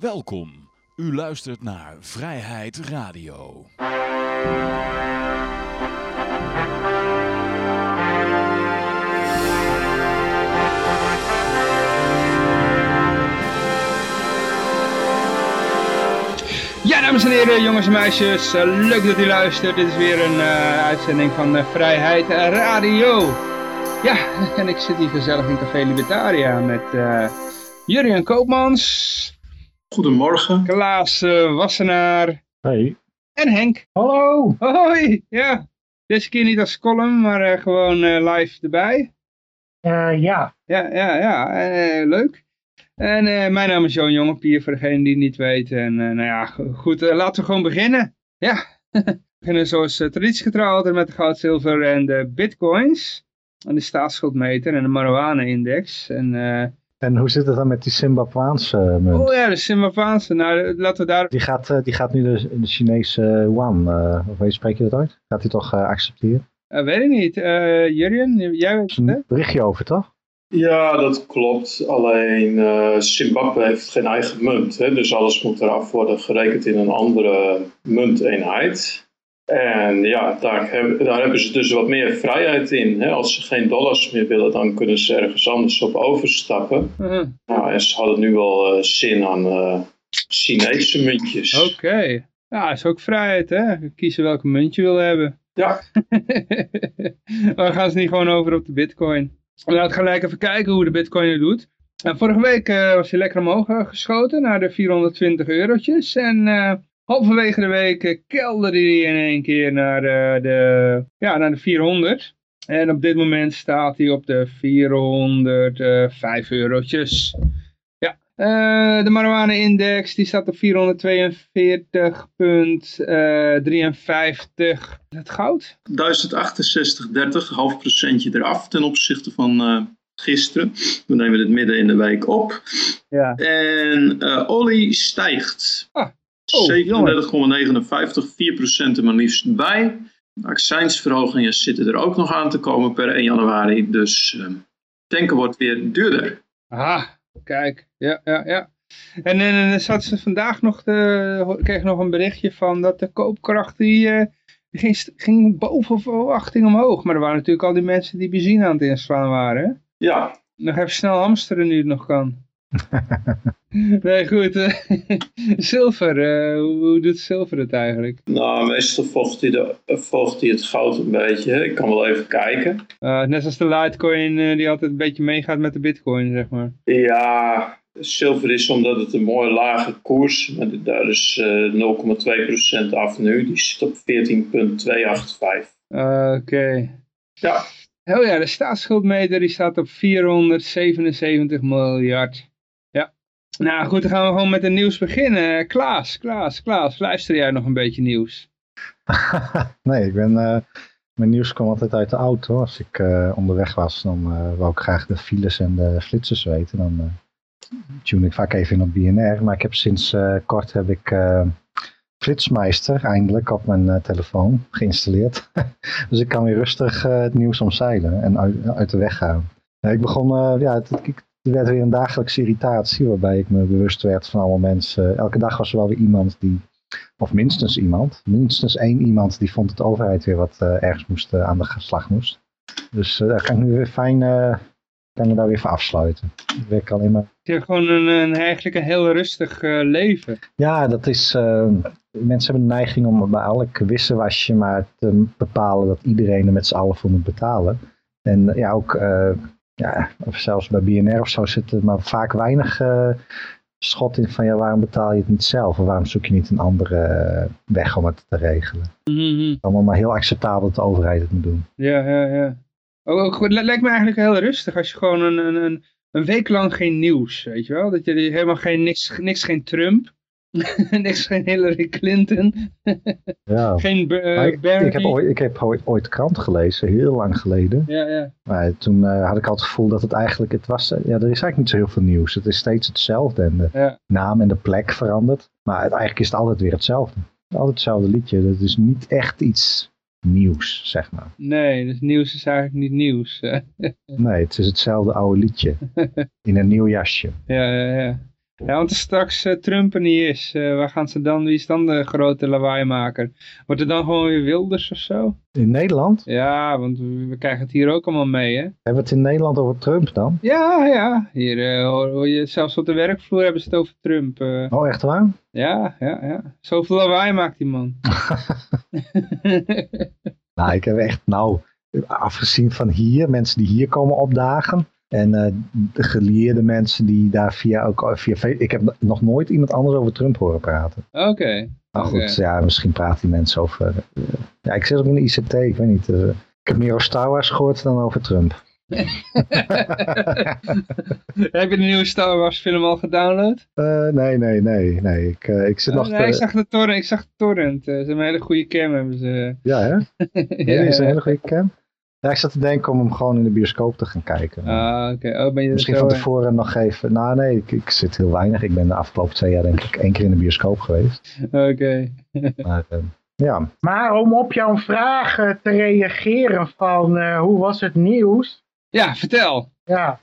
Welkom. U luistert naar Vrijheid Radio. Ja, dames en heren, jongens en meisjes, eh, leuk dat u luistert. Dit is weer een eh, uitzending van eh, Vrijheid Radio. Ja, en ik zit hier gezellig in Café Libertaria met uh, Jurien Koopmans. Goedemorgen. Klaas Wassenaar. Hey. En Henk. Hallo. Hoi, ja. Deze keer niet als column, maar gewoon live erbij. ja. Ja, ja, ja. leuk. En uh, mijn naam is Johan Jongepier, voor degene die het niet weten. En uh, nou ja, goed, uh, laten we gewoon beginnen. Ja, we beginnen zoals traditiegetrouw altijd met de goud, zilver en de bitcoins. En de staatsschuldmeter en de marijuana-index. En, en hoe zit het dan met die Zimbabwaanse munt? Oh ja, de Zimbabwaanse. Nou, laten we daar... Die gaat, die gaat nu de, de Chinese yuan, of hoe spreek je dat uit? Gaat die toch accepteren? weet ik niet. Jurjen, jij weet het, hè? berichtje over, toch? Ja, dat klopt. Alleen uh, Zimbabwe heeft geen eigen munt. Hè? Dus alles moet eraf worden gerekend in een andere munteenheid. En ja, daar, heb, daar hebben ze dus wat meer vrijheid in. Hè? Als ze geen dollars meer willen, dan kunnen ze ergens anders op overstappen. Uh-huh. Nou, en ze hadden nu wel uh, zin aan uh, Chinese muntjes. Oké. Okay. Ja, is ook vrijheid, hè? Kiezen welke munt je wil hebben. Ja. maar gaan ze niet gewoon over op de bitcoin? Laten we gelijk even kijken hoe de bitcoin het doet. Nou, vorige week uh, was hij lekker omhoog geschoten naar de 420 eurotjes. En halverwege de week kelderde hij in één keer naar, de, ja, naar de 400. En op dit moment staat hij op de 405 eurotjes. Ja, de marijuana-index die staat op 442,53. Het goud? 1068,30, half procentje eraf ten opzichte van uh, gisteren. We nemen het midden in de week op. Ja. En olie stijgt. Ah. Oh, 37,59, 4% er maar liefst bij. Accijnsverhogingen zitten er ook nog aan te komen per 1 januari. Dus uh, tanken wordt weer duurder. Aha, kijk. Ja, ja, ja. En, en, en zat ze vandaag nog, de, kreeg nog een berichtje van dat de koopkracht die, uh, die ging, ging boven verwachting omhoog. Maar er waren natuurlijk al die mensen die benzine aan het inslaan waren. Ja. Nog even snel hamsteren nu het nog kan. nee, goed. Uh, zilver, uh, hoe, hoe, doet zilver het eigenlijk? Nou, meestal volgt hij, de, volgt hij het goud een beetje. Ik kan wel even kijken. Uh, net als de Litecoin die altijd een beetje meegaat met de bitcoin, zeg maar. Ja, zilver is omdat het een mooie lage koers, maar daar is 0,2% af nu. Die zit op 14,285. Oké. Okay. Ja. Oh ja, de staatsschuldmeter die staat op 477 miljard. Nou goed, dan gaan we gewoon met het nieuws beginnen. Klaas, Klaas, Klaas, luister jij nog een beetje nieuws? nee, ik ben... Uh, mijn nieuws kwam altijd uit de auto. Als ik uh, onderweg was, dan uh, wou ik graag de files en de flitsers weten. Dan tune ik vaak even in op BNR. Maar ik heb sinds kort heb ik Flitsmeister eindelijk op mijn telefoon geïnstalleerd. dus ik kan weer rustig het nieuws omzeilen en uit, uit de weg gaan. Ik begon, ja, het, het, werd weer een dagelijkse irritatie waarbij ik me bewust werd van allemaal mensen. Elke dag was er wel weer iemand die, of minstens iemand, minstens één iemand die vond dat de overheid weer wat ergens moest, aan de slag moest. Dus daar kan ik nu weer fijn kan me daar weer voor afsluiten. Ik werk alleen maar... Je hebt gewoon een, een, eigenlijk een heel rustig uh, leven. Ja, dat is... Uh, mensen hebben de neiging om bij elk wisselwasje maar te bepalen dat iedereen er met z'n allen voor moet betalen. En ja, ook... Uh, ja, of zelfs bij BNR of zo zit er maar vaak weinig schot in van ja, waarom betaal je het niet zelf? Of waarom zoek je niet een andere weg om het te regelen? Mm -hmm. Allemaal maar heel acceptabel dat de overheid het moet doen. Ja, ja, ja. Ook, ook, het lijkt me eigenlijk heel rustig als je gewoon een, een, een week lang geen nieuws, weet je wel? Dat je helemaal geen, niks, niks geen Trump, niks geen Hillary Clinton, ja. geen uh, ik, ik, heb ooit, ik heb ooit, ooit krant gelezen, heel lang geleden. Ja, ja. Maar toen uh, had ik al het gevoel dat het eigenlijk, het was, uh, ja, er is eigenlijk niet zo heel veel nieuws. Het is steeds hetzelfde en de ja. naam en de plek verandert. Maar het, eigenlijk is het altijd weer hetzelfde. Altijd hetzelfde liedje. Dat is niet echt iets nieuws, zeg maar. Nee, dus nieuws is eigenlijk niet nieuws. nee, het is hetzelfde oude liedje. In een nieuw jasje. Ja, ja, ja. Ja, want als straks uh, Trump er niet is, uh, waar gaan ze dan, wie is dan de grote lawaaimaker? Wordt het dan gewoon weer Wilders of zo? In Nederland? Ja, want we, we, krijgen het hier ook allemaal mee, hè? Hebben we het in Nederland over Trump dan? Ja, ja. Hier uh, hoor je, zelfs op de werkvloer hebben ze het over Trump. Oh, echt waar? Ja, ja, ja. Zoveel lawaai maakt die man. nou, ik heb echt, nou, afgezien van hier, mensen die hier komen opdagen en uh, de gelieerde mensen die daar via ook via ik heb nog nooit iemand anders over Trump horen praten. Oké. Okay. Maar goed, ja, misschien praten die mensen over. Uh, ja, ik zit ook in de ICT, ik weet niet. Ik heb meer over Star Wars gehoord dan over Trump. heb je de nieuwe Star Wars film al gedownload? nee, nee, nee, nee. Ik, ik zit oh, nog. Nee, te... ik zag de torrent. Ik zag de torrent. ze hebben een hele goede cam hebben ze. Ja, hè? ja, is een hele goede cam. Ja, ik zat te denken om hem gewoon in de bioscoop te gaan kijken. Ah, oké. Oh, ben je Misschien zo, van tevoren nog even... Nou nee, ik, ik, zit heel weinig. Ik ben de afgelopen twee jaar denk ik één keer in de bioscoop geweest. Oké. Okay. maar, uh, ja. maar om op jouw vraag te reageren van uh, hoe was het nieuws? Ja, vertel. Ja.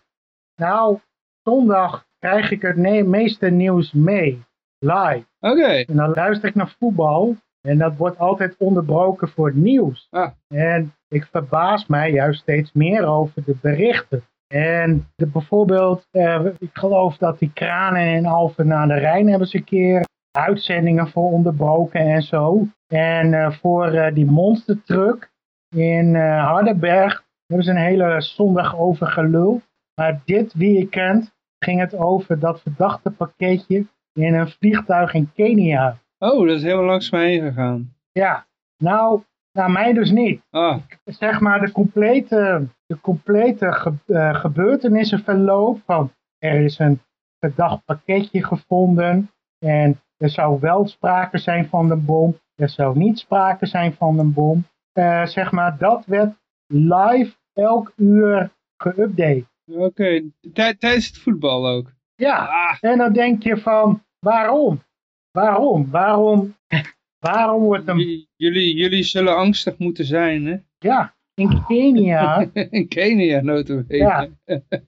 Nou, zondag krijg ik het meeste nieuws mee. Live. Oké. Okay. En dan luister ik naar voetbal. En dat wordt altijd onderbroken voor het nieuws. Ah. En ik verbaas mij juist steeds meer over de berichten. En de, bijvoorbeeld, uh, ik geloof dat die kranen in Alphen aan de Rijn hebben ze een keer uitzendingen voor onderbroken en zo. En uh, voor uh, die monstertruck in Hardenberg hebben ze een hele zondag over gelul. Maar dit weekend ging het over dat verdachte pakketje in een vliegtuig in Kenia. Oh, dat is helemaal langs mij heen gegaan. Ja, nou, nou mij dus niet. Ah. Zeg maar de complete, de complete ge, uh, gebeurtenissenverloop van er is een verdacht pakketje gevonden en er zou wel sprake zijn van een bom, er zou niet sprake zijn van een bom. Uh, zeg maar, dat werd live elk uur geüpdate. Oké, okay. tijdens het voetbal ook? Ja, ah. en dan denk je van, waarom? Waarom? Waarom, waarom wordt een... Jullie, jullie zullen angstig moeten zijn, hè? Ja, in Kenia. in Kenia, notabene. Ja,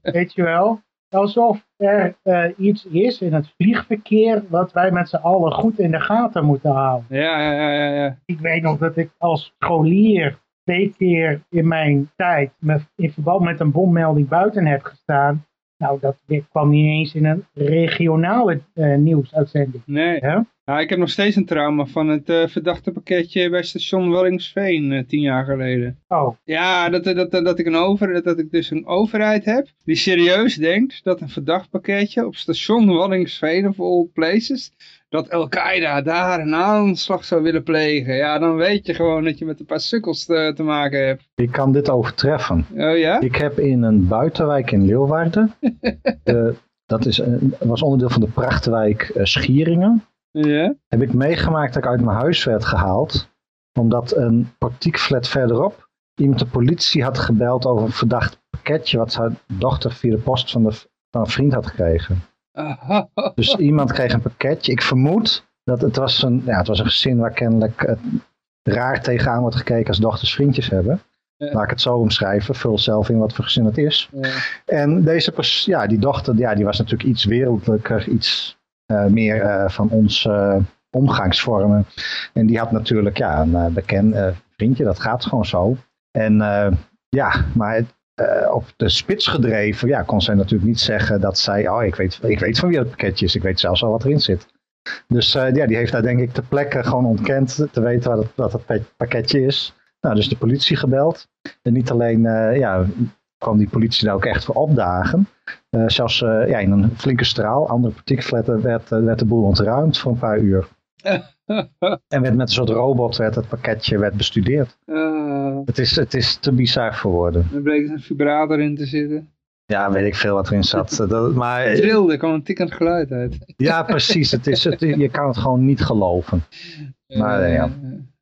weet je wel. Alsof er uh, iets is in het vliegverkeer wat wij met z'n allen goed in de gaten moeten houden. Ja, ja, ja, ja. Ik weet nog dat ik als scholier twee keer in mijn tijd met, in verband met een bommelding buiten heb gestaan. Nou, dat kwam niet eens in een regionale uh, nieuwsuitzending. Nee. Hè? Ja, ik heb nog steeds een trauma van het uh, verdachte pakketje bij station Wallingsveen uh, tien jaar geleden. Oh. Ja, dat, dat, dat, dat, ik een over, dat, dat ik dus een overheid heb die serieus denkt dat een verdacht pakketje op station Wallingsveen of all places, dat Al-Qaeda daar een aanslag zou willen plegen. Ja, dan weet je gewoon dat je met een paar sukkels te, te maken hebt. Ik kan dit overtreffen. Oh ja? Ik heb in een buitenwijk in Leeuwarden, de, dat is, was onderdeel van de prachtwijk uh, Schieringen, ja? heb ik meegemaakt dat ik uit mijn huis werd gehaald, omdat een portiekflat verderop iemand de politie had gebeld over een verdacht pakketje wat zijn dochter via de post van, de, van een vriend had gekregen. Dus iemand kreeg een pakketje. Ik vermoed dat het was een, ja, het was een gezin waar kennelijk uh, raar tegenaan wordt gekeken als dochters vriendjes hebben. Ja. Laat ik het zo omschrijven. Vul zelf in wat voor gezin het is. Ja. En deze ja, die dochter, ja, die was natuurlijk iets wereldlijker, iets uh, meer uh, van ons omgangsvormen. En die had natuurlijk ja, een bekend vriendje, dat gaat gewoon zo. En ja, maar het, op de spits gedreven, ja, kon zij natuurlijk niet zeggen dat zij, oh, ik weet, ik weet van wie het pakketje is, ik weet zelfs al wat erin zit. Dus uh, ja, die heeft daar denk ik ter plekke gewoon ontkend te weten wat het, het pakketje is. Nou, dus de politie gebeld. En niet alleen, uh, ja, kwam die politie daar ook echt voor opdagen. zelfs ja, in een flinke straal, andere partiekflatten, werd, werd de boel ontruimd voor een paar uur. en werd met een soort robot werd het pakketje werd bestudeerd. Uh, het, is, het is te bizar voor woorden. Er bleek een vibrator in te zitten. Ja, weet ik veel wat erin zat. Dat, maar, het trilde, er kwam een tikkend geluid uit. ja, precies. Het is, het, je kan het gewoon niet geloven. Maar uh, ja.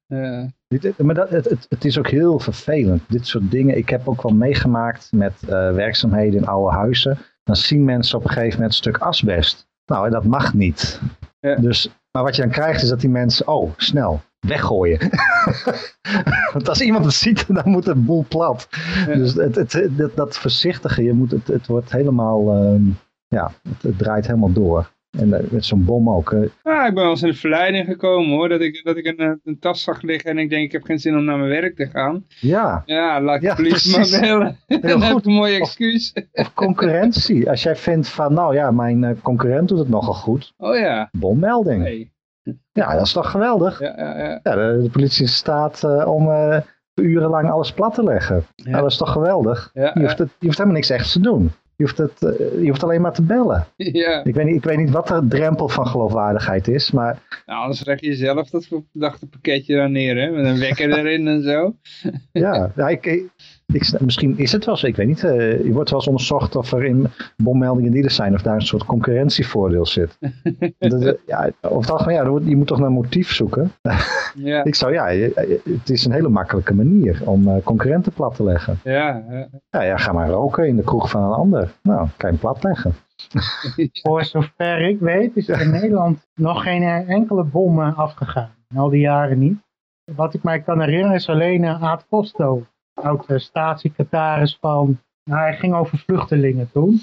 Uh, Dit, maar dat, het, het, het, is ook heel vervelend. Dit soort dingen. Ik heb ook wel meegemaakt met werkzaamheden in oude huizen. Dan zien mensen op een gegeven moment een stuk asbest. Nou, dat mag niet. Ja. Dus maar wat je dan krijgt is dat die mensen, oh, snel, weggooien. Want als iemand het ziet, dan moet het boel plat. Ja. Dus het, het, dat, dat voorzichtige, je moet, het, het wordt helemaal, um, ja, het, draait helemaal door. En eh, met zo'n bom ook. Ah, ik ben wel eens in de verleiding gekomen hoor, dat ik, dat ik een, eh, een tas zag liggen en ik denk ik heb geen zin om naar mijn werk te gaan. ja, Ja, laat ik Ja, de politie maar bellen. Dan heb goed. een mooi excuus. of concurrentie. Als jij vindt van, nou ja, mijn eh, concurrent doet het nogal goed. Oh ja, Bommelding. Ja, dat is toch geweldig? ja, ja, ja. Ja, de, de politie is in staat om urenlang alles plat te leggen. Ja. Nou, dat is toch geweldig? Ja, Je hoeft, het, je hoeft helemaal niks echt te doen. Je hoeft, het, eh, je hoeft alleen maar te bellen. ja. Ik weet, niet, ik weet niet wat de drempel van geloofwaardigheid is, maar Nou, anders leg je zelf dat verdachte pakketje daar neer, hè? Met een wekker erin en zo. ja, ja ik, ik, misschien is het wel zo. Ik weet niet. eh, je wordt wel eens onderzocht of er in bommeldingen die er zijn, of daar een soort concurrentievoordeel zit. Dat, eh, ja, wordt- je moet toch naar motief zoeken. Ja, Ik zou, ja, het is een hele makkelijke manier om eh, concurrenten plat te leggen. ja. ja. Ja, ja, ga maar roken in de kroeg van een ander. Nou, kan je hem plat leggen. Voor zover ik weet is er in Nederland nog geen enkele bom afgegaan. In al die jaren niet. Wat ik mij kan herinneren is alleen uh, Aad Costo. Oud uh, staatssecretaris van... Nou, hij ging over vluchtelingen toen.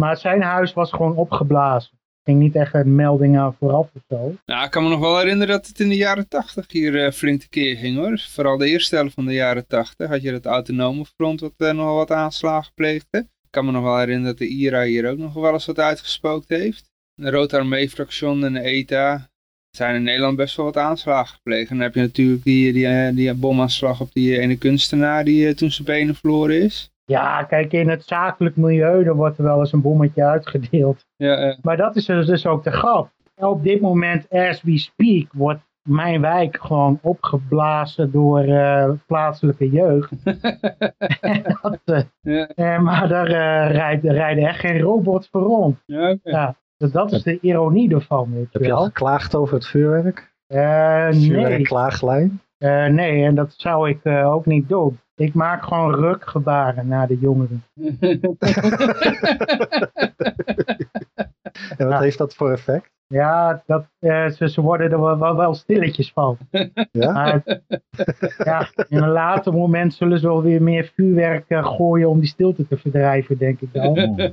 Maar zijn huis was gewoon opgeblazen. Ging niet echt een melding aan vooraf of zo. Nou, ik kan me nog wel herinneren dat het in de jaren tachtig hier eh, flink tekeer ging hoor. Dus vooral de eerste helft van de jaren tachtig had je het autonome front wat uh, nogal wat aanslagen pleegde. Ik kan me nog wel herinneren dat de IRA hier ook nog wel eens wat uitgespookt heeft. De Rood Armee-fractie en de ETA zijn in Nederland best wel wat aanslagen gepleegd. En dan heb je natuurlijk die, die, die bomaanslag op die ene kunstenaar die uh, toen zijn benen verloren is. Ja, kijk, in het zakelijk milieu, dan wordt er wel eens een bommetje uitgedeeld. Ja. Maar dat is dus ook de grap. Op dit moment, as we speak, wordt mijn wijk gewoon opgeblazen door uh, plaatselijke jeugd. dat, uh, ja. maar daar rijden, rijden echt geen robots voor rond. Ja, okay. ja, dus dat is de ironie ervan. Weet Heb je wel. al geklaagd over het vuurwerk? Uh, nee. Vuurwerkklaaglijn? Uh, nee, en dat zou ik uh, ook niet doen. Ik maak gewoon rukgebaren naar de jongeren. en wat ja. heeft dat voor effect? Ja, dat, uh, ze, ze worden er wel, wel, wel stilletjes van. Ja? Maar, ja, in een later moment zullen ze wel weer meer vuurwerk uh, gooien om die stilte te verdrijven, denk ik dan. Oh.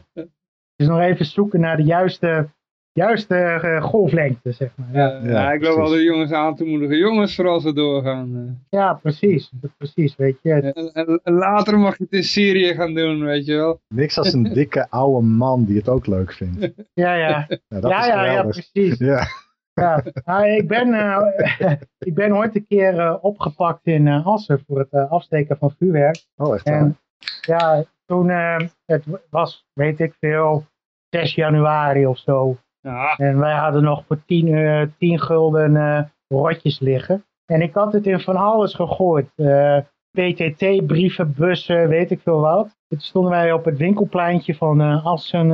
Dus nog even zoeken naar de juiste, juiste uh, golflengte, zeg maar. Ja, ja, ja ik wil wel de jongens aan te moedigen. Jongens, vooral ze doorgaan. eh. Ja, precies. Precies, weet je. En, en, en, later mag je het in Syrië gaan doen, weet je wel. Niks als een dikke oude man die het ook leuk vindt. Ja, ja. Ja, dat ja, is ja, precies. Ja. Ja, nou, ik, ben, uh, ik ben ooit een keer uh, opgepakt in uh, Assen voor het afsteken van vuurwerk. Oh, echt En ja, toen, het was, weet ik veel, 6 januari of zo. Ja. En wij hadden nog voor 10, 10 gulden rotjes liggen. En ik had het in van alles gegooid. PTT, brieven, bussen, weet ik veel wat. Toen stonden wij op het winkelpleintje van Assen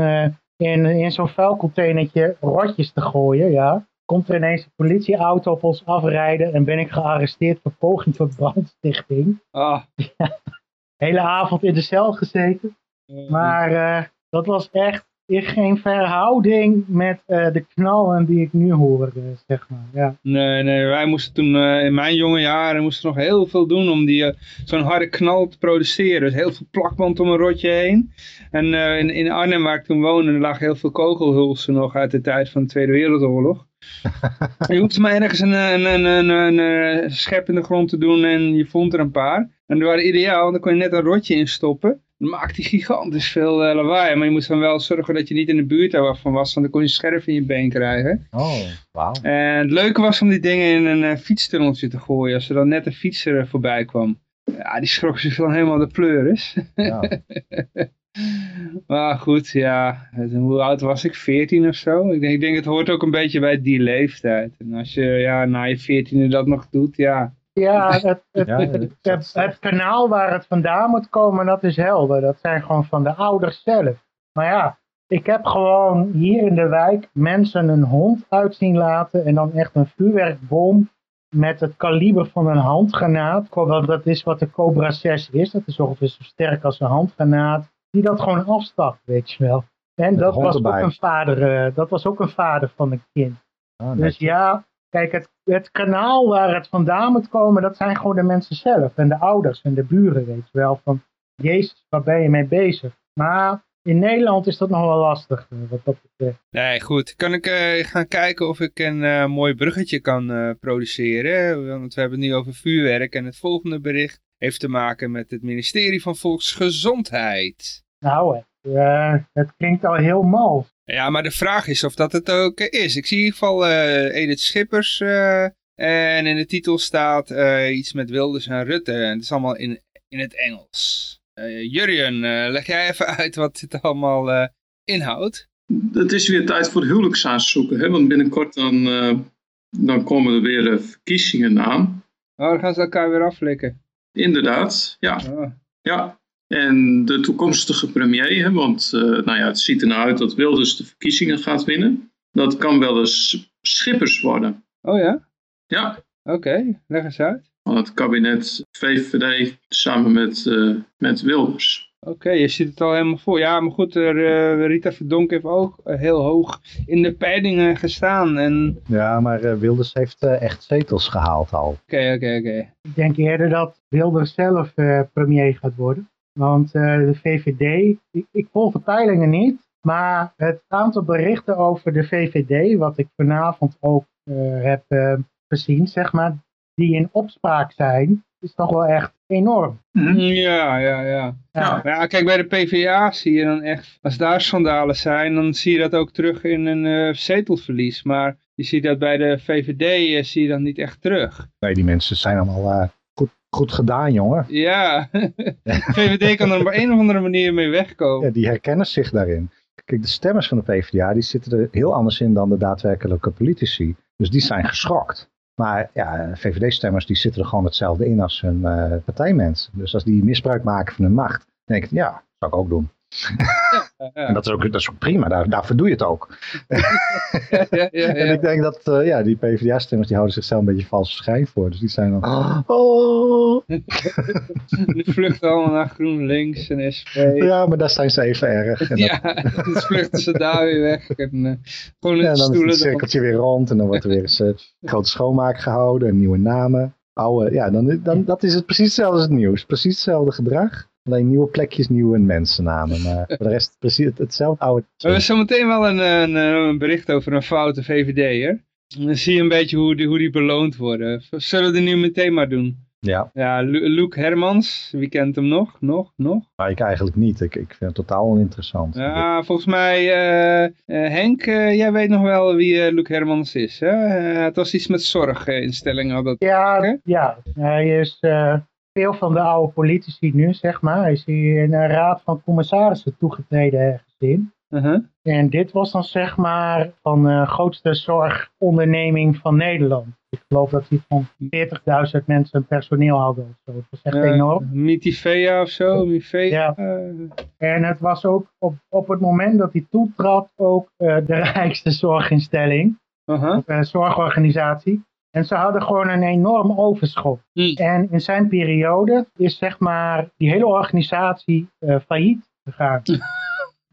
in, in zo'n vuilcontainertje rotjes te gooien, ja. Komt er ineens een politieauto op ons afrijden en ben ik gearresteerd voor poging tot brandstichting. Ah. Ja, hele avond in de cel gezeten. Maar uh, dat was echt geen verhouding met uh, de knallen die ik nu hoor, uh, zeg maar. Ja. Nee, nee, wij moesten toen in mijn jonge jaren moesten nog heel veel doen om die zo'n harde knal te produceren. Dus heel veel plakband om een rotje heen. En in, in Arnhem, waar ik toen woonde, lag heel veel kogelhulsen nog uit de tijd van de Tweede Wereldoorlog. je hoefde maar ergens een, een, een, een, een, schep in de grond te doen en je vond er een paar. En die waren ideaal, want dan kon je net een rotje in stoppen. Dan maakte die gigantisch veel uh, lawaai, maar je moest dan wel zorgen dat je niet in de buurt daarvan was, want dan kon je scherf in je been krijgen. Oh, wauw. En het leuke was om die dingen in een uh, fietstunneltje te gooien, als er dan net een fietser uh, voorbij kwam. Ja, die schrok zich dan helemaal de pleuris. Ja. maar goed, ja, hoe oud was ik? 14 of zo? Ik denk, ik denk het hoort ook een beetje bij die leeftijd. En als je ja, na je 14e dat nog doet, ja. Ja, het, het, kanaal waar het vandaan moet komen, dat is helder. Dat zijn gewoon van de ouders zelf. Maar ja, ik heb gewoon hier in de wijk mensen een hond uit zien laten en dan echt een vuurwerkbom met het kaliber van een handgranaat. Dat is wat de Cobra 6 is. Dat is ongeveer zo sterk als een handgranaat. Die dat gewoon afstak, weet je wel. En dat was, ook een vader, uh, dat was ook een vader van een kind. Oh, dus ja, kijk, het, het kanaal waar het vandaan moet komen, dat zijn gewoon de mensen zelf. En de ouders en de buren, weet je wel. Van, Jezus, waar ben je mee bezig? Maar in Nederland is dat nog wel lastig. eh, Wat dat betreft. Nee, goed. Kan ik eh, gaan kijken of ik een eh, mooi bruggetje kan produceren? Want we hebben het nu over vuurwerk. En het volgende bericht heeft te maken met het ministerie van Volksgezondheid. Nou, het klinkt al heel mal. Ja, maar de vraag is of dat het ook eh, is. Ik zie in ieder geval eh, Edith Schippers eh, en in de titel staat iets met Wilders en Rutte. En het is allemaal in, in het Engels. Jurjen, leg jij even uit wat dit allemaal inhoudt? Het is weer tijd voor huwelijksaanzoeken, hè? want binnenkort dan, dan komen er weer verkiezingen aan. Oh, dan gaan ze elkaar weer aflikken. Inderdaad, ja. Oh. ja. En de toekomstige premier, hè, want eh, nou ja, het ziet er nou uit dat Wilders de verkiezingen gaat winnen. Dat kan wel eens Schippers worden. oh ja? Ja, Oké, leg eens uit. van het kabinet VVD samen met, eh, met Wilders. Oké, je ziet het al helemaal voor. Ja, maar goed, er, eh, Rita Verdonk heeft ook heel hoog in de peilingen gestaan. En Ja, maar eh, Wilders heeft eh, echt zetels gehaald al. oké, oké, oké. Ik denk eerder dat Wilders zelf eh, premier gaat worden. Want eh, de VVD, ik, ik volg de peilingen niet. Maar het aantal berichten over de VVD, wat ik vanavond ook eh, heb eh, gezien, zeg maar, die in opspraak zijn, is toch wel echt enorm. Ja, ja, ja. Ja. Maar ja, kijk, bij de PvdA zie je dan echt, als daar schandalen zijn, dan zie je dat ook terug in een eh, zetelverlies. Maar je ziet dat bij de VVD, zie je dat niet echt terug. Nee, die mensen zijn allemaal goed, gedaan, jongen. Ja, VVD kan er op een of andere manier mee wegkomen. Ja, die herkennen zich daarin. Kijk, de stemmers van de PvdA die zitten er heel anders in dan de daadwerkelijke politici. Dus die zijn geschokt. Maar ja, VVD-stemmers die zitten er gewoon hetzelfde in als hun eh, partijmensen. Dus als die misbruik maken van hun macht, dan denk ik, ja, zou ik ook doen. Ja, En dat is ook, dat is ook prima, daar, daarvoor doe je het ook. ja, ja, ja. En ik denk dat eh, ja, die PvdA-stemmers die houden zichzelf een beetje valse schijn voor. Dus die zijn dan, oh. Die vluchten allemaal naar GroenLinks en SP. ja, maar daar zijn ze even erg. En, Ja, dan vluchten ze daar weer weg. En, eh, gewoon in ja, de en dan is stoelen. het cirkeltje weer rond en dan wordt er weer eens een grote schoonmaak gehouden en nieuwe namen. Oude, ja, dan, dan dat is het precies hetzelfde als het nieuws. Precies hetzelfde gedrag. Alleen nieuwe plekjes, nieuwe mensennamen. Maar voor de rest precies het- hetzelfde oude. We hebben zometeen wel een, een, een bericht over een foute VVD'er. Dan zie je een beetje hoe die, hoe die beloond worden. Zullen we het nu meteen maar doen? Ja, Ja, Lu- Luc Hermans, wie kent hem nog? Nog? Nog? maar ik eigenlijk niet. Ik, ik vind het totaal oninteressant. Ja, volgens mij, eh, eh, Henk, eh, jij weet nog wel wie eh, Luc Hermans is, hè? Eh, het was iets met zorginstellingen. had dat- Ja, ja. hij is eh, veel van de oude politici nu, zeg maar. Hij is hier in een raad van commissarissen toegetreden ergens in. Uh-huh. En dit was dan zeg maar van de grootste zorgonderneming van Nederland. Ik geloof dat hij van 40.000 mensen personeel hadden of zo. Het was echt enorm. Mitivea of zo, Mivea. Ja. eh, En het was ook op, op het moment dat hij toetrad ook eh, de rijkste zorginstelling, uh-huh. of, eh, zorgorganisatie. En ze hadden gewoon een enorm overschot. Hm. En in zijn periode is zeg maar die hele organisatie eh, failliet gegaan.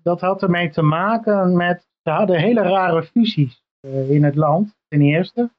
Dat had ermee te maken met, ze hadden hele rare fusies eh, in het land, ten eerste.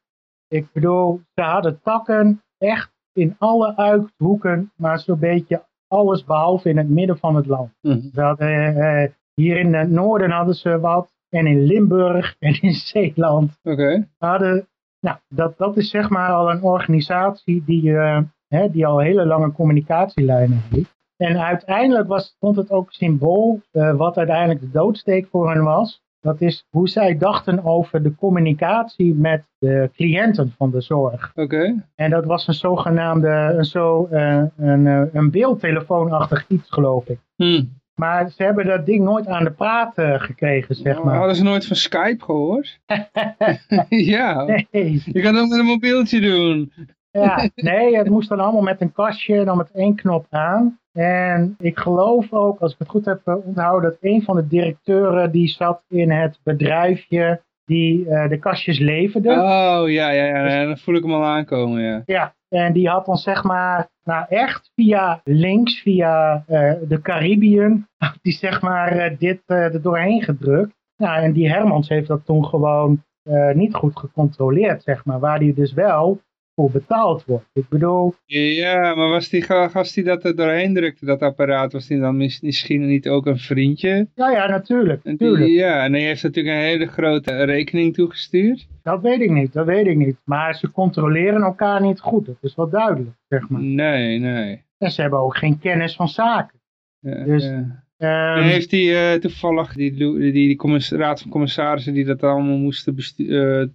Ik bedoel, ze hadden takken echt in alle uithoeken, maar zo'n beetje alles behalve in het midden van het land. Mhm. Ze hadden, eh, hier in het noorden hadden ze wat, en in Limburg en in Zeeland Oké. hadden, nou, dat, dat is zeg maar al een organisatie die, eh, hè, die al hele lange communicatielijnen heeft. En uiteindelijk was, vond het ook symbool eh, wat uiteindelijk de doodsteek voor hen was. Dat is hoe zij dachten over de communicatie met de cliënten van de zorg. Oké. En dat was een zogenaamde, een, zo, eh, een, een beeldtelefoonachtig iets geloof ik. Hm. Maar ze hebben dat ding nooit aan de praat eh, gekregen, zeg maar. Hadden ze nooit van Skype gehoord? ja. Nee. Je kan het ook met een mobieltje doen. Ja, nee, het moest dan allemaal met een kastje dan met één knop aan. En ik geloof ook, als ik het goed heb eh, onthouden, dat een van de directeuren die zat in het bedrijfje die eh, de kastjes leverde. Oh, ja, ja, ja. ja, Dan voel ik hem al aankomen, ja. Ja, en die had dan zeg maar, nou echt via links, via eh, de Caribbean, die zeg maar eh, dit eh, er doorheen gedrukt. Nou, en die Hermans heeft dat toen gewoon niet goed gecontroleerd, zeg maar. Waar die dus wel voor betaald wordt. Ik bedoel, Ja, maar was die ga- gast die dat er doorheen drukte, dat apparaat, was die dan mis- misschien niet ook een vriendje? ja ja, natuurlijk, die- natuurlijk. ja, en die heeft natuurlijk een hele grote rekening toegestuurd. Dat weet ik niet, dat weet ik niet. Maar ze controleren elkaar niet goed, dat is wel duidelijk, zeg maar. Nee, nee. En ze hebben ook geen kennis van zaken. Ja, Dus, ja. En heeft die eh, toevallig, die, die, die, raad van commissarissen die dat allemaal moesten eh,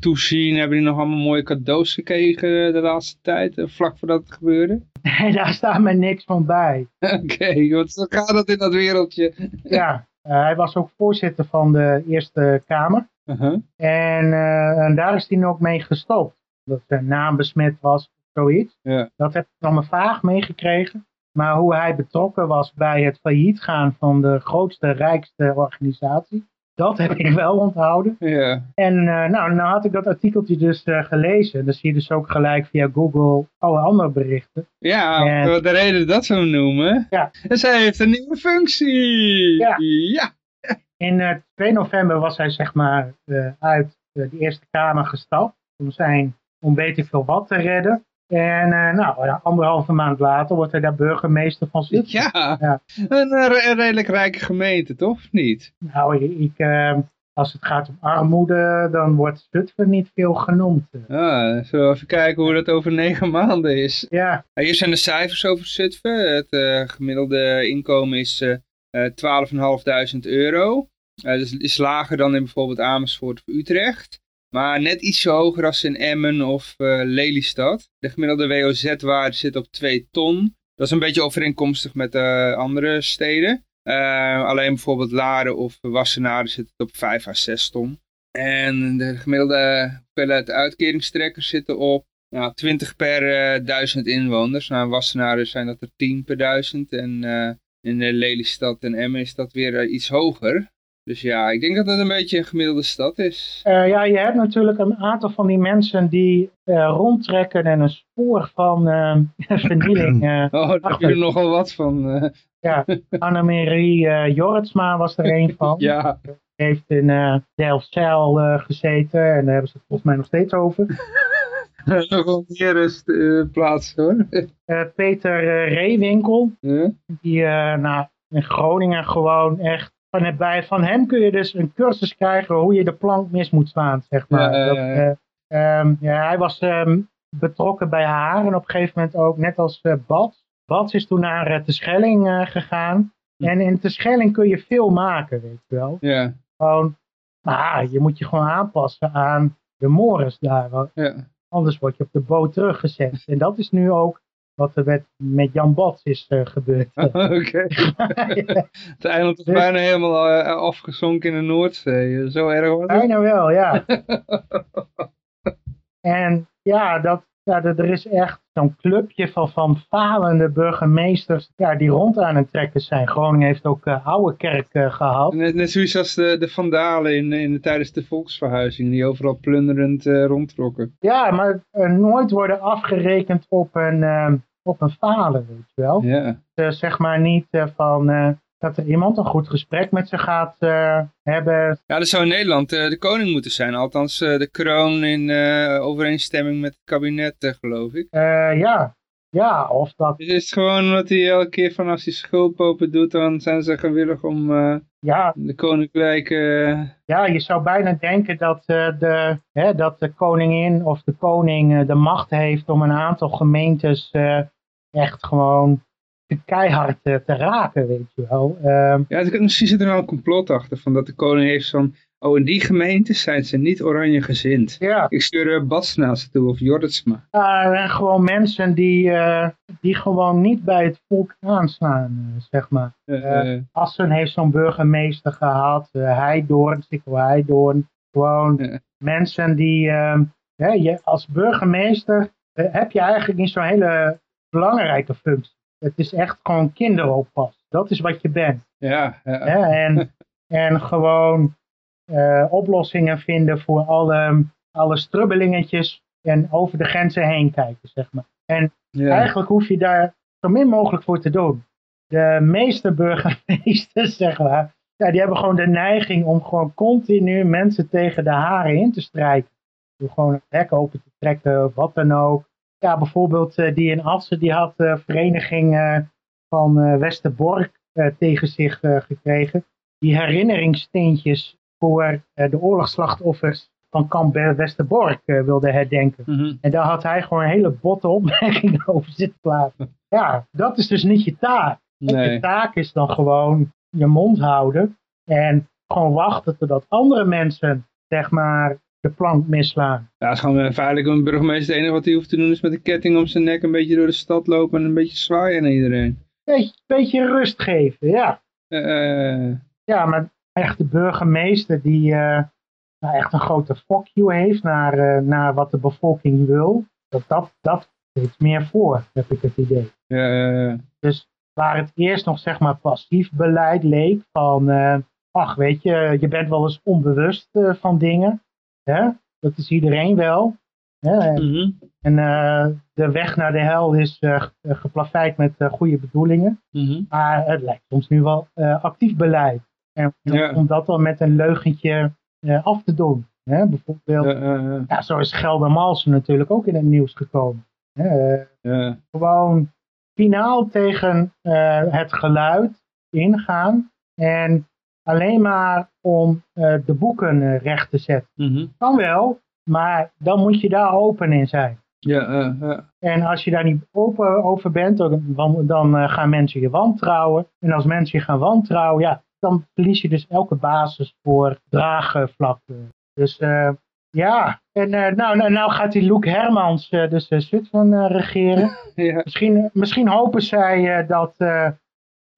toezien, hebben die nog allemaal mooie cadeaus gekregen de laatste tijd, eh, vlak voordat het gebeurde? Nee, daar staat me niks van bij. Oké, want zo gaat dat in dat wereldje. Ja, eh, hij was ook voorzitter van de Eerste Kamer. Uh-huh. En, eh, en daar is hij ook mee gestopt. Dat zijn naam besmet was of zoiets. Ja. Dat heb ik nog maar vaag meegekregen. Maar hoe hij betrokken was bij het failliet gaan van de grootste, rijkste organisatie. Dat heb ik wel onthouden. Ja. En eh, nou, nou had ik dat artikeltje dus eh, gelezen. Dan zie je dus ook gelijk via Google alle andere berichten. Ja, En- de reden dat ze hem noemen. Ja. En zij heeft een nieuwe functie. Ja. ja. In eh, 2 november was hij zeg maar uit de Eerste Kamer gestapt. Om zijn, om weet ik veel wat te redden. En eh, nou, anderhalve maand later wordt hij daar burgemeester van Zutphen. Ja. Ja. Een, eh, een redelijk rijke gemeente, toch? Of niet? Nou, ik, eh, als het gaat om armoede, dan wordt Zutphen niet veel genoemd. Ah, zullen we even kijken hoe dat over negen maanden is. Ja, Nou, hier zijn de cijfers over Zutphen. Het gemiddelde inkomen is eh eh 12.500 euro. Eh dus is lager dan in bijvoorbeeld Amersfoort of Utrecht. Maar net ietsje hoger als in Emmen of eh, Lelystad. De gemiddelde WOZ-waarde zit op 2 ton. Dat is een beetje overeenkomstig met eh, andere steden. Eh, alleen bijvoorbeeld Laren of Wassenaar zit het op 5 à 6 ton. En de gemiddelde hoeveelheid uitkeringstrekkers zitten op nou, 20 per eh, duizend inwoners. Nou, Wassenaar zijn dat er 10 per duizend. En in Lelystad en Emmen is dat weer iets hoger. Dus ja, ik denk dat het een beetje een gemiddelde stad is. Eh, ja, je hebt natuurlijk een aantal van die mensen die eh, rondtrekken en een spoor van eh, vernieling. Oh, daar heb je er nogal wat van. eh. ja, Annemarie eh Jorritsma was er een van. ja, heeft in Delfzijl eh, gezeten en daar hebben ze het volgens mij nog steeds over. nogal meer rust, eh, plaats hoor. Eh, Peter Reewinkel, die eh, nou, in Groningen gewoon echt van, bij, van hem kun je dus een cursus krijgen hoe je de plank mis moet slaan, zeg maar. Ja, Dat, eh, ehm, ja, hij was ehm, betrokken bij haar en op een gegeven moment ook, net als eh Bats. Bats is toen naar uh, Terschelling eh, gegaan. En in Terschelling kun je veel maken, weet je wel. Ja, Gewoon, maar je moet je gewoon aanpassen aan de mores daar. ja. Anders word je op de boot teruggezet. En dat is nu ook wat er met, met Jan Bats is eh, gebeurd. Oké. Het eiland is Dus- bijna helemaal eh, afgezonken in de Noordzee. Zo erg was het. Bijna wel, ja. en ja, dat, ja, dat- er is echt zo'n clubje van, van falende burgemeesters ja, die rond aan het trekken zijn. Groningen heeft ook uh, Oude Kerk gehad. Net, net zoiets als de, de vandalen in, in, tijdens de volksverhuizing, die overal plunderend rondtrokken. Ja, maar nooit worden afgerekend op een, uh, op een falen, weet je wel. Zeg maar niet uh, van uh, dat er iemand een goed gesprek met ze gaat uh, hebben. Ja, dat zou in Nederland uh, de koning moeten zijn. Althans, uh, de kroon in overeenstemming met het kabinet, geloof ik. ja. ja, of dat... Dus is het gewoon dat hij elke keer van als hij schulpopen doet, dan zijn ze gewillig om ja. de koninklijke... Ja, je zou bijna denken dat, de, hè, dat de koningin of de koning de macht heeft om een aantal gemeentes echt gewoon keihard uh, te raken, weet je wel. Uh, ja, misschien zit er wel een complot achter, van dat de koning heeft van, oh in die gemeentes zijn ze niet oranje gezind. Ja. Ik stuur uh, Bats naar ze toe, of Jorritsma. Uh, gewoon mensen die, uh, die gewoon niet bij het volk aanslaan, uh, zeg maar. Assen heeft zo'n burgemeester gehad, Heidoorn, Sikkel Heidoorn. Gewoon mensen die, hè, je, als burgemeester heb je eigenlijk niet zo'n hele belangrijke functie. Het is echt gewoon kinderoppas. Dat is wat je bent. Ja. ja. En, en gewoon uh, oplossingen vinden voor alle, alle strubbelingetjes en over de grenzen heen kijken, zeg maar. En ja. eigenlijk hoef je daar zo min mogelijk voor te doen. De meeste burgemeesters, zeg maar, ja, die hebben gewoon de neiging om gewoon continu mensen tegen de haren in te strijken. Door gewoon het hek open te trekken, wat dan ook. Ja, bijvoorbeeld eh, die in Assen, die had de vereniging eh, van eh, Westerbork eh, tegen zich eh, gekregen. Die herinneringssteentjes voor eh, de oorlogsslachtoffers van kamp Westerbork eh, wilde herdenken. Mhm. En daar had hij gewoon een hele botte opmerking over zitten plaatsen. Ja, dat is dus niet je taak. Je taak is dan gewoon je mond houden en gewoon wachten totdat andere mensen, zeg maar, de plank misslaan. Ja, het is gewoon eh, feitelijk een burgemeester. Het enige wat hij hoeft te doen is met een ketting om zijn nek een beetje door de stad lopen en een beetje zwaaien naar iedereen. Beetje, beetje rust geven, ja. Eh, Ja, maar echt de burgemeester die eh, nou echt een grote fuck you heeft naar, eh, naar wat de bevolking wil, dat, dat, dat meer voor, heb ik het idee. eh, Dus waar het eerst nog zeg maar passief beleid leek van, eh, ach weet je, je bent wel eens onbewust eh, van dingen. Hè? Dat is iedereen wel. Hè? mhm, En eh, de weg naar de hel is ge- geplaveid met eh, goede bedoelingen. mhm. Maar het lijkt soms nu wel actief beleid. En Ja. om dat dan met een leugentje af te doen. Hè? Bijvoorbeeld, ja, zo is Geldermalsen natuurlijk ook in het nieuws gekomen. Hè? Gewoon finaal tegen het geluid ingaan. En alleen maar om eh, de boeken eh, recht te zetten. mhm. Kan wel, maar dan moet je daar open in zijn. Ja, eh. En als je daar niet open over bent, dan, dan gaan mensen je wantrouwen. En als mensen je gaan wantrouwen, ja, dan verlies je dus elke basis voor draagvlak. Dus ja, en nou, nou, nou gaat die Loek Hermans eh, dus uh, Zutphen eh, regeren. ja. Misschien, misschien hopen zij dat,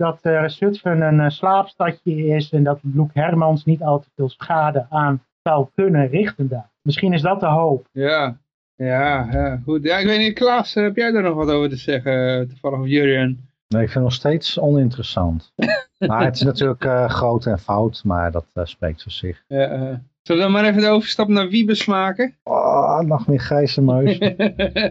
dat eh, Zutphen een eh, slaapstadje is en dat Loek Hermans niet al te veel schade aan zou kunnen richten daar. Misschien is dat de hoop. Ja, ja, ja, goed. Ja, ik weet niet, Klaas, heb jij daar nog wat over te zeggen? Toevallig of Jurien? Nee, ik vind het nog steeds oninteressant. maar het is natuurlijk uh, groot en fout, maar dat uh, spreekt voor zich. Ja, uh, zullen we dan maar even de overstap naar Wiebes maken? Oh, nog meer grijze muis.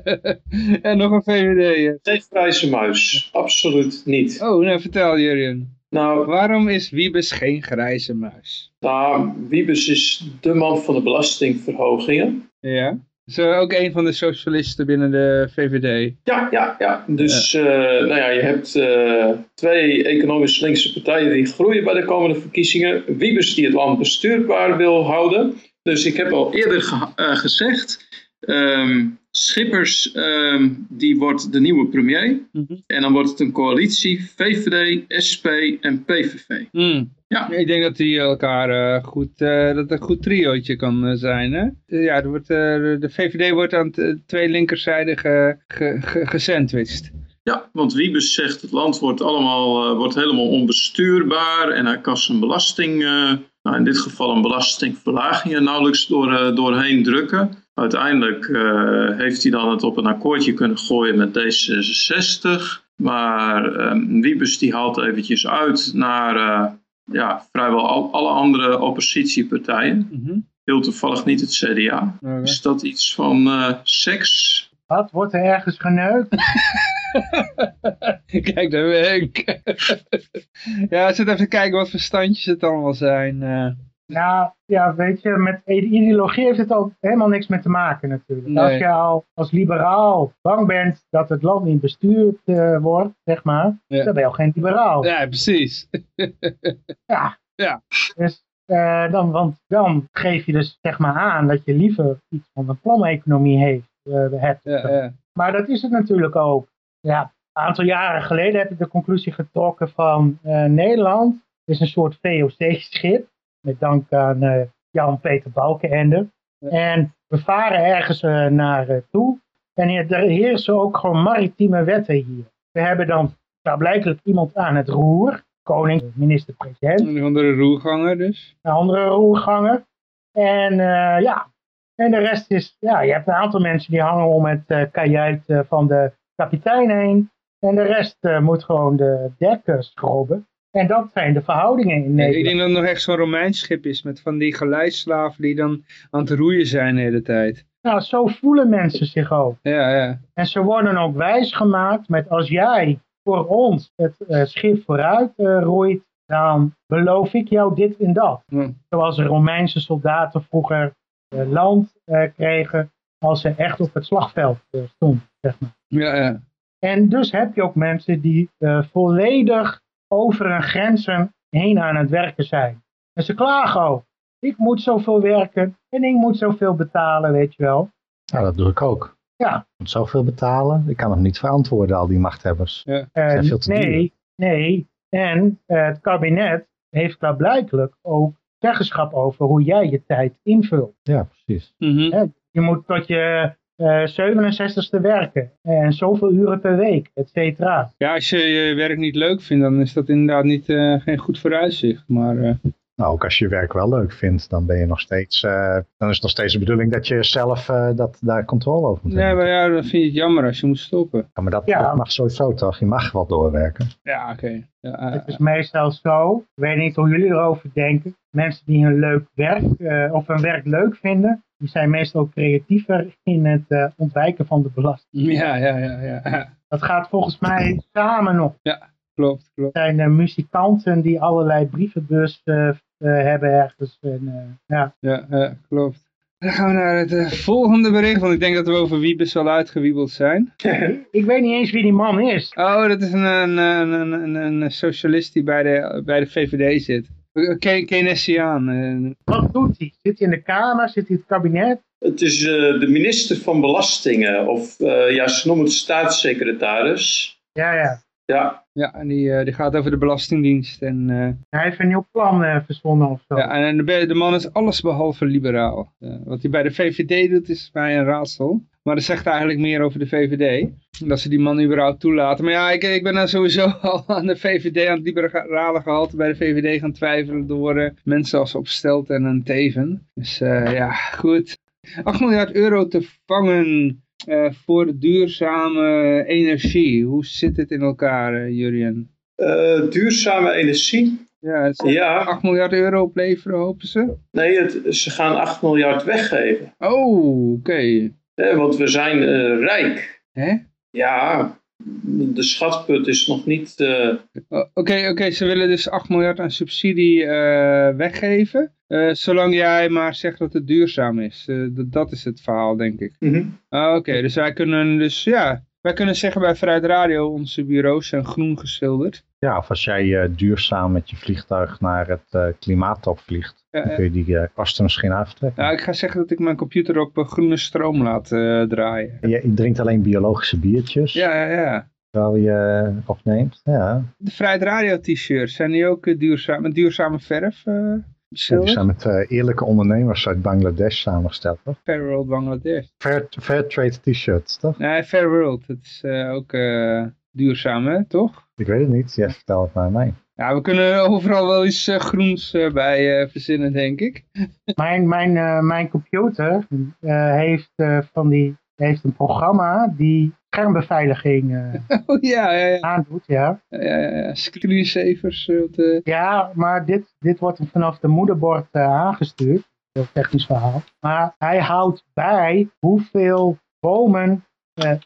en nog een VVD. Geen grijze muis, absoluut niet. Oh, nou vertel Jurien. Nou, Waarom is Wiebes geen grijze muis? Nou, Wiebes is de man van de belastingverhogingen. Ja. Zo ook een van de socialisten binnen de VVD. Ja, ja, ja. Dus ja. Uh, nou ja, je hebt uh, twee economisch linkse partijen die groeien bij de komende verkiezingen. Wiebes die het land bestuurbaar wil houden. Dus ik heb al eerder ge uh, gezegd, um, Schippers um, die wordt de nieuwe premier. Mm -hmm. En dan wordt het een coalitie VVD, SP en PVV. Mm. Ja. Ik denk dat die elkaar uh, goed, uh, dat een goed triootje kan uh, zijn. Hè? Ja, er wordt, de VVD wordt aan twee linkerzijden ge, ge, ge, gesandwiched. Ja, want Wiebes zegt het land wordt, allemaal, wordt helemaal onbestuurbaar en hij kan zijn belasting, nou in dit geval een belastingverlaging er nauwelijks door, doorheen drukken. Uiteindelijk heeft hij dan het op een akkoordje kunnen gooien met D66. Maar Wiebes die haalt eventjes uit naar ja, vrijwel al, alle andere oppositiepartijen. Mm -hmm. Heel toevallig niet het CDA. Okay. Is dat iets van uh, seks? Wat? Wordt er ergens geneukt? Kijk, daar ben ik. ja, zit even kijken wat voor standjes het allemaal zijn. Uh. Nou, ja, weet je, met ideologie heeft het al helemaal niks mee te maken natuurlijk. Nee. Als je al als liberaal bang bent dat het land niet bestuurd uh, wordt, zeg maar, ja. dan ben je al geen liberaal. Ja, precies. ja. ja. Dus uh, dan, want dan geef je dus zeg maar aan dat je liever iets van een planeconomie heeft, uh, hebt. Ja, ja. Maar dat is het natuurlijk ook. Ja, een aantal jaren geleden heb ik de conclusie getrokken van Nederland is een soort VOC-schip. Met dank aan uh, Jan-Peter Balkenende. Ja. En we varen ergens uh, naartoe. En er heersen ook gewoon maritieme wetten hier. We hebben dan blijkbaar iemand aan het roer. Koning, minister-president. Een andere roerganger dus. Een andere roerganger. En uh, ja, en de rest is, ja, je hebt een aantal mensen die hangen om het kajuit van de kapitein heen. En de rest moet gewoon de dekken schrobben. En dat zijn de verhoudingen in Nederland. Ik denk dat het nog echt zo'n Romeins schip is met van die gelijkslaven die dan aan het roeien zijn de hele tijd. Nou, zo voelen mensen zich ook. Ja, ja. En ze worden ook wijsgemaakt met als jij voor ons het uh, schip vooruit uh, roeit, dan beloof ik jou dit en dat. Hm. Zoals de Romeinse soldaten vroeger eh, land eh, kregen als ze echt op het slagveld stonden. Zeg maar. Ja, ja. En dus heb je ook mensen die volledig over hun grenzen heen aan het werken zijn. En ze klagen ook. Ik moet zoveel werken en ik moet zoveel betalen, weet je wel. Ja, dat doe ik ook. Ja. Ik moet zoveel betalen. Ik kan het niet verantwoorden, al die machthebbers. Ja. zijn veel te nee, duur. nee. En het kabinet heeft klaarblijkelijk ook zeggenschap over hoe jij je tijd invult. Ja, precies. Mhm. Je moet tot je eh 67ste werken en zoveel uren per week, et cetera. Ja, als je je werk niet leuk vindt, dan is dat inderdaad niet, eh, geen goed vooruitzicht. Maar eh, Nou, ook als je je werk wel leuk vindt, dan ben je nog steeds, eh, dan is het nog steeds de bedoeling dat je zelf eh, dat, daar controle over moet nee, hebben. maar ja, dan vind je het jammer als je moet stoppen. Ja, maar dat, Ja. dat mag sowieso toch? Je mag wel doorwerken. Ja, oké. Ja, eh, Het is meestal zo, ik weet niet hoe jullie erover denken, mensen die hun leuk werk eh, of hun werk leuk vinden, die zijn meestal ook creatiever in het eh, ontwijken van de belasting. ja, ja, ja, ja. Dat gaat volgens mij samen nog. Klopt, klopt. Er zijn eh, muzikanten die allerlei brievenbus eh, eh, hebben ergens. En, eh, ja. Ja, klopt. Dan gaan we naar het volgende bericht, want ik denk dat we over Wiebes al uitgewiebeld zijn. Ik weet niet eens wie die man is. Oh, dat is een, een, een, een, socialist die bij de, bij de VVD zit. Ke- Keynesiaan. Wat doet hij? Zit hij in de Kamer? Zit hij in het kabinet? Het is eh, de minister van Belastingen, of eh, ja, ze noemen het staatssecretaris. Ja, ja. Ja, Ja, en die, eh, die gaat over de Belastingdienst. En, eh, Hij heeft een nieuw plan eh, verzonnen of zo. ja, en de, de man is allesbehalve liberaal. Eh, wat hij bij de VVD doet is mij een raadsel. Maar dat zegt eigenlijk meer over de VVD. Dat ze die man überhaupt toelaten. Maar ja, ik, ik ben dan sowieso al aan de VVD, aan het liberale gehalte bij de VVD gaan twijfelen door mensen als Opstelt en een Teven. Dus eh, ja, goed. 8 miljard euro te vangen eh, voor duurzame energie. Hoe zit het in elkaar, eh Jurien? Eh, duurzame energie. Ja, Ja, 8 miljard euro opleveren, hopen ze? nee, het, ze gaan 8 miljard weggeven. Oh, oké. Want we zijn rijk. Hè? Ja, de schatput is nog niet... eh, Oh, Oké, oké, ze willen dus 8 miljard aan subsidie eh, weggeven. eh, zolang jij maar zegt dat het duurzaam is. Eh, dat- is het verhaal, denk ik. mhm. Ah, Oké, dus wij kunnen dus, ja... Wij kunnen zeggen bij Vrijheid Radio, onze bureaus zijn groen geschilderd. Ja, of als jij duurzaam met je vliegtuig naar het eh, klimaattop vliegt, dan kun je die eh, kosten misschien aftrekken. Nou, ik ga zeggen dat ik mijn computer op groene stroom laat eh, draaien. Je, drinkt alleen biologische biertjes Ja, ja, ja. terwijl je eh, opneemt. Ja, De Vrijheid Radio t-shirts, zijn die ook duurzaam, met duurzame verf Ja, die zijn met eerlijke ondernemers uit Bangladesh samengesteld, toch? Fair World Bangladesh. Fair, fair trade t-shirts, toch? Nee, Fair World, dat is ook duurzaam, hè, toch? Ik weet het niet, jij vertelt het maar aan mij. Ja, we kunnen overal wel iets eh, groens eh, bij eh, verzinnen, denk ik. Mijn, mijn, mijn computer heeft, van die, heeft een programma die schermbeveiliging Oh ja, ja, ja. aandoet. Ja. ja, ja, ja. Screensavers. Ja, maar dit, dit wordt vanaf de moederbord aangestuurd. Heel technisch verhaal. Maar hij houdt bij hoeveel bomen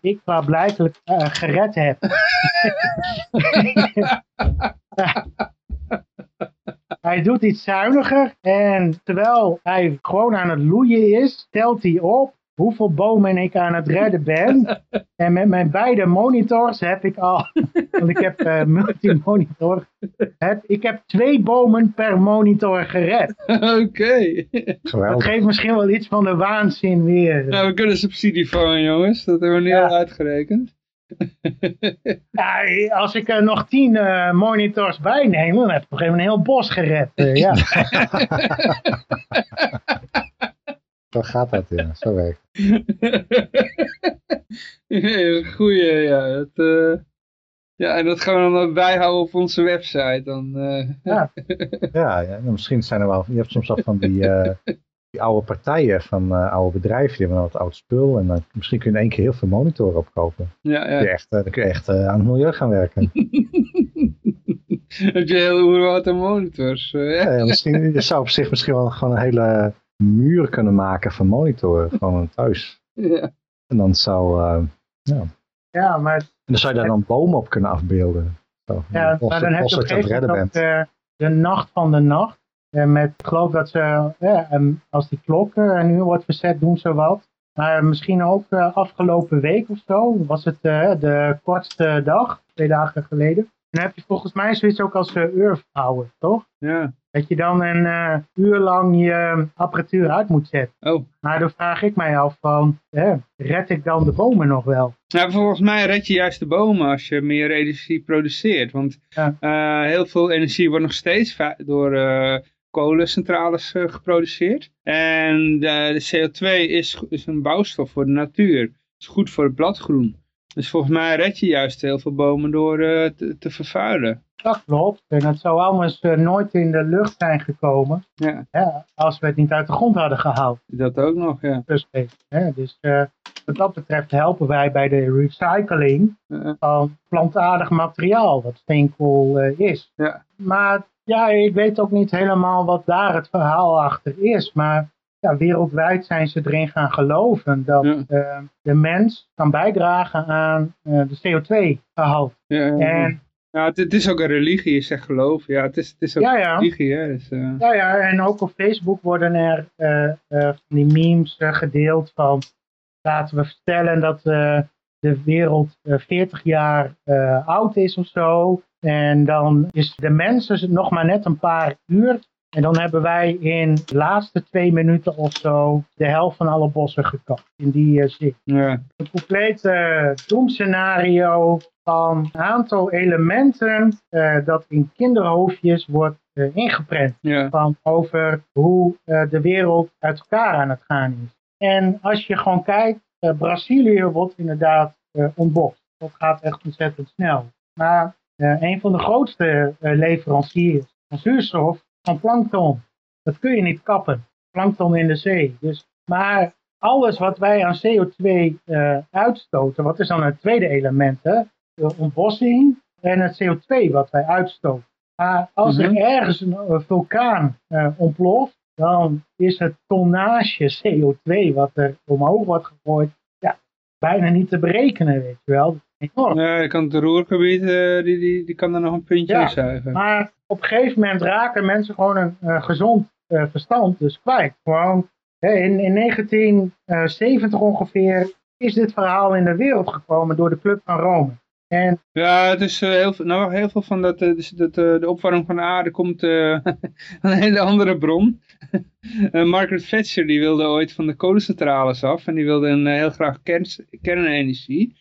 ik klaarblijkelijk eh, gered heb. hij doet iets zuiniger en terwijl hij gewoon aan het loeien is, telt hij op hoeveel bomen ik aan het redden ben. En met mijn beide monitors heb ik al, want ik heb eh multimonitor, heb, ik heb twee bomen per monitor gered. Oké. Dat Geweldig. geeft misschien wel iets van de waanzin weer. Nou, we kunnen subsidie vangen, jongens. Dat hebben we nu Ja. al uitgerekend. Ja, als ik er nog tien eh, monitors bij neem, dan heb ik toch even een heel bos gered. eh, ja. Zo gaat dat, ja. Zo werkt Ja, Goeie, ja. Dat, eh, ja, en dat gaan we dan bijhouden op onze website. Dan, eh, Ja. het. Ja, ja, nou, misschien zijn er wel... Je hebt soms ook van die, eh, die oude partijen van eh, oude bedrijven. Die hebben dan wat oud spul. En dan misschien kun je in één keer heel veel monitoren opkopen. ja, Dan kun je ja. echt, eh, dan kun je echt eh, aan het milieu gaan werken. Heb je heel oerwoud aan monitors. eh, ja. Ja, ja, misschien, je zou op zich misschien wel gewoon een hele muur kunnen maken van monitoren. Gewoon thuis. Ja. En dan zou... eh, ja. ja, maar, En dan zou je daar dan bomen op kunnen afbeelden. Zo, ja, als maar dan heb je op een het eh, de nacht van de nacht. Eh, met, ik geloof dat ze, ja, en als die klok eh, een uur wordt verzet, doen ze wat. Maar misschien ook eh, afgelopen week of zo, was het eh, de kortste dag, twee dagen geleden. Dan heb je volgens mij zoiets ook als Earth Hour, toch? Ja. Dat je dan een eh, uur lang je apparatuur uit moet zetten. Oh. Maar dan vraag ik mij af van, hè, red ik dan de bomen nog wel? Nou, volgens mij red je juist de bomen als je meer energie produceert. Want Ja. eh, heel veel energie wordt nog steeds door eh, kolencentrales eh, geproduceerd. En de, de CO2 is, is een bouwstof voor de natuur. is goed voor het bladgroen. Dus volgens mij red je juist heel veel bomen door eh, te, te vervuilen. Dat klopt. En het zou anders eh, nooit in de lucht zijn gekomen Ja, hè, als we het niet uit de grond hadden gehaald. dat ook nog, ja. Dus, hè, dus wat dat betreft helpen wij bij de recycling van plantaardig materiaal, wat steenkool is. Ja. Maar ja, ik weet ook niet helemaal wat daar het verhaal achter is. Maar ja, wereldwijd zijn ze erin gaan geloven dat Ja. eh, de mens kan bijdragen aan eh, de CO2-gehalte. ja, ja. En Ja, het, het is ook een religie, je zegt geloof. Ja, het is, het is ook ja, ja. religie, hè. Dus, eh, Ja, ja, en ook op Facebook worden er van die memes gedeeld van laten we vertellen dat de wereld eh, 40 jaar oud is of zo. En dan is de mensen nog maar net een paar uur. En dan hebben wij in de laatste twee minuten of zo de helft van alle bossen gekapt. In die eh, zin. ja. Een compleet eh doemscenario van een aantal elementen eh, dat in kinderhoofdjes wordt eh, ingeprent ja. van over hoe de wereld uit elkaar aan het gaan is. En als je gewoon kijkt, Brazilië wordt inderdaad ontbost. Dat gaat echt ontzettend snel. Maar een van de grootste eh, leveranciers van zuurstof van plankton, dat kun je niet kappen. Plankton in de zee. Dus, maar alles wat wij aan CO2 eh, uitstoten, wat is dan het tweede element? Hè? De ontbossing en het CO2 wat wij uitstoten. Maar als Mhm. er ergens een eh, vulkaan eh, ontploft, dan is het tonnage CO2 wat er omhoog wordt gegooid, ja, bijna niet te berekenen, weet je wel. Enorm. Ja, je kan het roergebied, eh, die, die, die kan er nog een puntje Ja. in zuigen. Maar op een gegeven moment raken mensen gewoon een eh, gezond eh, verstand dus kwijt. Gewoon hè, in, in 1970 ongeveer is dit verhaal in de wereld gekomen door de Club van Rome. En Ja, het is heel, veel- nou, heel veel van dat, dus dat de opwarming van de aarde komt een hele andere bron. Eh, Margaret Thatcher die wilde ooit van de kolencentrales af en die wilde een, heel graag kern, kernenergie.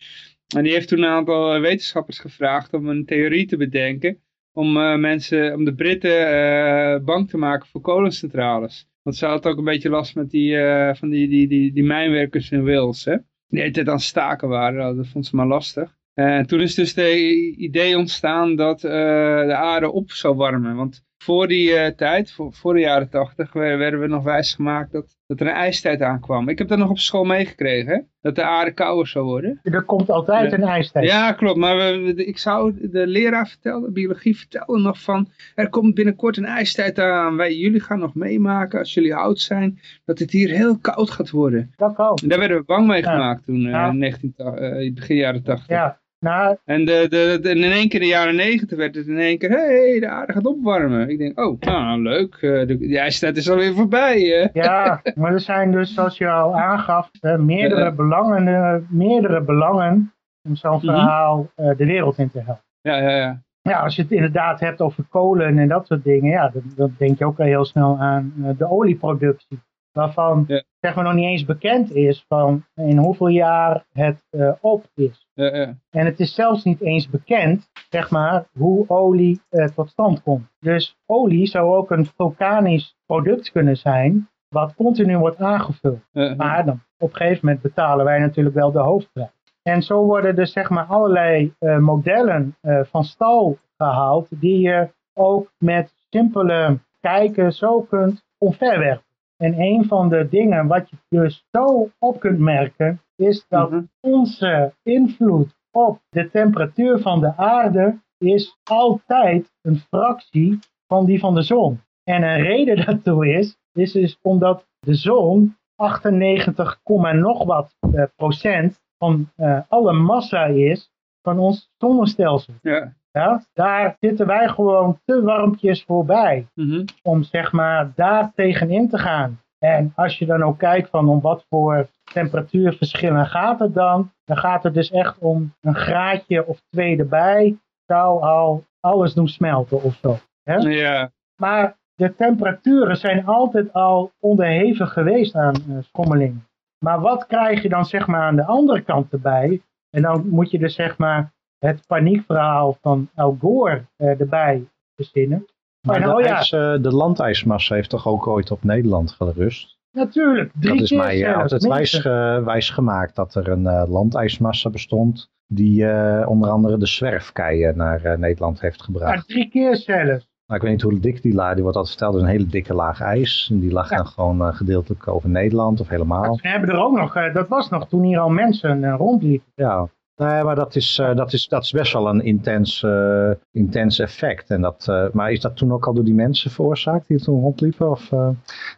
En die heeft toen een aantal eh, wetenschappers gevraagd om een theorie te bedenken om eh, mensen, om de Britten eh, bang te maken voor kolencentrales. Want ze had ook een beetje last met die, van die, die, die, die mijnwerkers in Wales, hè. Die de tijd aan het staken waren, dat vond ze maar lastig. En toen is dus de idee ontstaan dat de aarde op zou warmen. Want voor die eh, tijd, voor, voor de jaren tachtig, werden we nog wijsgemaakt dat, dat er een ijstijd aankwam. Ik heb dat nog op school meegekregen, dat de aarde kouder zou worden. er komt altijd Ja. een ijstijd. Ja, klopt. Maar we, ik zou, de leraar vertelde, biologie vertelde nog van, er komt binnenkort een ijstijd aan. Wij, jullie gaan nog meemaken, als jullie oud zijn, dat het hier heel koud gaat worden. Dat kan. En daar werden we bang mee Ja. gemaakt toen, eh, Ja. in 19, eh, begin jaren 80. Ja, nou, En de, de, de- in één keer in de jaren negentig werd het in één keer, hé, hey, de aarde gaat opwarmen. Ik denk, oh, nou, leuk, eh, de, ijstijd is alweer voorbij. ja, maar er zijn dus, zoals je al aangaf, meerdere, belangen, eh, meerdere belangen om zo'n Mhm. verhaal eh, de wereld in te helpen. Ja, ja, ja. Ja, als je het inderdaad hebt over kolen en dat soort dingen, ja, dan, dan denk je ook al heel snel aan de olieproductie. Waarvan Ja. zeg maar nog niet eens bekend is van in hoeveel jaar het op is. Ja, ja. En het is zelfs niet eens bekend, zeg maar, hoe olie eh, tot stand komt. Dus olie zou ook een vulkanisch product kunnen zijn, wat continu wordt aangevuld. Maar dan, op een gegeven moment betalen wij natuurlijk wel de hoofdprijs. En zo worden er zeg maar allerlei eh, modellen eh, van stal gehaald, die je ook met simpele kijken zo kunt omverwerpen. En een van de dingen wat je dus zo op kunt merken, is dat Mhm. onze invloed op de temperatuur van de aarde is altijd een fractie van die van de zon. En een reden daartoe is, is dus omdat de zon 98, nog wat eh, procent van eh, alle massa is van ons zonnestelsel. ja. Ja, daar zitten wij gewoon te warmpjes voorbij Mhm. om zeg maar daar tegenin te gaan. En als je dan ook kijkt van om wat voor temperatuurverschillen gaat het dan, dan gaat het dus echt om een graadje of twee erbij, zou al alles doen smelten of zo. Hè? Ja. Maar de temperaturen zijn altijd al onderhevig geweest aan eh, schommelingen. Maar wat krijg je dan zeg maar aan de andere kant erbij? En dan moet je dus zeg maar het paniekverhaal van Al Gore eh, erbij verzinnen. Maar Maar de, oh ja. ijs, eh, de landijsmassa heeft toch ook ooit op Nederland gerust? Natuurlijk, drie Dat is mij eh, zelfs, altijd wijs, gemaakt dat er een eh, landijsmassa bestond die eh, onder andere de zwerfkeien naar eh, Nederland heeft gebracht. drie keer zelfs. Maar ik weet niet hoe dik die laag, die wordt altijd verteld, is een hele dikke laag ijs. En die lag Ja. dan gewoon eh, gedeeltelijk over Nederland of helemaal. We hebben er ook nog, eh, dat was nog toen hier al mensen eh, rondliepen. Ja, nee, maar dat is, eh, dat, is, dat is best wel een intens, eh, intens effect. En dat, eh, maar is dat toen ook al door die mensen veroorzaakt die toen rondliepen? Of eh,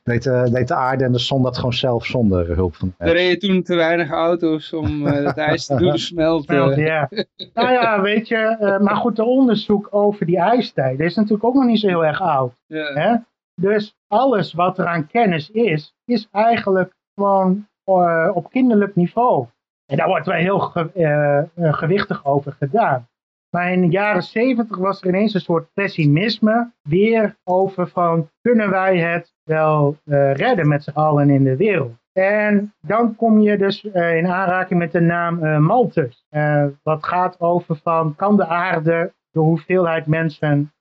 deed, eh, deed de aarde en de zon dat gewoon zelf zonder hulp van de Er reden toen te weinig auto's om eh het ijs te doen smelten. Smelt, ja. nou ja, weet je, eh, maar goed, de onderzoek over die ijstijd is natuurlijk ook nog niet zo heel erg oud. Ja. Hè? Dus alles wat er aan kennis is, is eigenlijk gewoon eh, op kinderlijk niveau. En daar wordt wel heel ge- eh, eh, gewichtig over gedaan. Maar in de jaren zeventig was er ineens een soort pessimisme weer over van kunnen wij het wel eh, redden met z'n allen in de wereld. En dan kom je dus in aanraking met de naam Malthus. Eh, wat gaat over van kan de aarde de hoeveelheid mensen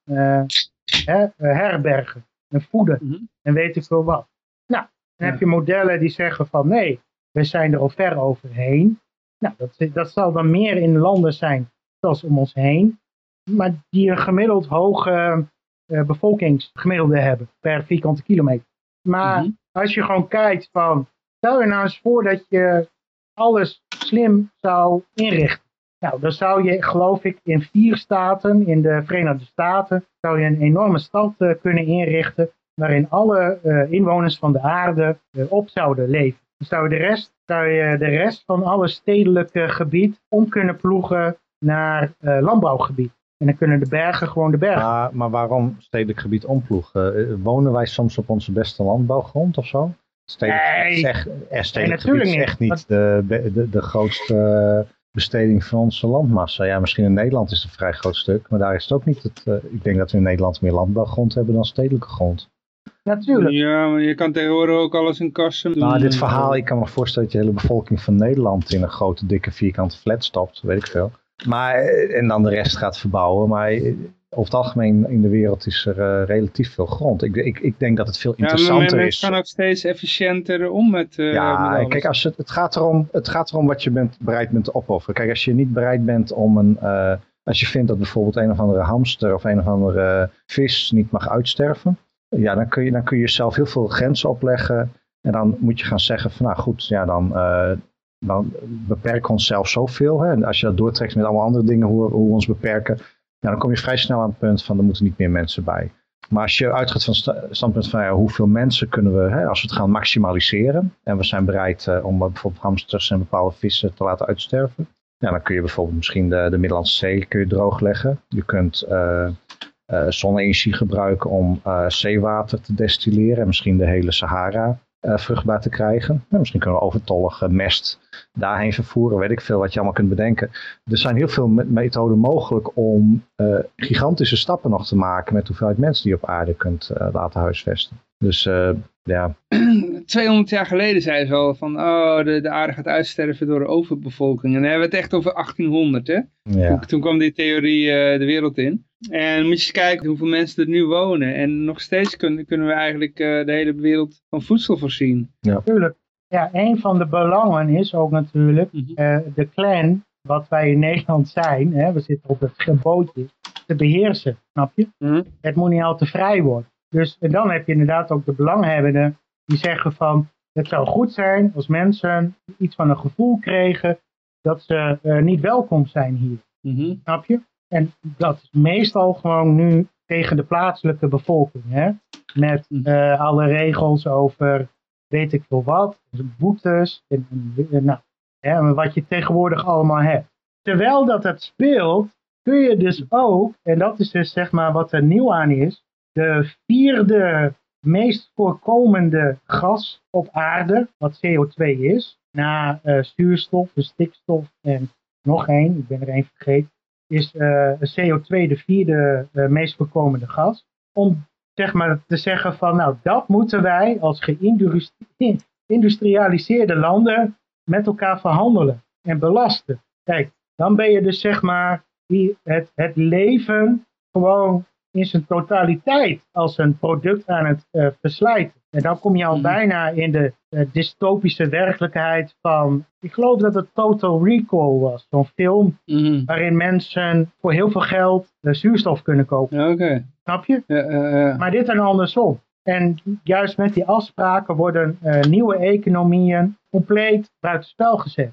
hè, herbergen en voeden Mhm. en weet ik veel wat. Nou, dan heb je modellen die zeggen van nee, we zijn er al ver overheen. Nou, dat, dat zal dan meer in landen zijn zoals om ons heen, maar die een gemiddeld hoge eh, bevolkingsgemiddelde hebben per vierkante kilometer. Maar Mhm. als je gewoon kijkt van, stel je nou eens voor dat je alles slim zou inrichten. Nou, dan zou je, geloof ik, in vier staten in de Verenigde Staten, zou je een enorme stad eh, kunnen inrichten, waarin alle eh, inwoners van de aarde op zouden leven. Zou je, de rest, zou je de rest van alle stedelijke gebied om kunnen ploegen naar eh, landbouwgebied. En dan kunnen de bergen gewoon de bergen. Maar, maar waarom stedelijk gebied omploegen? Eh, wonen wij soms op onze beste landbouwgrond of zo? Stedelijk, Nee. is echt, eh, stedelijk natuurlijk gebied is echt niet de, de, de grootste besteding van onze landmassa. Ja, misschien in Nederland is het een vrij groot stuk, maar daar is het ook niet. Het, ik denk dat we in Nederland meer landbouwgrond hebben dan stedelijke grond. Natuurlijk. Ja, maar je kan tegenwoordig ook alles in kassen doen. Maar dit verhaal, ik kan me voorstellen dat je de hele bevolking van Nederland in een grote, dikke, vierkante flat stopt, weet ik veel. Maar, eh, en dan de rest gaat verbouwen. Maar eh, over het algemeen in de wereld is er eh, relatief veel grond. Ik, ik, ik denk dat het veel Ja, maar interessanter men is. kan ook steeds efficiënter om met, Ja, kijk, als het, het, gaat erom, het gaat erom wat je bent, bereid bent te opofferen. Kijk, als je niet bereid bent om een... als je vindt dat bijvoorbeeld een of andere hamster of een of andere vis niet mag uitsterven. Ja, dan kun je, dan kun je jezelf heel veel grenzen opleggen. En dan moet je gaan zeggen van nou goed, ja dan, eh dan beperken we onszelf zoveel. Hè. En als je dat doortrekt met allemaal andere dingen, hoe, hoe we ons beperken. Ja, dan kom je vrij snel aan het punt van er moeten niet meer mensen bij. Maar als je uitgaat van het standpunt van ja, hoeveel mensen kunnen we, hè, als we het gaan maximaliseren. En we zijn bereid eh, om bijvoorbeeld hamsters en bepaalde vissen te laten uitsterven. Ja, dan kun je bijvoorbeeld misschien de, de Middellandse Zee kun je droogleggen. Je kunt eh, eh, zonne-energie gebruiken om eh, zeewater te destilleren. En misschien de hele Sahara eh, vruchtbaar te krijgen. Misschien kunnen we overtollige mest daarheen vervoeren. Weet ik veel wat je allemaal kunt bedenken. Er zijn heel veel me- methoden mogelijk om gigantische stappen nog te maken met de hoeveelheid mensen die je op aarde kunt laten huisvesten. Dus ja, 200 jaar geleden zei ze al van, oh, de, de aarde gaat uitsterven door de overbevolking. En dan hebben we het echt over 1800, hè? ja. Toen, toen kwam die theorie de wereld in. En moet je eens kijken hoeveel mensen er nu wonen. En nog steeds kunnen, kunnen we eigenlijk eh, de hele wereld van voedsel voorzien. Natuurlijk. Ja, een van de belangen is ook natuurlijk Mhm. eh, de clan, wat wij in Nederland zijn, hè, we zitten op het bootje, te beheersen, snap je? Mhm. Het moet niet al te vrij worden. Dus en dan heb je inderdaad ook de belanghebbenden die zeggen van, het zou goed zijn als mensen iets van een gevoel kregen dat ze eh, niet welkom zijn hier, Mhm. snap je? En dat is meestal gewoon nu tegen de plaatselijke bevolking, hè? Met Mhm. eh, alle regels over weet ik veel wat, boetes, en, en, en nou, hè, wat je tegenwoordig allemaal hebt. Terwijl dat het speelt, kun je dus ook, en dat is dus zeg maar wat er nieuw aan is, de vierde meest voorkomende gas op aarde, wat CO2 is, na uh, zuurstof, de stikstof en nog één, ik ben er één vergeten, is uh, CO2 de vierde uh, meest voorkomende gas. Om zeg maar te zeggen van, nou dat moeten wij als geïndustrialiseerde landen met elkaar verhandelen en belasten. Kijk, dan ben je dus zeg maar die, het, het leven gewoon in zijn totaliteit als een product aan het uh, verslijten. En dan kom je al mm. bijna in de uh, dystopische werkelijkheid van, ik geloof dat het Total Recall was, zo'n film mm. waarin mensen voor heel veel geld uh, zuurstof kunnen kopen. Ja, okay. Snap je? Ja, maar dit dan andersom. En juist met die afspraken worden nieuwe economieën compleet buitenspel gezet.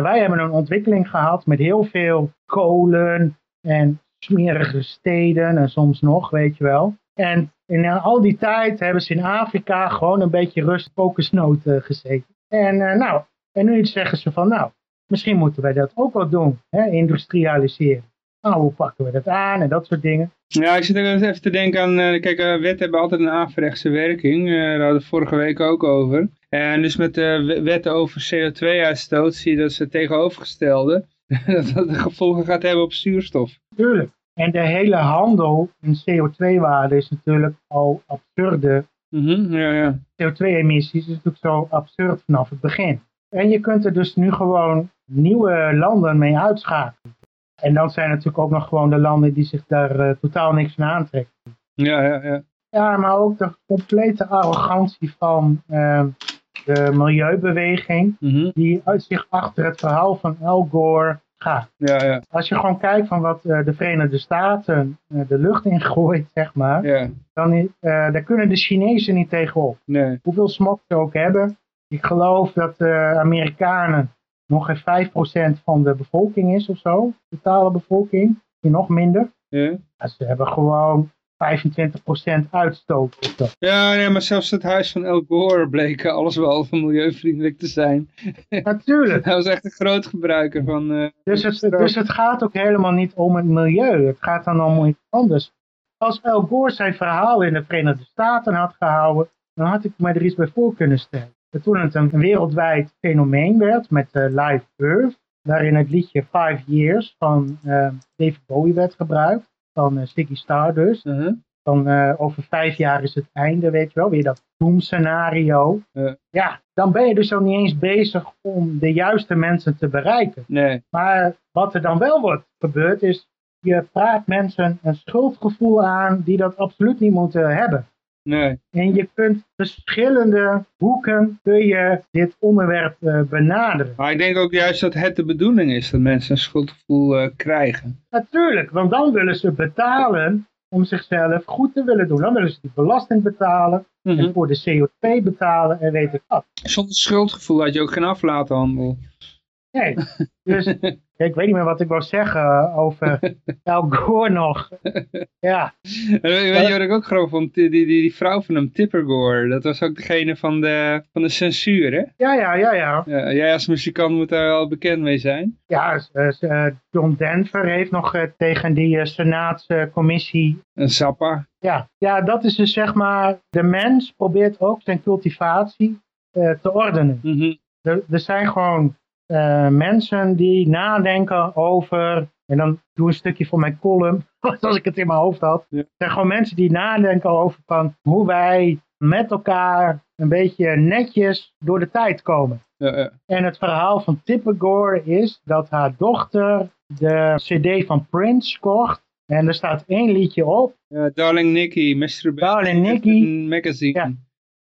wij hebben een ontwikkeling gehad met heel veel kolen en smerige steden en soms nog, weet je wel. En in al die tijd hebben ze in Afrika gewoon een beetje rust kokosnoten gezeten. En uh, nou, en nu zeggen ze van nou, misschien moeten wij dat ook wel doen, hè, industrialiseren. Nou, hoe pakken we dat aan en dat soort dingen. Ja, ik zit even te denken aan, uh, kijk, wetten hebben altijd een averechtse werking. Daar hadden we vorige week ook over. En dus met de wetten over CO2-uitstoot zie je dat ze tegenovergestelde dat dat de gevolgen gaat hebben op zuurstof. Tuurlijk. En de hele handel in CO2-waarde is natuurlijk al absurde. Mm ja, ja. CO2-emissies is natuurlijk zo absurd vanaf het begin. En je kunt er dus nu gewoon nieuwe landen mee uitschakelen. En dan zijn natuurlijk ook nog gewoon de landen die zich daar uh, totaal niks van aantrekken. Ja, ja, ja. Ja, maar ook de complete arrogantie van uh, de milieubeweging. Mm -hmm. Die uit zich achter het verhaal van Al Gore gaat. Ja, ja. Als je gewoon kijkt van wat uh, de Verenigde Staten uh, de lucht ingooit, zeg maar. Ja. Dan uh, daar kunnen de Chinezen niet tegenop. Nee. Hoeveel smog ze ook hebben. Ik geloof dat de Amerikanen nog geen 5% van de bevolking is of zo. De totale bevolking. Nog minder. Ja. Ze hebben gewoon 25% uitstoot. Ja, nee, maar zelfs het huis van El Gore bleek alles wel van milieuvriendelijk te zijn. Natuurlijk. Hij was echt een groot gebruiker van... Uh, dus, het, dus het gaat ook helemaal niet om het milieu. Het gaat dan om iets anders. Als El Gore zijn verhaal in de Verenigde Staten had gehouden, dan had ik me er iets bij voor kunnen stellen. En toen het een wereldwijd fenomeen werd met uh, Live Earth, waarin het liedje Five Years van uh, David Bowie werd gebruikt van uh, Sticky Stardust. Uh -huh. Dan uh, over vijf jaar is het einde, weet je wel, weer dat doemscenario. Uh. Ja, dan ben je dus al niet eens bezig om de juiste mensen te bereiken. Nee. Maar wat er dan wel wordt gebeurd is, je praat mensen een schuldgevoel aan die dat absoluut niet moeten hebben. Nee. En je kunt verschillende hoeken kun je dit onderwerp uh, benaderen. Maar ik denk ook juist dat het de bedoeling is dat mensen een schuldgevoel uh, krijgen. Natuurlijk, want dan willen ze betalen om zichzelf goed te willen doen. Dan willen ze die belasting betalen mm -hmm. en voor de CO2 betalen en weet ik wat. Zonder schuldgevoel had je ook geen aflaathandel. Nee, dus ik weet niet meer wat ik wou zeggen over Al Gore nog. Ja. Weet je wat ik ook grappig vond? Die, die, die, vrouw van hem, Tipper Gore, dat was ook degene van de, van de censuur, hè? Ja, ja, ja, ja. ja jij als muzikant moet daar wel bekend mee zijn. Ja, John Denver heeft nog uh, tegen die uh, senaatscommissie... Een Zappa. Ja. ja, dat is dus zeg maar, de mens probeert ook zijn cultivatie te ordenen. Mm -hmm. er, er zijn gewoon uh, mensen die nadenken over, en dan doe een stukje voor mijn column, zoals ik het in mijn hoofd had. Ja. Er zijn gewoon mensen die nadenken over van hoe wij met elkaar een beetje netjes door de tijd komen. Ja, ja. En het verhaal van Tipper Gore is dat haar dochter de cd van Prince kocht. En er staat één liedje op. Ja, Darling Nikki, Mr. Darling Nikki. Magazine.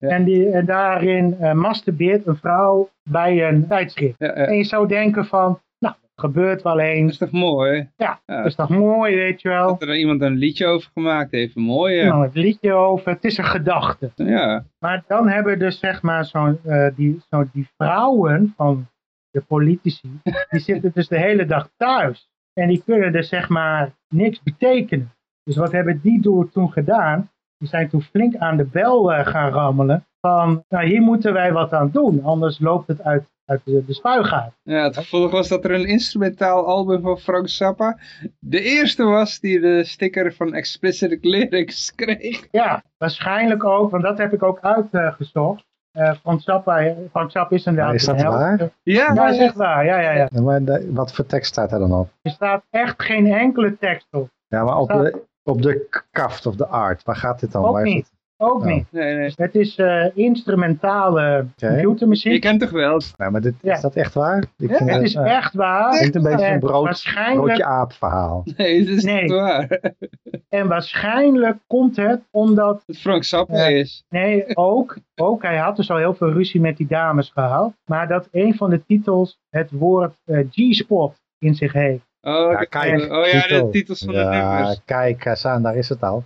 Ja. En, die, en daarin uh, masturbeert een vrouw bij een tijdschrift. Ja. En je zou denken van, nou, dat gebeurt wel eens. Dat is toch mooi? Ja, dat is toch mooi, weet je wel. Dat er iemand een liedje over gemaakt heeft, mooi. Nou, het liedje over, het is een gedachte. Ja. Maar dan hebben dus zeg maar zo, uh, die, zo die vrouwen van de politici, die zitten dus de hele dag thuis. En die kunnen dus zeg maar niks betekenen. Dus wat hebben die door toen gedaan? Die zijn toen flink aan de bel uh, gaan rammelen. Van, nou hier moeten wij wat aan doen. Anders loopt het uit, uit de, de spuigaat. Ja, het gevolg was dat er een instrumentaal album van Frank Zappa de eerste was die de sticker van Explicit Lyrics kreeg. Ja, waarschijnlijk ook, want dat heb ik ook uitgezocht. Uh, Frank Zappa, Frank Zappa is inderdaad Maar is dat de waar? Ja, is echt waar. Ja, ja, ja. Ja, maar de- wat voor tekst staat er dan op? Er staat echt geen enkele tekst op. Ja, maar op de, op de kaft of de art, waar gaat dit dan? Ook Waar is niet. het? Ook Oh. niet. nee, nee. Het is eh, instrumentale Oké. computermuziek. Je kent toch wel? Nee, maar dit, Ja. is dat echt waar? Ik Ja, vind Het het is eh, echt waar. klinkt een beetje En een brood, waarschijnlijk, broodje aap verhaal. Nee, het is Nee. niet waar. En waarschijnlijk komt het omdat, Het Frank Zappa Ja. is. nee, ook, ook, hij had dus al heel veel ruzie met die dames gehad, maar dat een van de titels het woord eh, G-spot in zich heeft. Oh, Ja, de- kijk, oh ja, de titel. titels van de Ja, nummers. kijk, Hassan, daar is het al.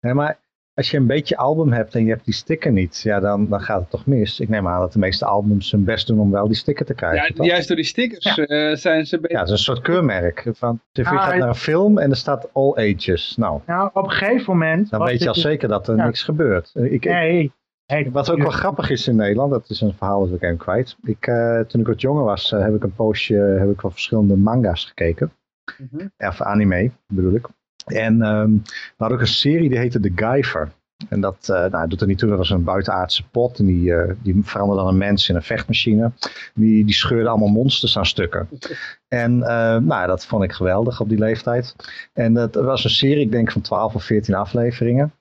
Nee, maar als je een beetje album hebt en je hebt die sticker niet, ja, dan, dan gaat het toch mis. Ik neem aan dat de meeste albums hun best doen om wel die sticker te krijgen. Ja, toch? juist door die stickers eh, zijn ze Ja, beter. het is een soort keurmerk. Van, je Ah, gaat naar een film en er staat all ages. Nou, Nou, op een gegeven moment... dan weet je al dus- zeker dat er Ja. niks gebeurt. Ik, ik- Nee, hey, wat ook wel grappig is in Nederland, dat is een verhaal dat ik even kwijt. Ik, eh, toen ik wat jonger was, eh, heb ik een poosje heb ik wel verschillende manga's gekeken. Mhm. Of anime, bedoel ik. En ehm we hadden ook een serie die heette The Guyver. En dat eh, nou, doet er niet toe, dat was een buitenaardse pot. En die, die veranderde dan een mens in een vechtmachine. Die, die scheurde allemaal monsters aan stukken. En nou, dat vond ik geweldig op die leeftijd. En dat was een serie, ik denk van 12 of 14 afleveringen.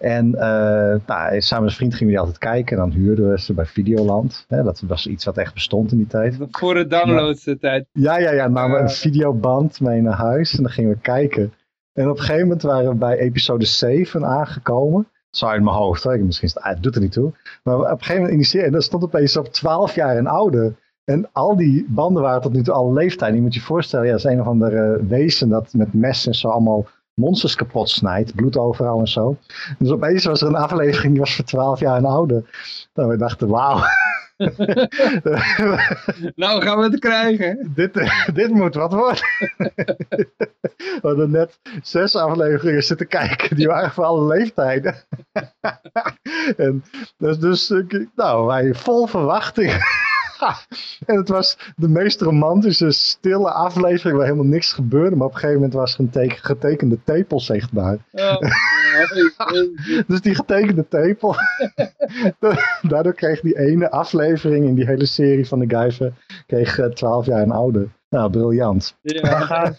En eh, nou, samen met een vriend gingen we die altijd kijken. En dan huurden we ze bij Videoland. Hè, dat was iets wat echt bestond in die tijd. Voor de downloadtijd. Ja, ja, ja. Namen we een Eh. videoband mee naar huis en dan gingen we kijken. En op een gegeven moment waren we bij episode 7 aangekomen. Zo uit mijn hoofd, hè. misschien ah, het doet er niet toe. Maar op een gegeven moment in die serie, en dat stond opeens op 12 jaar en ouder. En al die banden waren tot nu toe alle leeftijd. Je moet je voorstellen, ja, dat is een of ander eh, wezen dat met mes en zo allemaal monsters kapot snijdt. Bloed overal en zo. Dus opeens was er een aflevering die was voor 12 jaar en ouder. Nou, we dachten, wauw. Nou gaan we het krijgen. dit, dit moet wat worden. We hadden net zes afleveringen zitten kijken. Die waren voor alle leeftijden. en dus, dus nou, wij vol verwachting. en het was de meest romantische, stille aflevering waar helemaal niks gebeurde. Maar op een gegeven moment was er een teken, getekende tepel zichtbaar. Oh, Dus die getekende tepel. Daardoor kreeg die ene aflevering in die hele serie van de Guyver kreeg eh, 12 jaar en ouder. Nou, briljant. We ja. gaan,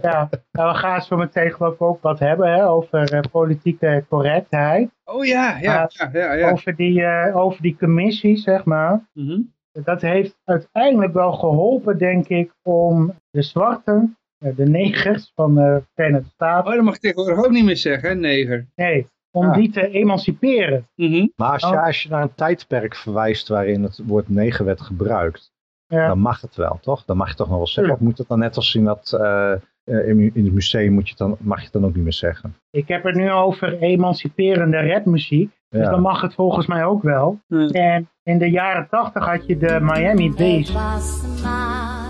ja, nou, we gaan zo meteen geloof ik ook wat hebben hè, over eh, politieke correctheid. Oh ja, ja, ja, ja. ja. Over, die, eh, over die commissie, zeg maar. Mhm. Dat heeft uiteindelijk wel geholpen, denk ik, om de zwarten, eh, de negers van de Verenigde Staten, Oh, dat mag ik tegenwoordig ook niet meer zeggen, hè, neger. nee, om Ah. die te emanciperen. Mhm. Maar als je, Oh. als je naar een tijdperk verwijst waarin het woord negen werd gebruikt, Ja. dan mag het wel, toch? Dan mag je toch nog wel zeggen. Of moet het dan net als in dat eh, eh, in, in het museum moet je het dan, mag je het dan ook niet meer zeggen? Ik heb het nu over emanciperende rapmuziek. Dus Ja. dan mag het volgens mij ook wel. En in de jaren tachtig had je de Miami Bass. Het was maar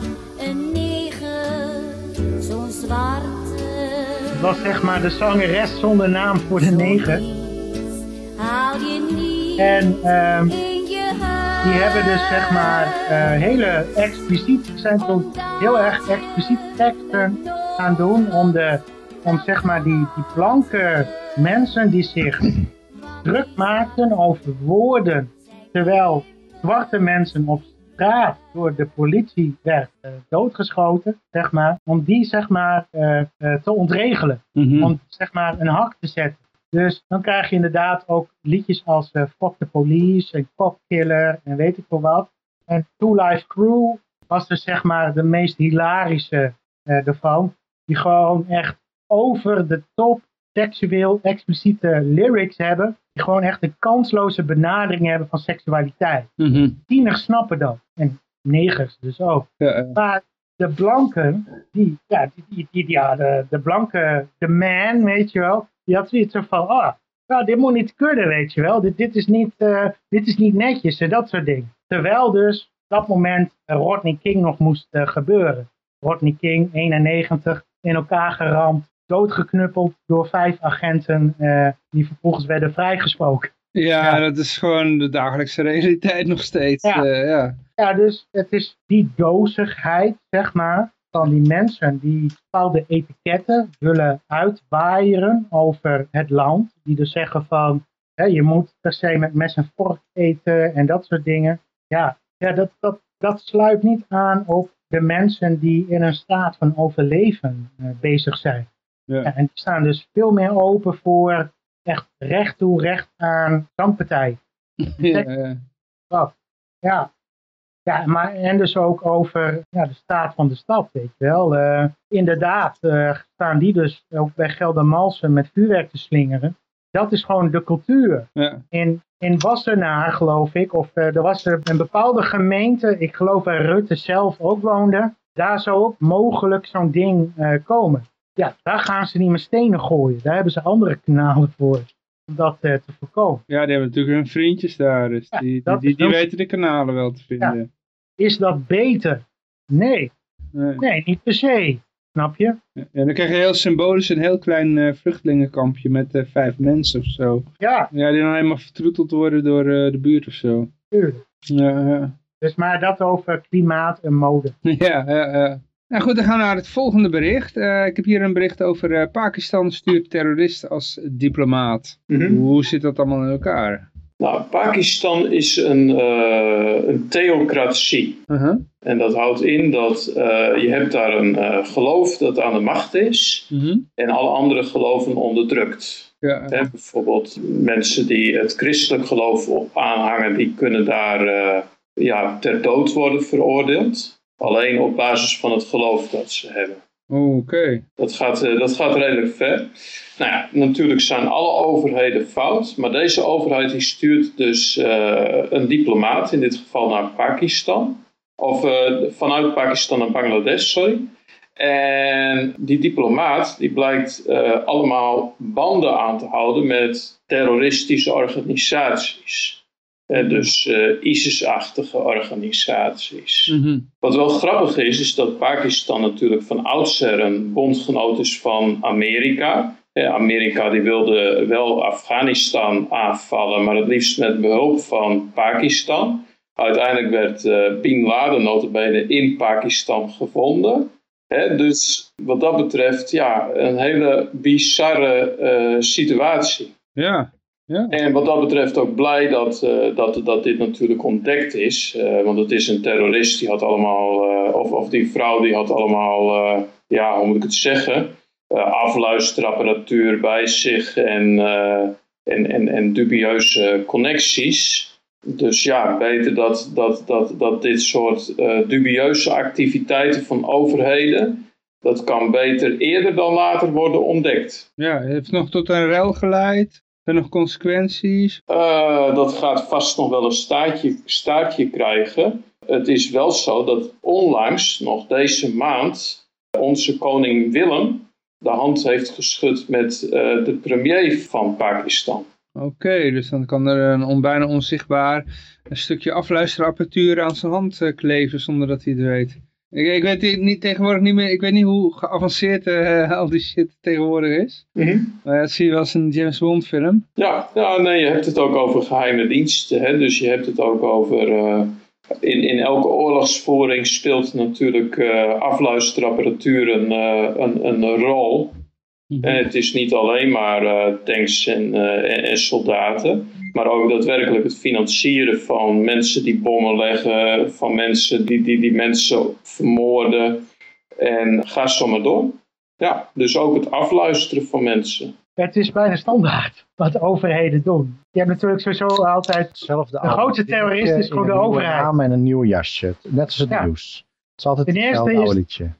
een neger, zo'n zwarte. Dat was zeg maar de zangeres zonder naam voor de neger. Haal je niet En ehm, huis. Die hebben dus zeg maar eh, hele expliciet, zijn toen heel erg expliciet teksten gaan doen om, de, om zeg maar die, die blanke mensen die zich druk maakten over woorden, terwijl zwarte mensen op straat door de politie werd eh, doodgeschoten, zeg maar, om die zeg maar eh, te ontregelen Mhm. om zeg maar een hak te zetten. Dus dan krijg je inderdaad ook liedjes als eh, Fuck the Police en Cop Killer en weet ik veel wat. En Two Life Crew was dus zeg maar de meest hilarische eh ervan. Die gewoon echt over de top seksueel expliciete lyrics hebben. Die gewoon echt een kansloze benadering hebben van seksualiteit. Mhm. Tieners snappen dat. En negers dus ook. Ja. Maar de blanken, die, ja, die, die, die, ja, de, de blanke, de man, weet je wel, die had zoiets zo van, ah, nou, dit moet niet kunnen, weet je wel. Dit, dit, is, niet, eh, dit is niet netjes en dat soort dingen. Terwijl dus op dat moment Rodney King nog moest eh, gebeuren. Rodney King, 91, in elkaar geramd, doodgeknuppeld door vijf agenten eh, die vervolgens werden vrijgesproken. ja, Ja. dat is gewoon de dagelijkse realiteit nog steeds. Ja. ja. Ja, dus het is die dozigheid, zeg maar, van die mensen die bepaalde etiketten willen uitwaaieren over het land. Die dus zeggen van, hè, je moet per se met mes en vork eten en dat soort dingen. Ja, ja dat, dat, dat sluit niet aan op de mensen die in een staat van overleven eh, bezig zijn. Ja. Ja, en die staan dus veel meer open voor echt recht toe, recht aan kamppartij. Ja, ja. Wat? Ja. Ja, maar en dus ook over ja, de staat van de stad, weet je wel. Eh, inderdaad, eh, staan die dus ook bij Geldermalsen met vuurwerk te slingeren. Dat is gewoon de cultuur. Ja. In, in Wassenaar, geloof ik, of eh, er was er een bepaalde gemeente, ik geloof waar Rutte zelf ook woonde, daar zou ook mogelijk zo'n ding komen. Ja, daar gaan ze niet meer stenen gooien. Daar hebben ze andere kanalen voor, om dat te voorkomen. Ja, die hebben natuurlijk hun vriendjes daar, dus Ja, die, die, die, is die ook- weten de kanalen wel te vinden. Is dat beter? Nee, Nee. nee, niet per se. Snap je? Ja, dan krijg je heel symbolisch een heel klein eh, vluchtelingenkampje met eh, vijf mensen of zo. Ja, Ja, die dan helemaal vertroeteld worden door eh, de buurt of zo. tuurlijk. Ja, ja. Dus maar dat over klimaat en mode. Ja, ja, ja. Nou goed, dan gaan we naar het volgende bericht. Ik heb hier een bericht over Pakistan stuurt terrorist als diplomaat. Mhm. Hoe zit dat allemaal in elkaar? Nou, Pakistan is een, eh, een theocratie. Uh-huh. En dat houdt in dat eh, je hebt daar een eh, geloof dat aan de macht is Mhm. en alle andere geloven onderdrukt. Ja, bijvoorbeeld mensen die het christelijk geloof aanhangen, die kunnen daar ja, ter dood worden veroordeeld. Alleen op basis van het geloof dat ze hebben. Oké. Dat gaat, eh, dat gaat redelijk ver. Nou ja, natuurlijk zijn alle overheden fout, maar deze overheid die stuurt dus eh, een diplomaat, in dit geval naar Pakistan. Of eh, vanuit Pakistan naar Bangladesh, sorry. En die diplomaat die blijkt allemaal banden aan te houden met terroristische organisaties. Eh, dus eh, ISIS-achtige organisaties. Mhm. Wat wel grappig is, is dat Pakistan natuurlijk van oudsher een bondgenoot is van Amerika. Eh, Amerika die wilde wel Afghanistan aanvallen, maar het liefst met behulp van Pakistan. Uiteindelijk werd eh, Bin Laden notabene in Pakistan gevonden. Dus wat dat betreft, ja, een hele bizarre situatie. Ja, En wat dat betreft ook blij dat, eh, dat, dat dit natuurlijk ontdekt is. Eh, want het is een terrorist, die had allemaal, eh, of, of die vrouw die had allemaal, ja, hoe moet ik het zeggen, afluisterapparatuur bij zich en, en, en, en dubieuze connecties. Dus ja, beter dat, dat, dat, dat dit soort dubieuze activiteiten van overheden, dat kan beter eerder dan later worden ontdekt. ja, het heeft nog tot een rel geleid. Er nog consequenties? Eh, dat gaat vast nog wel een staartje, staartje krijgen. Het is wel zo dat onlangs, nog deze maand, onze koning Willem de hand heeft geschud met eh, de premier van Pakistan. Oké, dus dan kan er een on, bijna onzichtbaar een stukje afluisterapparatuur aan zijn hand eh, kleven zonder dat hij het weet. Ik, ik weet niet- tegenwoordig niet meer, ik weet niet hoe geavanceerd eh, al die shit tegenwoordig is. Maar dat zie je wel eens in een James Bond film. Ja, ja, nee, je hebt het ook over geheime diensten. Hè? Dus je hebt het ook over. eh, in, in elke oorlogsvoering speelt natuurlijk eh, afluisterapparatuur een, een, een rol. En het is niet alleen maar eh, tanks en, eh, en, en soldaten, maar ook daadwerkelijk het financieren van mensen die bommen leggen, van mensen die, die, die mensen vermoorden. En ga zo maar door. Ja, dus ook het afluisteren van mensen. Het is bijna standaard wat overheden doen. Je hebt natuurlijk sowieso altijd... Hetzelfde De grootste terrorist is gewoon een de nieuwe overheid. naam en een nieuw jasje. Net als het Ja. nieuws. Het is altijd Ten eerste hetzelfde is- oude liedje.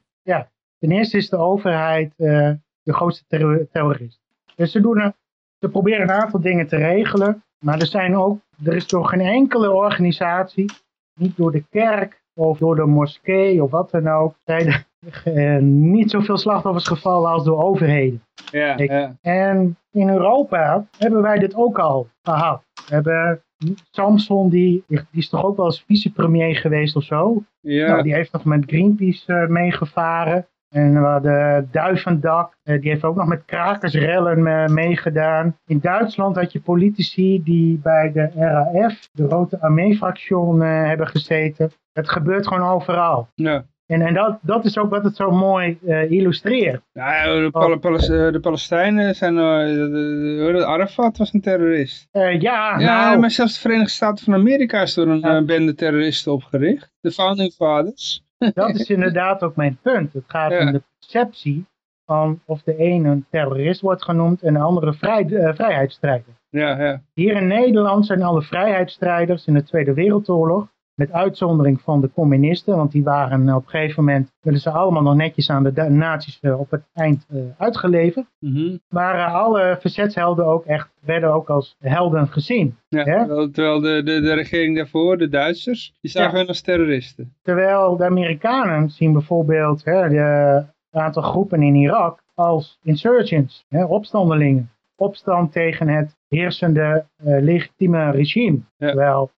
Ten eerste is de overheid eh, de grootste terror- terrorist. Dus ze, doen een, ze proberen een aantal dingen te regelen. Maar er, zijn ook, er is door geen enkele organisatie, niet door de kerk of door de moskee of wat dan ook, zijn er eh, niet zoveel slachtoffers gevallen als door overheden. Ja. En in Europa hebben wij dit ook al gehad. We hebben Samson, die, die is toch ook wel eens vicepremier geweest of zo. ja. Nou, die heeft nog met Greenpeace eh, meegevaren. En we hadden Duivendak, eh, die heeft ook nog met krakersrellen eh, meegedaan. In Duitsland had je politici die bij de RAF, de Rote Armee-fractie, eh, hebben gezeten. Het gebeurt gewoon overal. Ja. En, en dat, dat is ook wat het zo mooi eh, illustreert. Ja, de, Pal- Palas- eh, de Palestijnen zijn, eh, de- Arafat was een terrorist. Eh, ja, Ja, nou, maar zelfs de Verenigde Staten van Amerika is door een eh, bende terroristen opgericht. De Founding Fathers. Dat is inderdaad ook mijn punt. Het gaat Ja. om de perceptie van of de ene een terrorist wordt genoemd en de andere vrij, eh, vrijheidsstrijder. Ja, ja. Hier in Nederland zijn alle vrijheidsstrijders in de Tweede Wereldoorlog, met uitzondering van de communisten, want die waren op een gegeven moment, werden ze allemaal nog netjes aan de nazi's eh, op het eind eh, uitgeleverd. Mhm. Maar eh, alle verzetshelden ook echt, werden ook als helden gezien. ja. Terwijl, terwijl de, de, de regering daarvoor, de Duitsers, die zagen Ja. als terroristen. Terwijl de Amerikanen zien bijvoorbeeld hè, de aantal groepen in Irak als insurgents, hè, opstandelingen. Opstand tegen het heersende eh, legitieme regime. Ja. Terwijl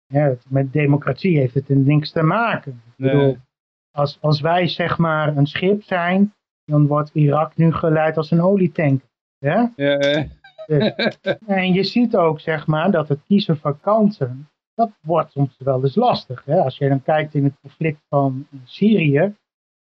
met democratie heeft het niks te maken. Ik bedoel, als, als wij zeg maar een schip zijn, dan wordt Irak nu geleid als een olietank. Ja? Ja, eh, En je ziet ook zeg maar dat het kiezen van kansen, dat wordt soms wel eens lastig. Hè? Als je dan kijkt in het conflict van Syrië,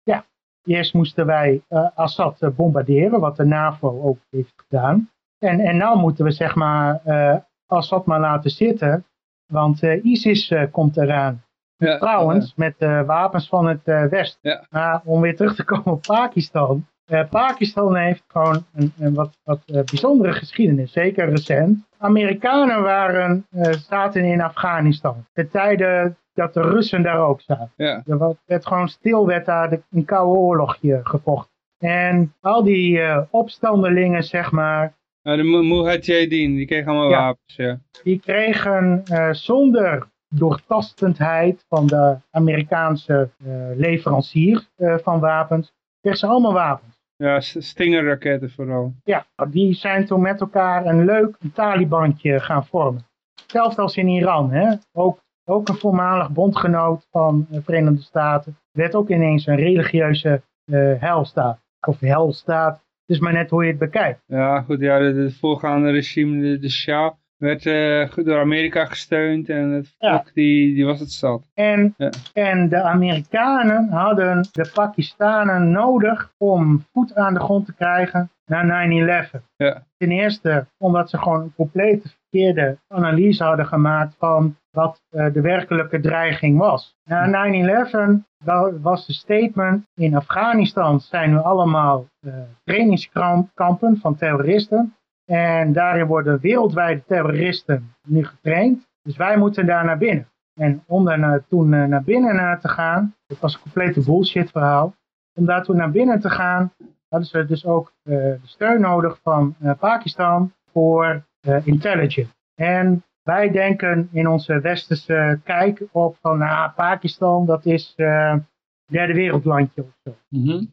ja, eerst moesten wij eh, Assad eh, bombarderen, wat de NAVO ook heeft gedaan. En, en nou moeten we zeg maar eh, Assad maar laten zitten, want eh, ISIS eh, komt eraan. ja, Trouwens, met eh, wapens van het Westen. Ja. Maar om weer terug te komen op Pakistan. Pakistan heeft gewoon een, een wat, wat bijzondere geschiedenis, zeker recent. Amerikanen waren, zaten in Afghanistan. De tijden dat de Russen daar ook zaten. Ja, Er werd gewoon stil, werd daar de, een koude oorlogje gevochten. En al die eh, opstandelingen, zeg maar, de Mo- Mujahideen, die kregen allemaal Ja. wapens, ja. die kregen eh, zonder doortastendheid van de Amerikaanse eh, leverancier eh, van wapens, kregen ze allemaal wapens. Ja, Stinger-raketten vooral. Ja, die zijn toen met elkaar een leuk Talibantje gaan vormen. Zelfs als in Iran, hè? Ook, ook een voormalig bondgenoot van de Verenigde Staten, werd ook ineens een religieuze helstaat. Of helstaat, het is maar net hoe je het bekijkt. Ja, goed, ja, de voorgaande regime, de, de Shah, werd eh, door Amerika gesteund en het Ja. volk die, die was het zat. En, Ja. en de Amerikanen hadden de Pakistanen nodig om voet aan de grond te krijgen na 9-11. Ja. Ten eerste omdat ze gewoon een complete verkeerde analyse hadden gemaakt van wat eh, de werkelijke dreiging was. Na 9-11 wa- was de statement in Afghanistan zijn nu allemaal eh, trainingskampen van terroristen. En daarin worden wereldwijde terroristen nu getraind. Dus wij moeten daar naar binnen. En om daar toen eh, naar binnen eh, te gaan, het was een complete bullshit verhaal. Om daar toen naar binnen te gaan, hadden ze dus ook de steun nodig van Pakistan voor intelligence. En wij denken in onze westerse kijk op van, nou, Pakistan, dat is eh derde wereldlandje of zo. Mhm.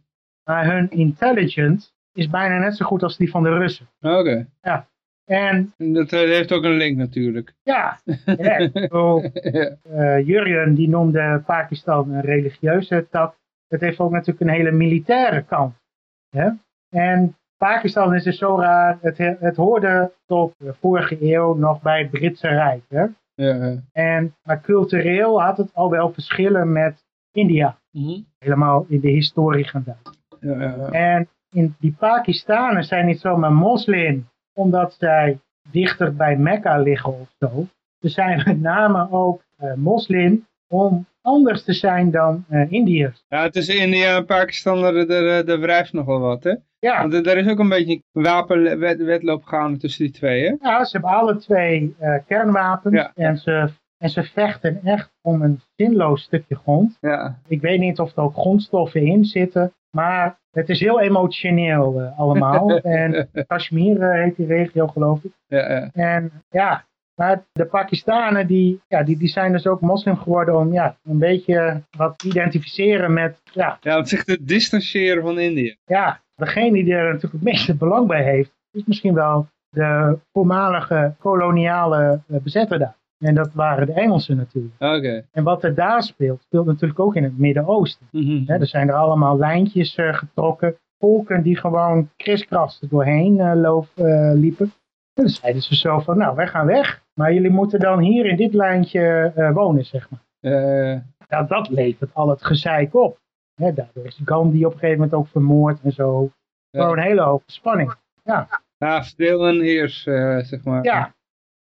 Maar hun intelligence is bijna net zo goed als die van de Russen. Oké. En En Dat eh, heeft ook een link natuurlijk. ja, ja, ja. eh Jurjen die noemde Pakistan een religieuze tak. Het heeft ook natuurlijk een hele militaire kant. Hè? En Pakistan is dus zo raar, het, het hoorde tot de vorige eeuw nog bij het Britse Rijk. Hè? Ja. En, maar cultureel had het al wel verschillen met India. Mhm. Helemaal in de historie gedaan. ja, ja, ja. En in die Pakistanen zijn niet zomaar moslim, omdat zij dichter bij Mekka liggen of zo. Ze zijn met name ook eh, moslim om anders te zijn dan eh Indiërs. Ja, tussen India en Pakistan, daar, daar, daar wrijft nogal wat, hè? Ja, Want er er is ook een beetje een wapenwetloop gaande tussen die twee, hè? ja, ze hebben alle twee eh, kernwapens Ja. en, ze, en ze vechten echt om een zinloos stukje grond. Ja. Ik weet niet of er ook grondstoffen in zitten, maar het is heel emotioneel eh, allemaal. en Kashmir eh, heet die regio geloof ik. Ja, ja. En ja, maar de Pakistanen die, ja, die, die zijn dus ook moslim geworden om ja, een beetje wat te identificeren met ja, ja, om zich te distancieren van India. ja, degene die er natuurlijk het meeste belang bij heeft, is misschien wel de voormalige koloniale eh, bezetter daar. En dat waren de Engelsen natuurlijk. Oké. En wat er daar speelt, speelt natuurlijk ook in het Midden-Oosten. Hè, er zijn er allemaal lijntjes eh, getrokken. Volken die gewoon kriskras er doorheen eh, liepen. En dan zeiden ze zo van, nou, wij gaan weg. Maar jullie moeten dan hier in dit lijntje eh, wonen, zeg maar. Nou, dat levert al het gezeik op. Hè, daardoor is Gandhi op een gegeven moment ook vermoord en zo. Ja. Gewoon een hele hoge spanning. ja, verdeel en heers, eh, zeg maar. Ja.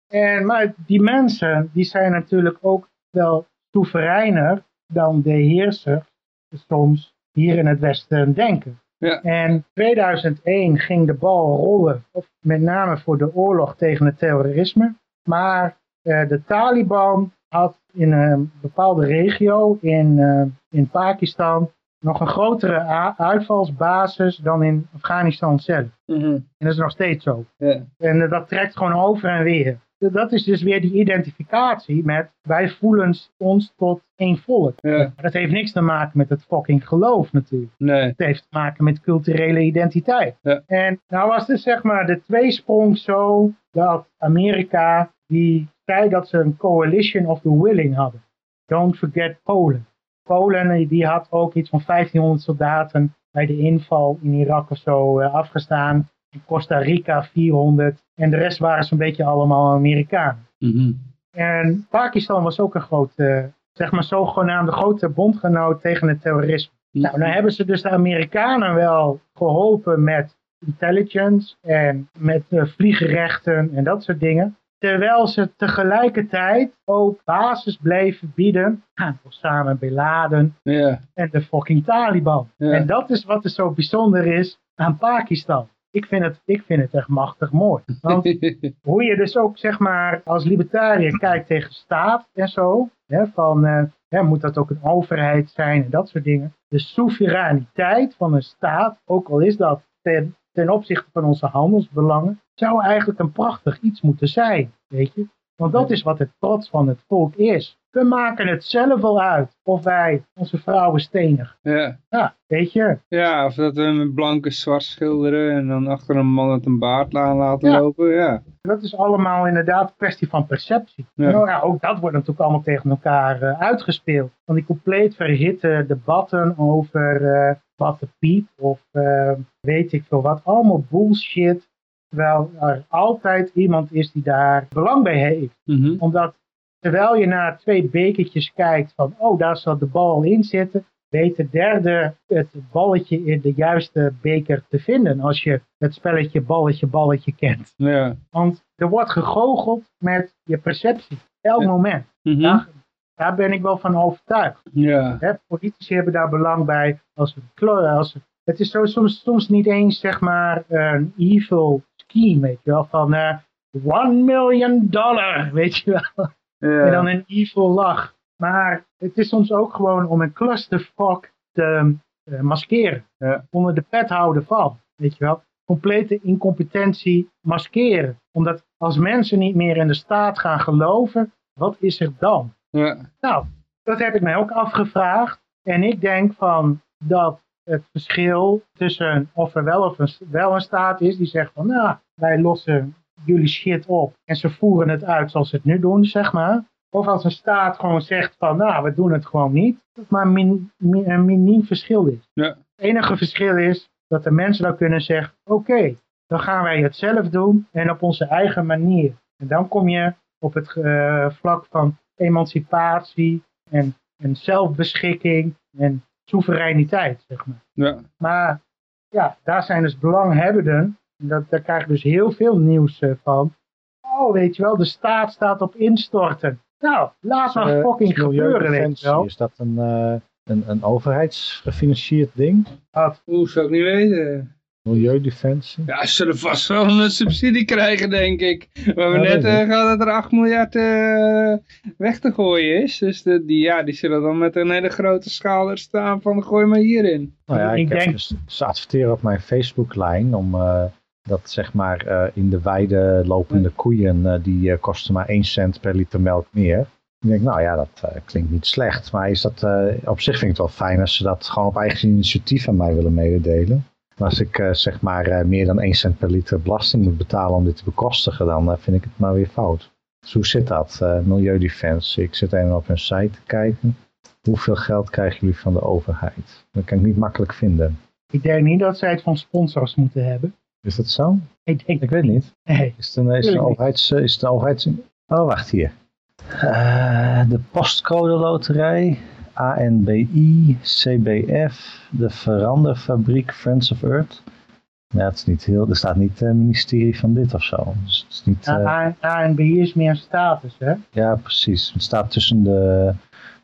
En, maar die mensen, die zijn natuurlijk ook wel soevereiner dan de heerser soms hier in het Westen denken. Ja. En 2001 ging de bal rollen, met name voor de oorlog tegen het terrorisme. Maar eh, de Taliban had in een bepaalde regio in, eh, in Pakistan nog een grotere uitvalsbasis dan in Afghanistan zelf. Mhm. En dat is nog steeds zo. En eh, dat trekt gewoon over en weer. Dat is dus weer die identificatie met wij voelen ons tot één volk. Dat heeft niks te maken met het fucking geloof natuurlijk. Nee. Het heeft te maken met culturele identiteit. Ja. En nou was dus zeg maar de tweesprong zo dat Amerika die zei dat ze een coalition of the willing hadden. Don't forget Polen. Polen eh, die had ook iets van 1500 soldaten bij de inval in Irak of zo eh, afgestaan. In Costa Rica 400. En de rest waren zo'n beetje allemaal Amerikanen. Mhm. En Pakistan was ook een grote, zeg maar zogenaamde grote bondgenoot tegen het terrorisme. Nou, dan hebben ze dus de Amerikanen wel geholpen met intelligence en met eh, vliegrechten en dat soort dingen. Terwijl ze tegelijkertijd ook basis bleven bieden aan Osama Bin Laden en de fucking Taliban. En dat is wat er zo bijzonder is aan Pakistan. Ik vind het, ik vind het echt machtig mooi. Want hoe je dus ook zeg maar als libertariër kijkt tegen staat en zo. Hè, van eh, hè, moet dat ook een overheid zijn en dat soort dingen. De soevereiniteit van een staat, ook al is dat ten, ten opzichte van onze handelsbelangen, zou eigenlijk een prachtig iets moeten zijn. Weet je? Want dat is wat het trots van het volk is. We maken het zelf wel uit of wij onze vrouwen stenigen. ja. Ja, weet je. Ja, of dat we met blanke zwart schilderen en dan achter een man met een baard aan laten Ja. lopen. Ja. Dat is allemaal inderdaad een kwestie van perceptie. Ja. Nou ja, ook dat wordt natuurlijk allemaal tegen elkaar eh, uitgespeeld. Van die compleet verhitte debatten over eh Zwarte Piet of eh, weet ik veel wat. Allemaal bullshit. Terwijl er altijd iemand is die daar belang bij heeft. Mhm. Omdat terwijl je naar twee bekertjes kijkt van oh daar zal de bal in zitten. Weet de derde het balletje in de juiste beker te vinden. Als je het spelletje balletje balletje kent. Ja. Want er wordt gegoocheld met je perceptie. Elk Ja. moment. Mhm. Daar, daar ben ik wel van overtuigd. Ja. Politici hebben daar belang bij. Als klo- als het is zo, soms, soms niet eens zeg maar een evil scheme. Weet je wel. Van eh one million dollar. Weet je wel. En dan Ja. een evil lach. Maar het is soms ook gewoon om een clusterfuck te eh, maskeren. Ja. Onder de pet houden van. Weet je wel. Complete incompetentie maskeren. Omdat als mensen niet meer in de staat gaan geloven, wat is er dan? Ja. Nou, dat heb ik mij ook afgevraagd. En ik denk van dat het verschil tussen of er wel, of een, wel een staat is die zegt van nou, wij lossen jullie shit op en ze voeren het uit zoals ze het nu doen, zeg maar. Of als een staat gewoon zegt van nou, we doen het gewoon niet. Dat maar min, min- een miniem verschil is. Ja. Het enige verschil is dat de mensen dan kunnen zeggen, oké, dan gaan wij het zelf doen en op onze eigen manier. En dan kom je op het eh, vlak van emancipatie en, en zelfbeschikking en soevereiniteit, zeg maar. Ja. Maar ja, daar zijn dus belanghebbenden. Dat, daar krijg ik dus heel veel nieuws eh, van. Oh, weet je wel, de staat staat op instorten. Nou, laat maar Eh, fucking gebeuren, weet je wel. Is dat een, eh, een, een overheidsgefinancierd ding? Dat, Hoe zou ik niet weten? Milieudefensie? Ja, ze zullen vast wel een subsidie krijgen, denk ik. We hebben Ja, net eh, ik. gehad dat er 8 miljard eh, weg te gooien is. Dus de, die, ja, die zullen dan met een hele grote schaal er staan van gooi maar hierin. Nou ja, Ik ik, heb denk- dus, ze adverteren op mijn Facebook-lijn om eh, dat zeg maar eh, in de weide lopende koeien, eh, die eh, kosten maar 1 cent per liter melk meer. Ik denk, nou ja, dat klinkt niet slecht. Maar is dat, op zich vind ik het wel fijn als ze dat gewoon op eigen initiatief aan mij willen mededelen. Maar als ik zeg maar meer dan 1 cent per liter belasting moet betalen om dit te bekostigen, dan vind ik het maar weer fout. Dus hoe zit dat? Milieudefensie. Ik zit even op hun site te kijken. Hoeveel geld krijgen jullie van de overheid? Dat kan ik niet makkelijk vinden. Ik denk niet dat zij het van sponsors moeten hebben. Is dat zo? Ik, denk ik weet niet. Nee. Is het een, is een overheids... Is het een overheids... Oh, wacht hier. Uh, de postcode loterij. ANBI, CBF, de Veranderfabriek Friends of Earth. Ja, het is niet heel, er staat niet uh, ministerie van dit of zo. Dus het is niet, uh... ANBI is meer status, hè? Ja, precies. Het staat tussen de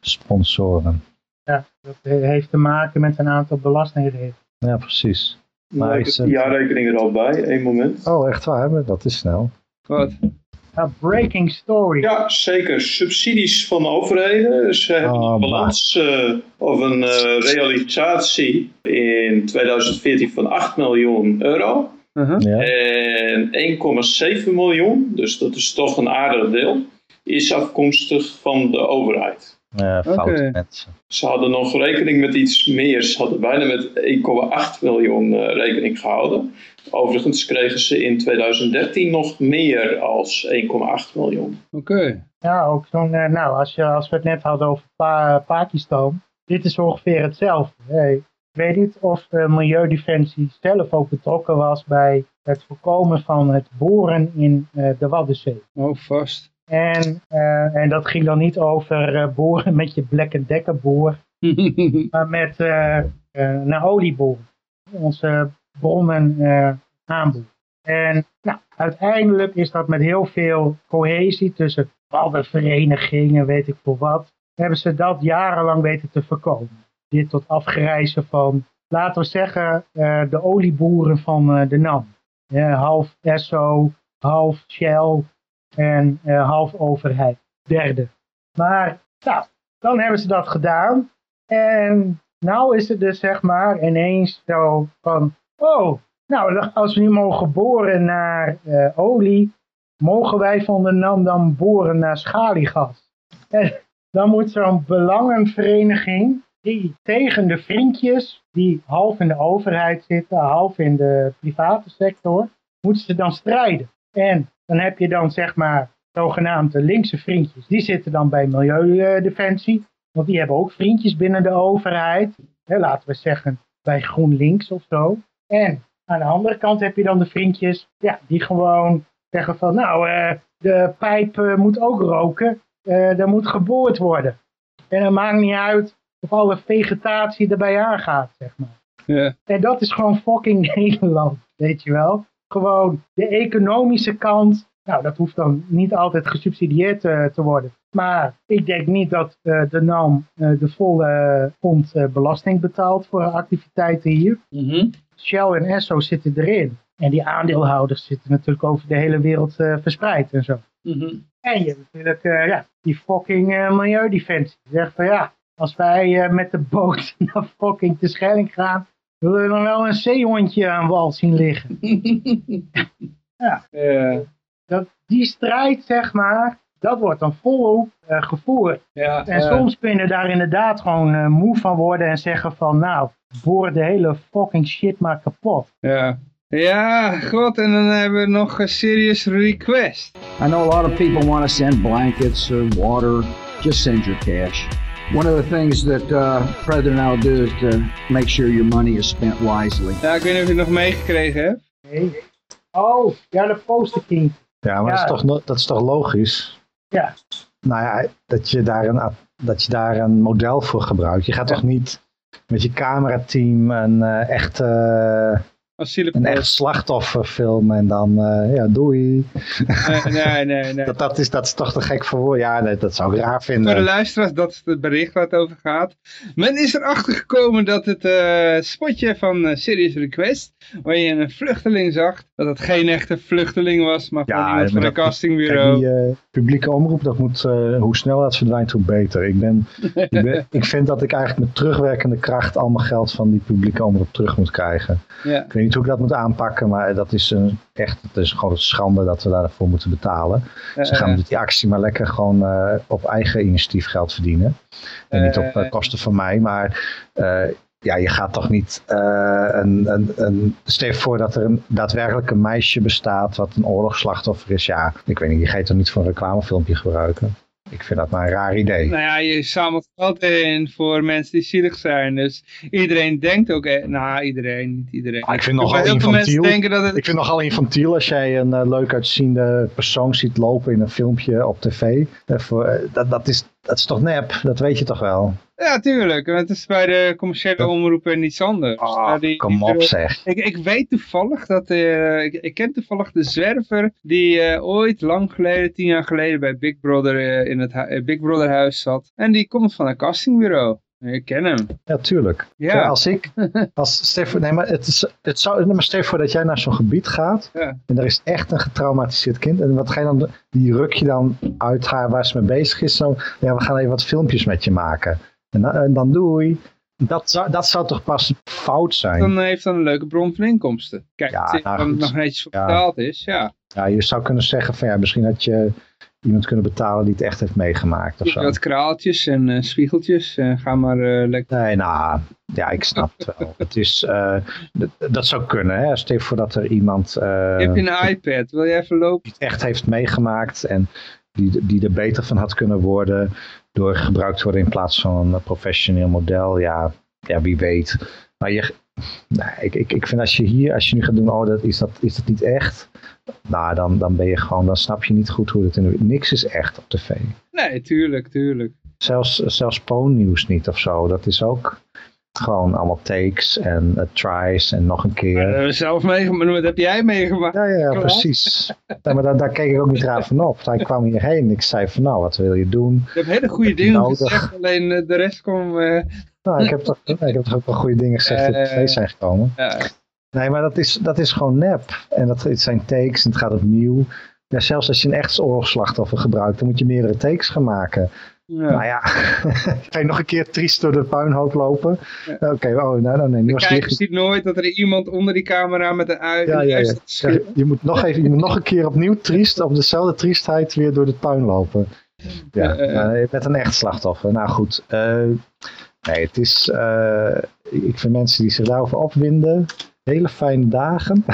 sponsoren. Ja, dat heeft te maken met een aantal belastingen. Ja, precies. Maar is het... jaarrekening er al bij, één moment. Oh, echt waar? Dat is snel. Wat? A breaking story. Ja, zeker. Subsidies van overheden. Ze hebben oh, een balans uh, of een uh, realisatie in 2014 van 8 miljoen euro. Uh -huh. ja. En 1,7 miljoen, dus dat is toch een aardig deel, is afkomstig van de overheid. Ja, foute okay. mensen. Ze hadden nog rekening met iets meer. Ze hadden bijna met 1,8 miljoen uh, rekening gehouden. Overigens kregen ze in 2013 nog meer als 1,8 miljoen. Oké. Ja, ook zo'n, uh, nou, als, je, als we het net hadden over pa Pakistan. Dit is ongeveer hetzelfde. Hey, ik weet niet of uh, Milieudefensie zelf ook betrokken was bij het voorkomen van het boren in de Waddenzee. Oh, vast. En, uh, en dat ging dan niet over uh, boren met je Black Decker boor, maar met uh, naar olieboren. Onze bronnen aanboeren. En nou, uiteindelijk is dat met heel veel cohesie tussen alle verenigingen, weet ik veel wat, hebben ze dat jarenlang weten te voorkomen. Dit tot afgrijzen van, laten we zeggen, de olieboeren van de NAM. half Esso, half Shell, en uh, half overheid, derde. Maar nou, dan hebben ze dat gedaan. En nou is het dus zeg maar ineens zo van, oh, nou als we nu mogen boren naar uh, olie, mogen wij van de NAM dan boren naar schaliegas. En dan moet zo'n belangenvereniging die tegen de vriendjes die half in de overheid zitten, half in de private sector, moeten ze dan strijden. En dan heb je dan zeg maar zogenaamde linkse vriendjes. Die zitten dan bij Milieudefensie. Want die hebben ook vriendjes binnen de overheid. Hè, laten we zeggen bij GroenLinks of zo. En aan de andere kant heb je dan de vriendjes ja, die gewoon zeggen van nou uh, de pijp uh, moet ook roken. Uh, er moet geboord worden. En het maakt niet uit of alle vegetatie erbij aangaat, zeg maar. Ja. En dat is gewoon fucking Nederland, weet je wel gewoon de economische kant. Nou, dat hoeft dan niet altijd gesubsidieerd te, te worden. Maar ik denk niet dat uh, de NAM uh, de volle pond belasting betaalt voor activiteiten hier. Mm -hmm. Shell en Esso zitten erin. En die aandeelhouders zitten natuurlijk over de hele wereld verspreid en zo. Mm -hmm. En je hebt natuurlijk ja, die fucking milieudefensie. Die zegt van ja, als wij met de boot naar fucking de Schelling gaan, willen we dan wel een zeehondje aan wal zien liggen. ja. Uh. Dat, die strijd, zeg maar, dat wordt dan volop uh, gevoerd. Ja, en uh. soms kunnen daar inderdaad gewoon uh, moe van worden en zeggen van, nou, boor de hele fucking shit maar kapot. Ja. Ja, god, en dan hebben we nog een serious request. I know a lot of people want to send blankets or water. Just send your cash. One of the things that uh, President will do is to make sure your money is spent wisely. Ja, ik weet niet of je het nog meegekregen hebt. Nee. Oh, ja, de poster king. Ja, maar ja. Dat, is toch, dat is toch logisch? Ja. Nou ja, dat je daar een, dat je daar een model voor gebruikt. Je gaat ja. toch niet met je camerateam een uh, echte... Uh, een echt slachtoffer filmen en dan, uh, ja, doei. Nee, nee, nee. nee. dat, dat, is, dat is toch te gek voor woorden. Ja, nee, dat zou ik raar vinden. Voor de luisteraars, dat is het bericht waar het over gaat. Men is erachter gekomen dat het uh, spotje van uh, Serious Request, waar je een vluchteling zag, dat het geen echte vluchteling was, maar van ja, iemand van een castingbureau. Die publieke omroep, dat moet, hoe sneller dat verdwijnt, hoe beter. Ik, ben, ik, ben, ik vind dat ik eigenlijk met terugwerkende kracht al mijn geld van die publieke omroep terug moet krijgen. Ja. Ik weet niet hoe ik dat moet aanpakken, maar dat is een, echt, het is gewoon een schande dat we daarvoor moeten betalen. Ze gaan met die actie maar lekker gewoon uh, op eigen initiatief geld verdienen. En niet op kosten van mij, maar ja, je gaat toch niet eh, een, een, een... Stel voor dat er een daadwerkelijk een meisje bestaat wat een oorlogsslachtoffer is. Ja, ik weet niet, je gaat toch niet voor een reclamefilmpje gebruiken. Ik vind dat maar een raar idee. Nou ja, je zamelt geld in voor mensen die zielig zijn. Dus iedereen denkt ook, eh, nou iedereen, niet iedereen. Ik vind nogal heel veel mensen infantiel. denken dat het... Ik vind nogal infantiel als jij een eh, leuk uitziende persoon ziet lopen in een filmpje op tv. Eh, voor, eh, dat, dat, is, dat is toch nep? Dat weet je toch wel? Ja, tuurlijk. want Het is bij de commerciële omroepen niets anders. Ah, Nou, kom op zeg. Ik, ik weet toevallig dat, eh, ik, ik ken toevallig de zwerver die eh, ooit lang geleden, tien jaar geleden bij Big Brother eh, in het Big Brother huis zat. En die komt van een castingbureau. Ik ken hem. Ja, tuurlijk. Ja. Ja, als ik, als Stef, nee, maar het is, het zou, nee, maar stel je voor dat jij naar zo'n gebied gaat Ja. en er is echt een getraumatiseerd kind en wat ga je dan, die ruk je dan uit haar waar ze mee bezig is, zo, ja, we gaan even wat filmpjes met je maken. En, dan- en dan doei. Dat zou, dat zou toch pas fout zijn? Dan heeft dan een leuke bron van inkomsten. Kijk, Ja, als nou het goed. nog netjes voor Ja. betaald is, ja. Ja, je zou kunnen zeggen van ja, misschien had je iemand kunnen betalen die het echt heeft meegemaakt of zo. Wat kraaltjes en eh, spiegeltjes. ga maar eh, lekker... Nee, nou, ja, ik snap het wel. Het is, eh, dat, zou kunnen, hè. Stel voor dat er iemand eh, Je een iPad, wil je even lopen? die het echt heeft meegemaakt en die, die er beter van had kunnen worden door gebruikt te worden in plaats van een professioneel model. Ja, ja wie weet. Maar je, nou, ik, ik, ik vind als je hier, als je nu gaat doen, oh, dat, is, dat, is dat niet echt? Nou, dan, dan ben je gewoon, dan snap je niet goed hoe het in de, niks is echt op tv. Nee, tuurlijk, tuurlijk. Zelfs, zelfs Poon-nieuws niet of zo. Dat is ook gewoon allemaal takes en eh, tries en nog een Dat keer. hebben we zelf meegemaakt. Wat heb jij meegemaakt? Ja, ja, ja, precies. Ja, maar daar, daar keek ik ook niet raar van op. Hij kwam hierheen en ik zei van nou, wat wil je doen? Je hebt hele goede dingen nodig? gezegd, alleen eh, de rest kwam... Nou, ik heb toch, ik heb toch ook wel goede dingen gezegd die Eh, tv zijn gekomen. ja. Nee, maar dat is, dat is gewoon nep. En dat het zijn takes en het gaat opnieuw. Ja, zelfs als je een echt oorlogsslachtoffer gebruikt, dan moet je meerdere takes gaan maken. Ja. Nou ja, ga je nog een keer triest door de puinhoop lopen? Ja. Oké, oh, nou, nou, nee, het kijker licht. ziet nooit dat er iemand onder die camera met een ui Ja, ja. Je moet nog even, je moet nog een keer opnieuw triest, op dezelfde triestheid weer door de puin lopen. Ja, Ja, je bent een echt slachtoffer. Nou goed, eh, nee, het is, eh, ik vind mensen die zich daarover opwinden, hele fijne dagen.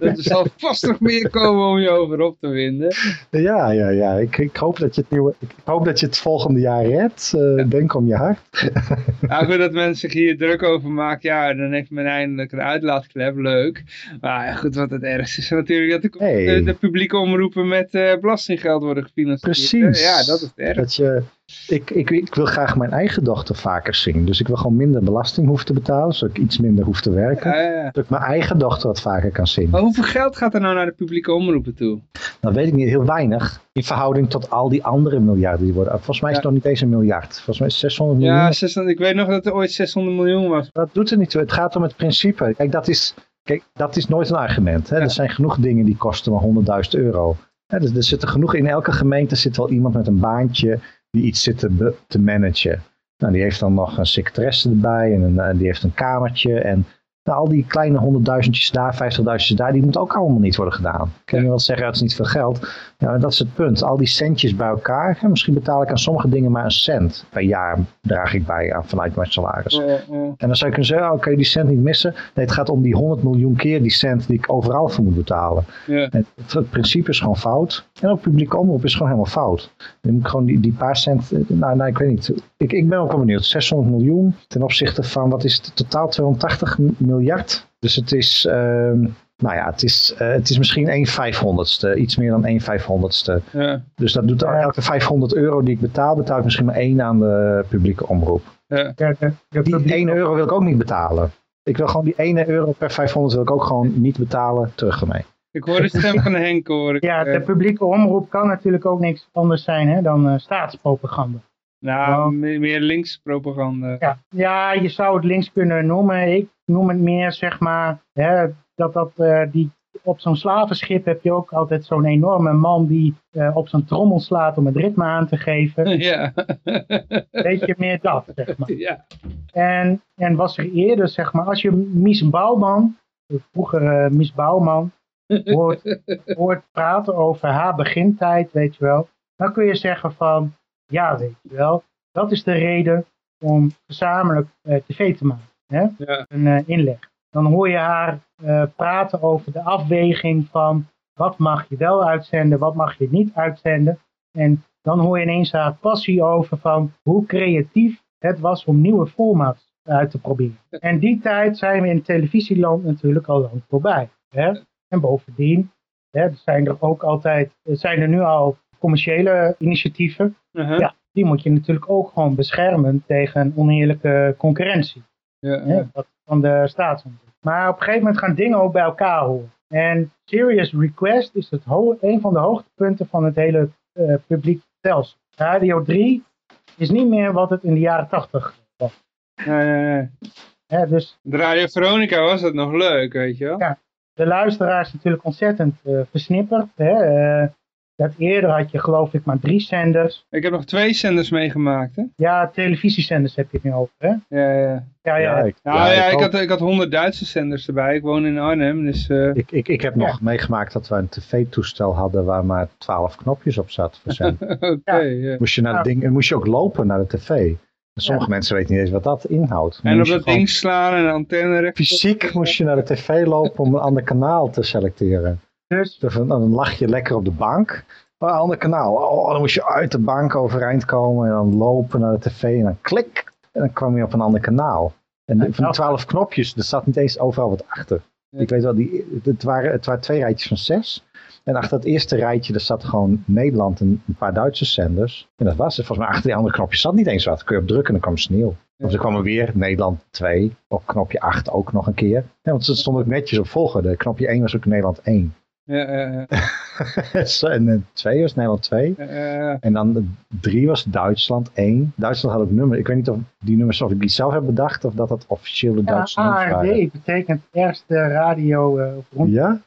Er zal vast nog meer komen om je over op te winden. ja, ja, ja. Ik, ik, hoop dat je het nieuwe, ik hoop dat je het volgende jaar redt. Eh, Denk om je hart. Nou, goed dat mensen zich hier druk over maken. Ja, dan heeft men eindelijk een uitlaatklep. Leuk. Maar ja, goed, wat het ergste is natuurlijk dat de, Hey. de, de publieke omroepen met eh, belastinggeld worden gefinancierd. Precies. Ja, dat is het ergste. Dat je, ik, ik, ik wil graag mijn eigen dochter vaker zien. Dus ik wil gewoon minder belasting hoeven te betalen. Zodat ik iets minder hoef te werken. Ja, ja. Dat ik mijn eigen dochter wat vaker kan zien. Maar hoeveel geld gaat er nou naar de publieke omroepen toe? Dat weet ik niet, heel weinig. In verhouding tot al die andere miljarden die worden. Volgens mij is het Ja. nog niet eens een miljard. Volgens mij is het 600 miljoen. Ja, 600, ik weet nog dat er ooit 600 miljoen was. Dat doet er niet toe. Het gaat om het principe. Kijk, dat is, kijk, dat is nooit een argument. Hè? Er zijn genoeg dingen die kosten maar 100.000 euro. Hè, dus er zit er genoeg in elke gemeente zit wel iemand met een baantje die iets zit te, te managen. Nou, die heeft dan nog een secretaresse erbij en, een, en die heeft een kamertje. En nou, al die kleine honderdduizendjes daar, vijftigduizendjes daar, die moeten ook allemaal niet worden gedaan. Kun je wel zeggen, dat is niet veel geld. Ja, dat is het punt. Al die centjes bij elkaar. Hè, misschien betaal ik aan sommige dingen maar een cent per jaar draag ik bij aan vanuit mijn salaris. Oh, oh. En dan zou je kunnen zeggen, oh, kun je die cent niet missen? Nee, het gaat om die 100 miljoen keer die cent die ik overal voor moet betalen. Ja. Het, het principe is gewoon fout. En ook publieke omroep is gewoon helemaal fout. Je moet gewoon die, die paar cent, eh, nou, nou ik weet niet. Ik, ik ben ook wel benieuwd. 600 miljoen ten opzichte van, wat is het, totaal 280 miljard. Dus het is, ehm, nou ja, het is, eh, het is misschien 1 vijfhonderdste, iets meer dan 1 vijfhonderdste. Ja. Dus dat doet elke 500 euro die ik betaal, betaal ik misschien maar één aan de publieke omroep. Ja. Die publieke- 1 euro wil ik ook niet betalen. Ik wil gewoon die 1 euro per 500 wil ik ook gewoon niet betalen terug ermee. Ik hoor de stem van Henk hoor. ik, Ja, eh. de publieke omroep kan natuurlijk ook niks anders zijn hè, dan eh, staatspropaganda. Nou, me- meer links propaganda. Ja. ja, je zou het links kunnen noemen. Ik noem het meer, zeg maar, hè, dat dat eh, die op zo'n slavenschip heb je ook altijd zo'n enorme man die eh, op zijn trommel slaat om het ritme aan te geven. ja. Weet je meer dat, zeg maar. ja. En, en was er eerder, zeg maar, als je Mies Bouwman, de vroegere Mies Bouwman, hoort, hoort praten over haar begintijd, weet je wel. Dan kun je zeggen van, ja, weet je wel, dat is de reden om gezamenlijk eh, tv te maken. Hè? Ja. Een eh, inleg. Dan hoor je haar eh, praten over de afweging van wat mag je wel uitzenden, wat mag je niet uitzenden. En dan hoor je ineens haar passie over van hoe creatief het was om nieuwe formats uit te proberen. En die tijd zijn we in televisieland natuurlijk al lang voorbij. Hè? En bovendien hè, zijn er ook altijd, zijn er nu al commerciële initiatieven. Uh-huh. Ja, die moet je natuurlijk ook gewoon beschermen tegen oneerlijke concurrentie Ja, van de staatsomroep. Maar op een gegeven moment gaan dingen ook bij elkaar horen. En Serious Request is het een van de hoogtepunten van het hele eh, publiek stelsel. Radio 3 is niet meer wat het in de jaren 80 was. Nee, nee, nee. Hè, dus De Radio Veronica was dat nog leuk, weet je wel. Ja. de luisteraar is natuurlijk ontzettend eh, versnipperd. Hè. eh, dat eerder had je geloof ik maar drie zenders. Ik heb nog twee zenders meegemaakt, hè. Ja, televisiezenders heb je het nu over. Hè? Ja, ja. Ja, ja. ik, Nou ja, ik, had, ik had honderd Duitse zenders erbij. Ik woon in Arnhem, dus... eh, Ik, ik, ik heb nog meegemaakt dat we een tv-toestel hadden waar maar twaalf knopjes op zaten voor zenden. Oké, ja. moest je naar het Ja. ding, en moest je ook lopen naar de tv. En sommige mensen weten niet eens wat dat inhoudt. En op dat ding slaan en antenne. Fysiek moest je naar de tv lopen om een ander kanaal te selecteren. Dan dan lag je lekker op de bank. Oh, een ander kanaal. Oh, dan moest je uit de bank overeind komen en dan lopen naar de tv en dan klik. En dan kwam je op een ander kanaal. En de- van die twaalf knopjes, er zat niet eens overal wat achter. Ik weet wel, die, het, waren, het waren twee rijtjes van zes. En achter het eerste rijtje, daar zat gewoon Nederland en een paar Duitse zenders. En dat was het. Volgens mij achter die andere knopjes zat niet eens wat. Dan kun je op drukken en dan kwam sneeuw. Of er kwam er weer Nederland 2 op knopje 8 ook nog een keer. Ja, want ze stonden ook netjes op volgorde. Knopje 1 was ook Nederland 1. Ja, ja, ja. en 2 was Nederland 2. Ja, ja, ja. En dan 3 was Duitsland 1. Duitsland had ook nummer. Ik weet niet of die nummers of ik die zelf heb bedacht of dat dat officieel de ja, Duitse nummers waren. ARD betekent eerste radio eh rond Ja?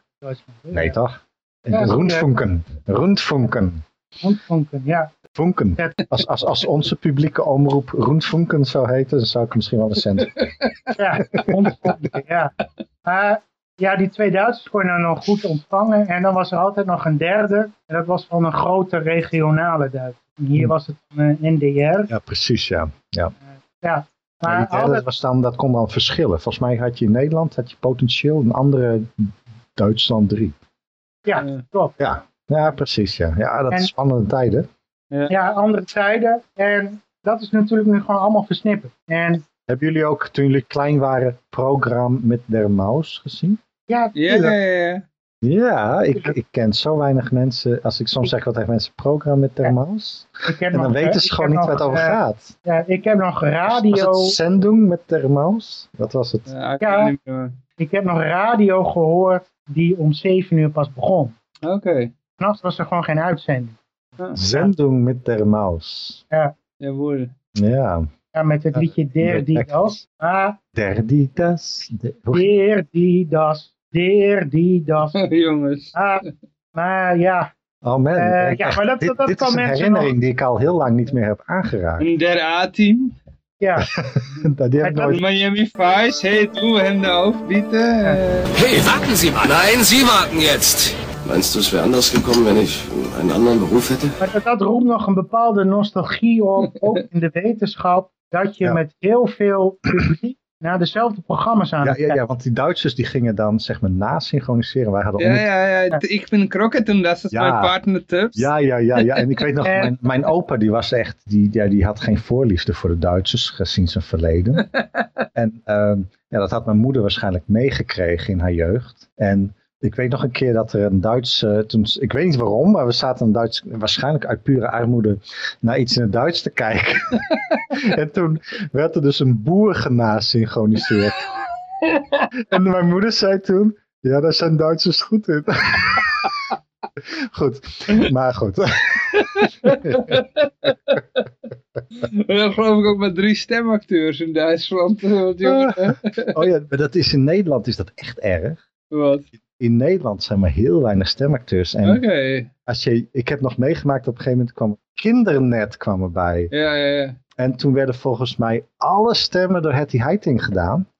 Nee toch? Ja, Rundfunken. Rundfunken. Rondfunken, ja. Funken. Ja. Als, als, als onze publieke omroep Rundfunken zou heten, dan zou ik misschien wel een cent. Ja, rondfunken, ja. Maar ja, die twee Duitsers kon je nou nog goed ontvangen. En dan was er altijd nog een derde. En dat was van een grote regionale Duits. En hier Hm. was het een eh, NDR. Ja, precies ja. ja. Ja, Maar altijd, was dan, dat kon dan verschillen. Volgens mij had je in Nederland had je potentieel een andere Duitsland 3. ja, Ja. klopt. Ja, ja precies ja. Ja, dat En- is spannende tijden. Ja, andere tijden. En dat is natuurlijk nu gewoon allemaal versnipperd. En Hebben jullie ook, toen jullie klein waren, programma met der Maus gezien? Ja, Ja, ja, ja. Ja, ik, ik ken zo weinig mensen. Als ik soms zeg wat tegen mensen, programma met der Ja. Maus. Ik heb En dan nog, weten ze gewoon niet waar nog, het over eh, gaat. Ja, ik heb nog Was radio. het Sendung met der Maus? Dat was het. Ja, ik Ja. Ik heb nog radio gehoord die om 7 uur pas begon. Oké. S'nachts was er gewoon geen uitzending. Sendung met der Maus. Ja, woorden. Ja. Ja, met het Ja, liedje Der dat die echt. das. Ah, Der die das. De, hoe- Der die das. Der die das. Jongens. Ah, maar ja. oh man. Eh, ik- ja, maar dat- dit, dat dit kan is een mensen herinnering die ik al heel lang niet meer heb aangeraakt. Een der A-team. Ja, die heb ik dat- nooit... Miami Vice. Hey, du, Hände auf, bitte. Äh, Hey, warten Sie mal. Nein, Sie warten jetzt. Meinst du, es wäre anders gekommen, wenn ich einen anderen Beruf hätte? maar dat, dat roept nog een bepaalde nostalgie op. Ook in de wetenschap. Dat je Ja. met heel veel publiek naar dezelfde programma's aan Ja, ja, ja, want die Duitsers die gingen dan zeg maar nasynchroniseren. Wij hadden ja, onder- ja, ja. Ik ben Crockett en dat is Ja. mijn partner Tubbs. Ja, ja, ja, ja. En ik weet nog, mijn, mijn opa die was echt, die, ja, die had geen voorliefde voor de Duitsers, gezien zijn verleden. en ehm, ja, dat had mijn moeder waarschijnlijk meegekregen in haar jeugd. En ik weet nog een keer dat er een Duits, toen, ik weet niet waarom, maar we zaten een Duits, waarschijnlijk uit pure armoede, naar iets in het Duits te kijken. en toen werd er dus een boer genasynchroniseerd. en mijn moeder zei toen, ja, daar zijn Duitsers goed in. goed, maar goed. Geloof ik ook met drie stemacteurs in Duitsland. eh, Wat? Oh ja, maar dat is in Nederland is dat echt erg. Wat? In Nederland zijn maar heel weinig stemacteurs. En Oké. als je, ik heb nog meegemaakt, op een gegeven moment kwam Kindernet kwam erbij. Ja, ja, ja. En toen werden volgens mij alle stemmen door Hetty Heiting gedaan.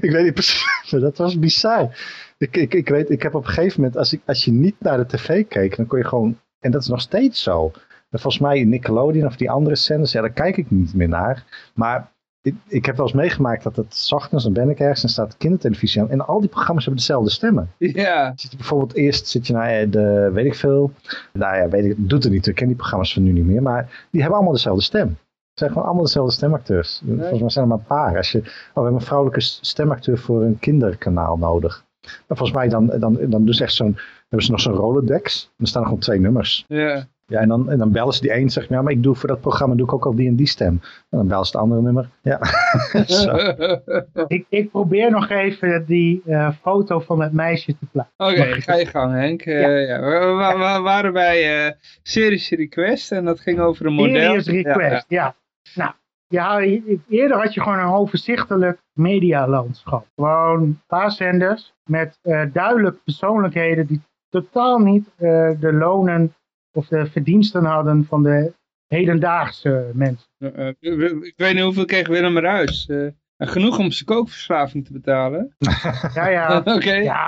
ik weet niet precies, maar dat was bizar. Ik, ik, ik weet, ik heb op een gegeven moment, als, ik, als je niet naar de tv keek, dan kon je gewoon, en dat is nog steeds zo. volgens mij Nickelodeon of die andere zenders, ja, daar kijk ik niet meer naar. Maar ik, ik heb wel eens meegemaakt dat het ochtends, dan ben ik ergens en staat kindertelevisie aan. En al die programma's hebben dezelfde stemmen. Ja. Bijvoorbeeld eerst zit je naar de, weet ik veel. Nou ja, weet ik, doet er niet. Ik ken die programma's van nu niet meer. Maar die hebben allemaal dezelfde stem. Het zijn gewoon allemaal dezelfde stemacteurs. Volgens mij zijn er maar een paar. Als je, oh, we hebben een vrouwelijke stemacteur voor een kinderkanaal nodig. Maar volgens mij dan, dan, dan doen ze echt zo'n, hebben ze nog zo'n Rolodex. En er staan gewoon twee nummers. Ja. Ja, en dan, en dan bellen ze die een, zeg ja, maar ik doe voor dat programma doe ik ook al die en die stem. En dan bellen ze het andere nummer. Ja. Zo. Ik, ik probeer nog even die eh, foto van het meisje te plaatsen. Oké, ga je gang Henk. Eh, ja. We, we- we waren bij eh Series Request en dat ging over een model. Serious request, ja. Nou, ja, eerder had je gewoon een overzichtelijk medialandschap. Gewoon een paar zenders met eh, duidelijk persoonlijkheden die totaal niet eh, de lonen of de verdiensten hadden van de hedendaagse mensen. Eh, eh, ik weet niet hoeveel kreeg Willem Ruis. Eh, genoeg om zijn kookverslaving te betalen. Ja, ja. Oké. Ja,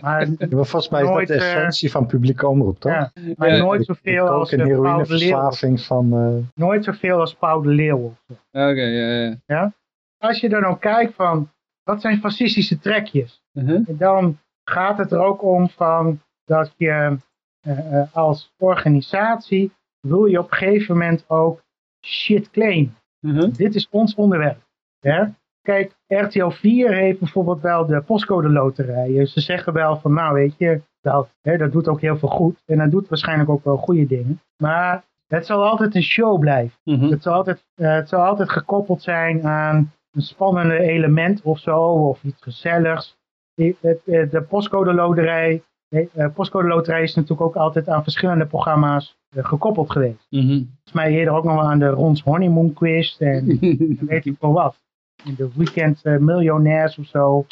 maar, Ja, maar volgens mij is Nooit, dat de eh, essentie van publieke omroep, toch? ja, maar Ja, nooit De zoveel als kook- en eh, Paul de Leeuw. heroïneverslaving van... eh, Nooit zoveel als Paul de Leeuw. of zo. Oké, ja, ja. Als je dan ook kijkt van, wat zijn fascistische trekjes? Uh-huh. En dan gaat het er ook om van dat je eh, eh, als organisatie wil je op een gegeven moment ook shit claimen. Uh-huh. Dit is ons onderwerp. Hè? Kijk, RTL 4 heeft bijvoorbeeld wel de postcode loterijen. Ze zeggen wel van nou weet je, dat, hè, dat doet ook heel veel goed. En dat doet waarschijnlijk ook wel goede dingen. Maar het zal altijd een show blijven. Mhm. Het zal altijd, eh, het zal altijd gekoppeld zijn aan een spannende element of zo, of iets gezelligs. Het, eh, De postcode loterij, nee, eh, postcode loterij is natuurlijk ook altijd aan verschillende programma's eh, gekoppeld geweest. Mhm. Volgens mij eerder ook nog wel aan de Rons Honeymoon Quiz en weet ik veel wat. In de Weekend eh, Miljonairs of zo.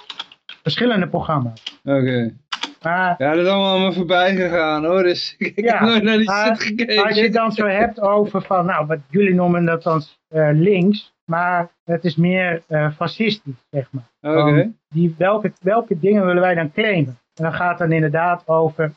Verschillende programma's. Oké. Maar Ja, dat is allemaal aan me voorbij gegaan hoor. Dus ik Ja, heb nooit naar die maar shit gekeken. als je het dan zo hebt over van, nou, wat jullie noemen dat dan links, maar het is meer fascistisch, zeg maar. Oké. Die, welke, welke dingen willen wij dan claimen? En dan gaat het dan inderdaad over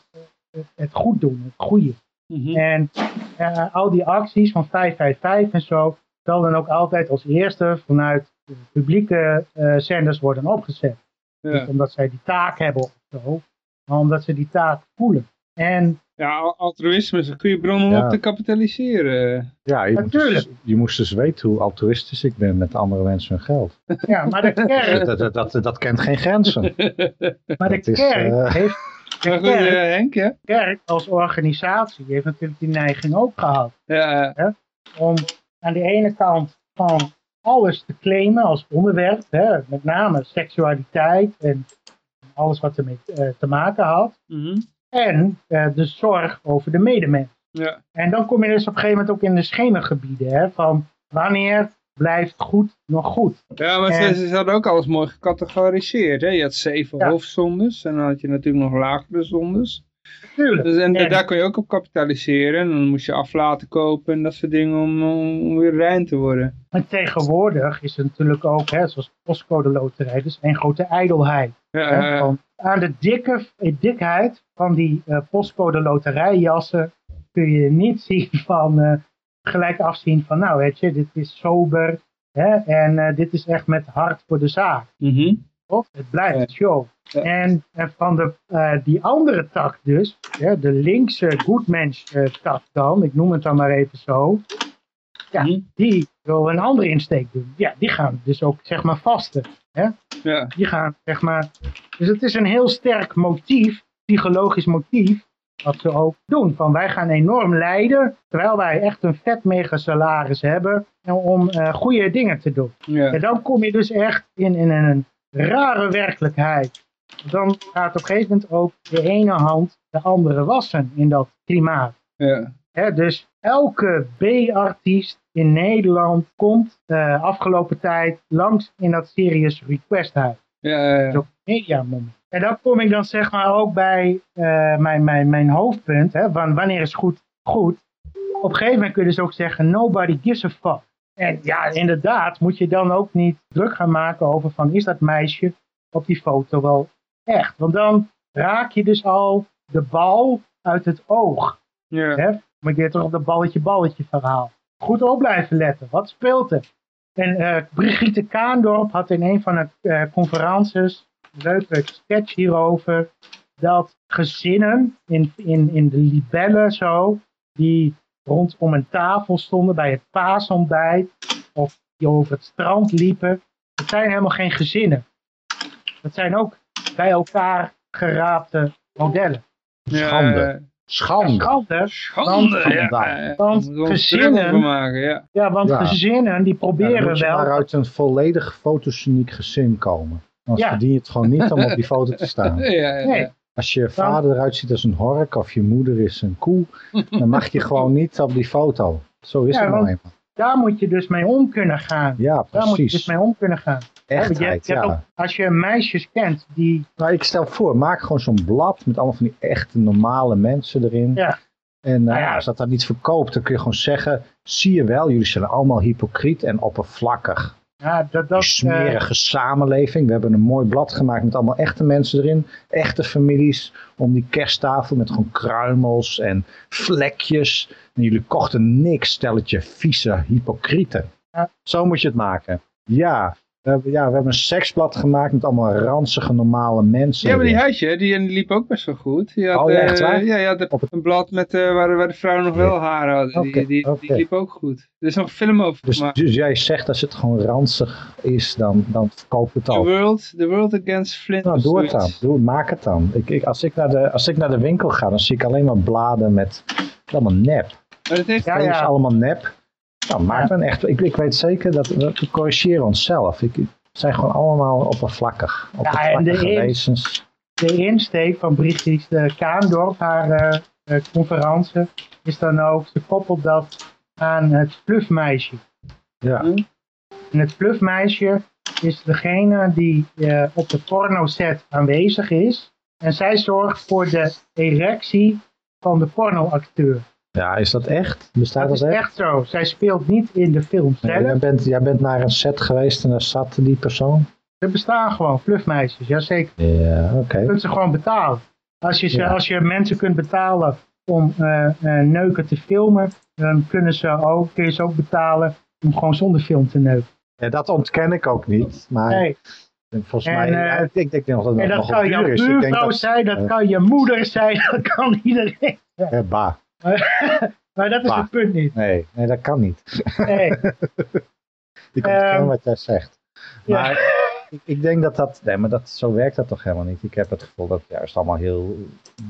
het, goed doen, het goede. Mhm. En eh, al die acties van 555 en zo, zal dan ook altijd als eerste vanuit de publieke eh, zenders worden opgezet. Ja. Omdat zij die taak hebben of zo, maar omdat ze die taak voelen. En Ja, al- altruïsme is een goede bron om Ja. op te kapitaliseren. ja, je, Natuurlijk. dus, je moest dus weten hoe altruïstisch ik ben met andere mensen hun geld. ja, maar de kerk, Dat, dat, dat, dat kent geen grenzen. maar de is, kerk eh, heeft de goed, kerk, eh, Henk, ja? kerk als organisatie heeft natuurlijk die neiging ook gehad. Ja, ja. om aan de ene kant van alles te claimen als onderwerp, hè, met name seksualiteit en alles wat ermee eh, te maken had, Mhm. En eh, de zorg over de medemens. ja. En dan kom je dus op een gegeven moment ook in de schemergebieden, hè, van wanneer blijft goed nog goed. Ja, maar En- ze, ze hadden ook alles mooi gecategoriseerd. Hè? Je had zeven Ja. hoofdzondes en dan had je natuurlijk nog lagere zondes. Tuurlijk. Dus, en daar kon je ook op kapitaliseren. En dan moest je af laten kopen en dat soort dingen om, om weer rein te worden. En tegenwoordig is het natuurlijk ook, hè, zoals de postcode loterij, dus een grote ijdelheid. Ja, Hè, van, aan de dikke, eh, dikheid van die eh, postcode loterijjassen kun je niet zien van eh, gelijk afzien van nou weet je, dit is sober hè, en eh, dit is echt met hart voor de zaak. mhm. Toch? Het blijft Ja. show. Ja. En, en van de, eh, die andere tak dus, de linkse goedmens eh, tak dan, ik noem het dan maar even zo, ja, Mhm. die wil een andere insteek doen. Ja, die gaan dus ook zeg maar vasten. Hè? ja. Die gaan, zeg maar. Dus het is een heel sterk motief, psychologisch motief, wat ze ook doen. Van wij gaan enorm lijden, terwijl wij echt een vet mega salaris hebben en om eh, goede dingen te doen. ja. En dan kom je dus echt in, in een rare werkelijkheid. Dan gaat op een gegeven moment ook de ene hand de andere wassen in dat klimaat. ja. Dus elke B-artiest in Nederland komt eh, afgelopen tijd langs in dat Serious Request huis. ja, ja, ja. Zo'n mediamoment. En dan kom ik dan zeg maar ook bij eh, mijn, mijn, mijn hoofdpunt. Hè, van wanneer is goed goed? Op een gegeven moment kun je dus ook zeggen, nobody gives a fuck. En ja, inderdaad moet je dan ook niet druk gaan maken over van, is dat meisje op die foto wel echt? Want dan raak je dus al de bal uit het oog. ja. Hè? ik weer terug op dat balletje-balletje verhaal. Goed op blijven letten. Wat speelt er? En eh, Brigitte Kaandorp had in een van de eh, conferences een leuke sketch hierover. Dat gezinnen in, in, in de libellen zo, die rondom een tafel stonden bij het paasontbijt. Of die over het strand liepen. Dat zijn helemaal geen gezinnen. Dat zijn ook bij elkaar geraapte modellen. Schande. Ja, Schande. Schande. Schande, Want- ja. gezinnen- maken, ja. Ja, want Ja. gezinnen die Ja, dan proberen moet je wel. maar uit een volledig fotogeniek gezin komen. Ja. verdien je het gewoon niet om op die foto te staan. Ja, ja, ja. Nee. Als je vader eruit ziet als een hork of je moeder is een koe, dan mag je gewoon niet op die foto. Zo is Ja, het nou eenmaal. Daar moet je dus mee om kunnen gaan. Ja, Daar moet je dus precies. mee om kunnen gaan. Je, Echtheid, je ja. ook- als je meisjes kent die. Nou, ik stel voor, maak gewoon zo'n blad met allemaal van die echte normale mensen erin. Ja. En eh, Nou ja, als dat dan niet verkoopt, dan kun je gewoon zeggen, zie je wel, jullie zijn allemaal hypocriet en oppervlakkig. Ja, dat, Die dat, smerige samenleving. We hebben een mooi blad gemaakt met allemaal echte mensen erin. Echte families om die kersttafel met gewoon kruimels en vlekjes. En jullie kochten niks, stelletje vieze hypocrieten. Ja. Zo moet je het maken. Ja we, hebben, ja, we hebben een seksblad gemaakt met allemaal ranzige normale mensen. Ja, maar die erin. had je, die, die liep ook best wel goed. Die had, Oh, ja, eh, echt waar? ja, je had Op het- een blad met, eh, waar, waar de vrouwen nog wel haar hadden. Die, die, liep ook goed. Er is nog een film over Dus, gemaakt. dus jij zegt als het gewoon ranzig is, dan, dan verkoop het The al. World, The World Against Flint. Nou, doe het dan. Doe, maak het dan. Ik, ik, als, ik naar de, als ik naar de winkel ga, dan zie ik alleen maar bladen met allemaal nep. Maar dat heeft, Ja, Het is ja. allemaal nep. Nou, maak dan echt. Ik, ik weet zeker dat we, we corrigeren onszelf. Ik, het zijn gewoon allemaal oppervlakkig. Oppervlakkige de in- wezens. de insteek van Brigitte Kaandorp, haar eh, eh, conferentie, is dan ook, ze koppelt dat aan het fluffmeisje. Ja. En het fluffmeisje is degene die eh, op de pornoset aanwezig is. En zij zorgt voor de erectie van de pornoacteur. Ja, is dat echt? Bestaat Dat dat, is echt? echt zo. Zij speelt niet in de film Nee, zelf. jij, bent, jij bent naar een set geweest en daar zat die persoon? Er bestaan gewoon fluffmeisjes, jazeker. Ja, oké. Je kunt ze gewoon betalen. Als je, ze, Ja. als je mensen kunt betalen om eh, eh, neuken te filmen, dan kunnen ze ook, kun je ze ook betalen om gewoon zonder film te neuken. Ja, dat ontken ik ook niet. Maar Nee. volgens En, mij, eh, ja, ik, denk, ik denk nog dat het En dat nog kan jouw buurvrouw zijn, dat kan je moeder zijn, dat kan iedereen. bah, Maar dat is het punt niet. nee, nee, dat kan niet. Nee. Ik ontken Ehm, wat jij zegt. Ja. Maar ik, ik denk dat dat, nee, maar dat, zo werkt dat toch helemaal niet. Ik heb het gevoel dat ja, het is allemaal heel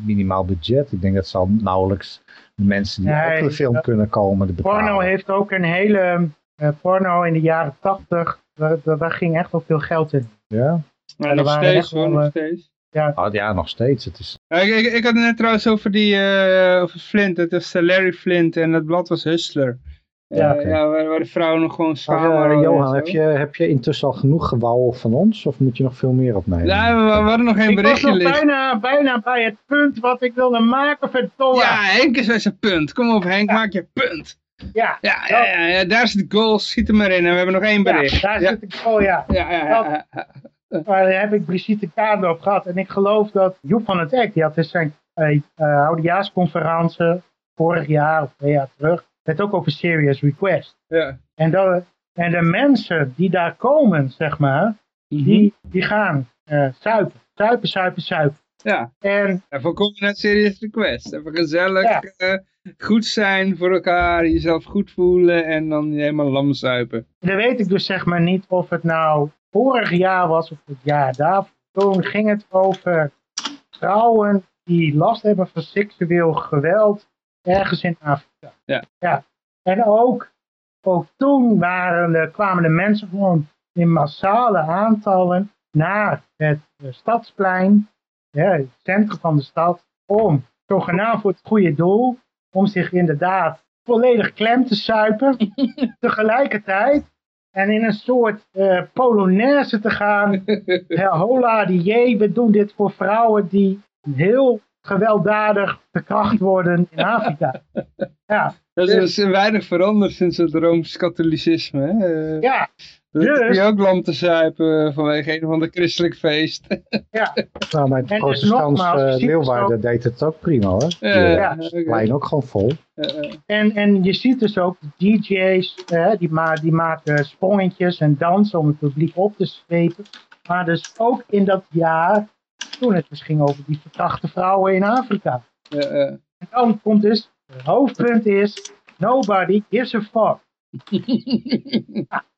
minimaal budget. Ik denk dat zal nauwelijks de mensen die Nee, op de film dat- kunnen komen de betalen. Porno heeft ook een hele eh, porno in de jaren tachtig. Daar, daar, ging echt wel veel geld in. Ja? er nog steeds hoor, nog eh, steeds. Oh, ja, nog steeds. Het is, Ja, ik, ik, ik had het net trouwens over die, eh, over Flint. Het was eh, Larry Flint en het blad was Hustler. Ja, Eh, ja, waar, waar de vrouwen nog gewoon maar, samen eh, hadden en Johan, heb je, heb je intussen al genoeg gewauwel van ons? Of moet je nog veel meer opnemen? Ja, we, we hadden nog geen Ik was berichtje nog liggen. bijna, bijna bij het punt wat ik wilde maken, verdomme. Ja, Henk is bij zijn punt. Kom op Henk, maak je punt. ja. Ja, ja, ja, ja, daar is de goal, schiet er maar in. En we hebben nog één bericht. Ja, daar ja. zit ik, oh ja. Ja, ja, ja, ja. Maar daar heb ik Brigitte Kaandorp op gehad. En ik geloof dat Joep van het Eck, die had dus zijn uh, oudejaarsconferentie vorig jaar of twee jaar terug. Het ook over Serious Request. ja. En, dat, en de mensen die daar komen, zeg maar, Mhm. die, die gaan uh, suipen. Suipen, suipen, suipen. Ja, En en voorkomen net serious request. Even gezellig, Ja. eh, goed zijn voor elkaar, jezelf goed voelen en dan helemaal lam zuipen. dan weet ik dus zeg maar niet of het nou vorig jaar was of het jaar daarvoor. Toen ging het over vrouwen die last hebben van seksueel geweld ergens in Afrika. Ja. ja. En ook, ook toen waren kwamen de mensen gewoon in massale aantallen naar het uh, stadsplein, ja, het centrum van de stad, om zogenaamd voor het goede doel, om zich inderdaad volledig klem te suipen, tegelijkertijd en in een soort uh, polonaise te gaan. hola die we doen dit voor vrouwen die heel gewelddadig verkracht worden in Afrika. Ja, Dat is dus weinig veranderd sinds het Rooms-Katholicisme. Ja, Dat heb dus- je ook lam te zuipen vanwege een of ander christelijk feest. ja. Nou, mijn protestants nogmaals, je uh, ziet dus Leeuwarden ook- deed het ook prima hoor. Ja, eh, ja, ook gewoon vol. Eh, eh. En, en je ziet dus ook de DJ's, eh, die, ma die maken sprongetjes en dansen om het publiek op te zwepen. Maar dus ook in dat jaar, toen het dus ging over die verkrachte vrouwen in Afrika. eh, eh. En dan komt dus, het hoofdpunt is, nobody gives a fuck.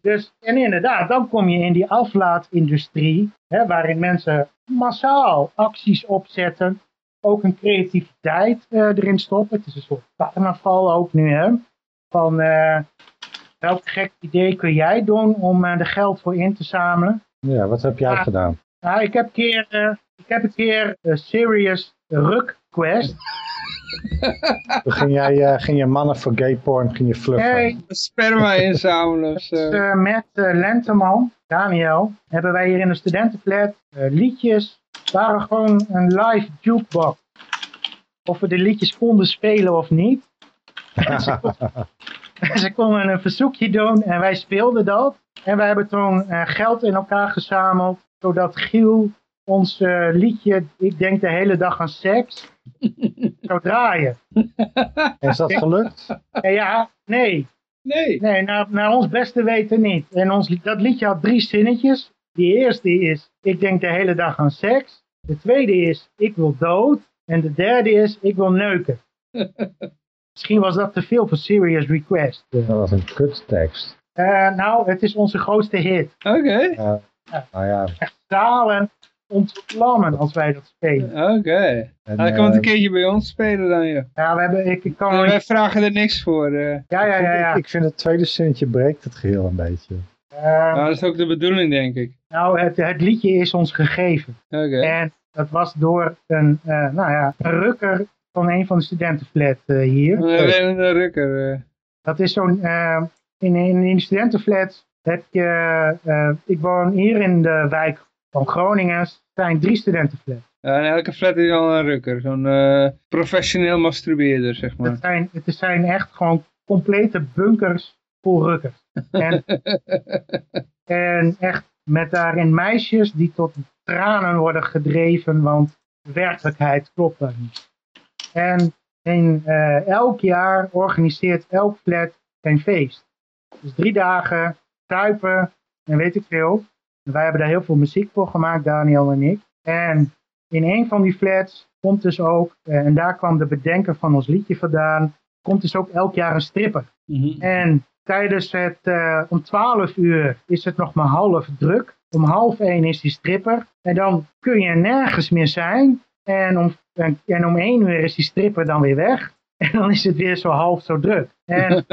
Dus, en inderdaad, dan kom je in die aflaatindustrie, hè, waarin mensen massaal acties opzetten, ook een creativiteit eh, erin stoppen. Het is een soort carnaval ook nu, hè. Van, eh, welk gek idee kun jij doen om er de geld voor in te zamelen? Ja, wat heb jij Ah. gedaan? Nou, ik heb, een keer, ik heb een keer serious quest. Toen ging jij eh, ging je mannen voor gay porn ging je fluffen. Nee, Sperma inzamelen of zo. eh, met eh, Lenteman, Daniel, hebben wij hier in de studentenflat eh, liedjes, waren gewoon een live jukebox. Of we de liedjes konden spelen of niet. Ze konden een verzoekje doen en wij speelden dat. En wij hebben toen eh, geld in elkaar gezameld, zodat Giel ons eh, liedje, ik denk de hele dag aan seks, zou draaien. Is dat gelukt? En ja, nee, Nee. Nee, naar, naar ons beste weten niet. En ons, dat liedje had drie zinnetjes. Die eerste is, ik denk de hele dag aan seks. De tweede is, ik wil dood. En de derde is, ik wil neuken. Misschien was dat te veel voor Serious Request. Dat was een kuttekst. Eh, nou, het is onze grootste hit. Oké. Ja. Nou ja, Echt zalen ontvlammen als wij dat spelen. Oké. en, Hij komt eh, een keertje bij ons spelen dan, joh. Ja, we hebben, ik, ik kan En wij niet... vragen er niks voor. eh. Ja, ja, ja. ja. Ik, ik vind het tweede zinnetje breekt het geheel een beetje. Eh, Nou, dat is ook de bedoeling, denk ik. nou, het, het liedje is ons gegeven. Oké. En dat was door een, eh, nou ja, een rukker van een van de studentenflat eh, hier. Een rukker. eh. Dat is zo'n, eh, in, in, in de studentenflat heb je, eh, ik woon hier in de wijk van Groningen, zijn drie studentenflats. Ja, en elke flat is al een rukker. Zo'n eh, professioneel masturbeerder, zeg maar. Het zijn, het zijn echt gewoon complete bunkers vol rukkers. En, en echt met daarin meisjes die tot tranen worden gedreven, want de werkelijkheid klopt daar niet. En in, eh, elk jaar organiseert elk flat zijn feest. Dus drie dagen, tuipen en weet ik veel. Wij hebben daar heel veel muziek voor gemaakt, Daniel en ik. En in een van die flats komt dus ook, eh, en daar kwam de bedenker van ons liedje vandaan, komt dus ook elk jaar een stripper. Mhm. En tijdens het, eh, om 12 uur is het nog maar half druk. Om half één is die stripper. En dan kun je nergens meer zijn. En om, en, en om één uur is die stripper dan weer weg. En dan is het weer zo half zo druk. En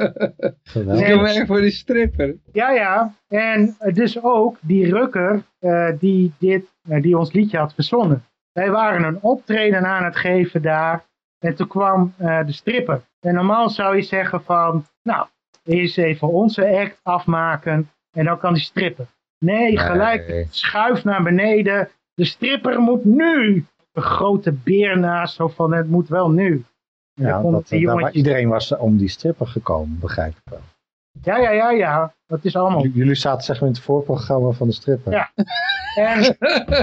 Geweldig. Ik kom echt voor die stripper. ja, ja. En dus ook die rukker eh, die, dit, eh, die ons liedje had verzonnen. Wij waren een optreden aan het geven daar. En toen kwam eh, de stripper. En normaal zou je zeggen van, nou, eerst even onze act afmaken. En dan kan die stripper. Nee, gelijk Nee. schuif naar beneden. De stripper moet nu. Een grote beer naast, zo van, het moet wel nu. Ja, dat, daar- jongetjes- iedereen was om die stripper gekomen, begrijp ik wel. Ja, ja, ja, ja. Dat is allemaal J- Jullie zaten zeg maar in het voorprogramma van de stripper. Ja. En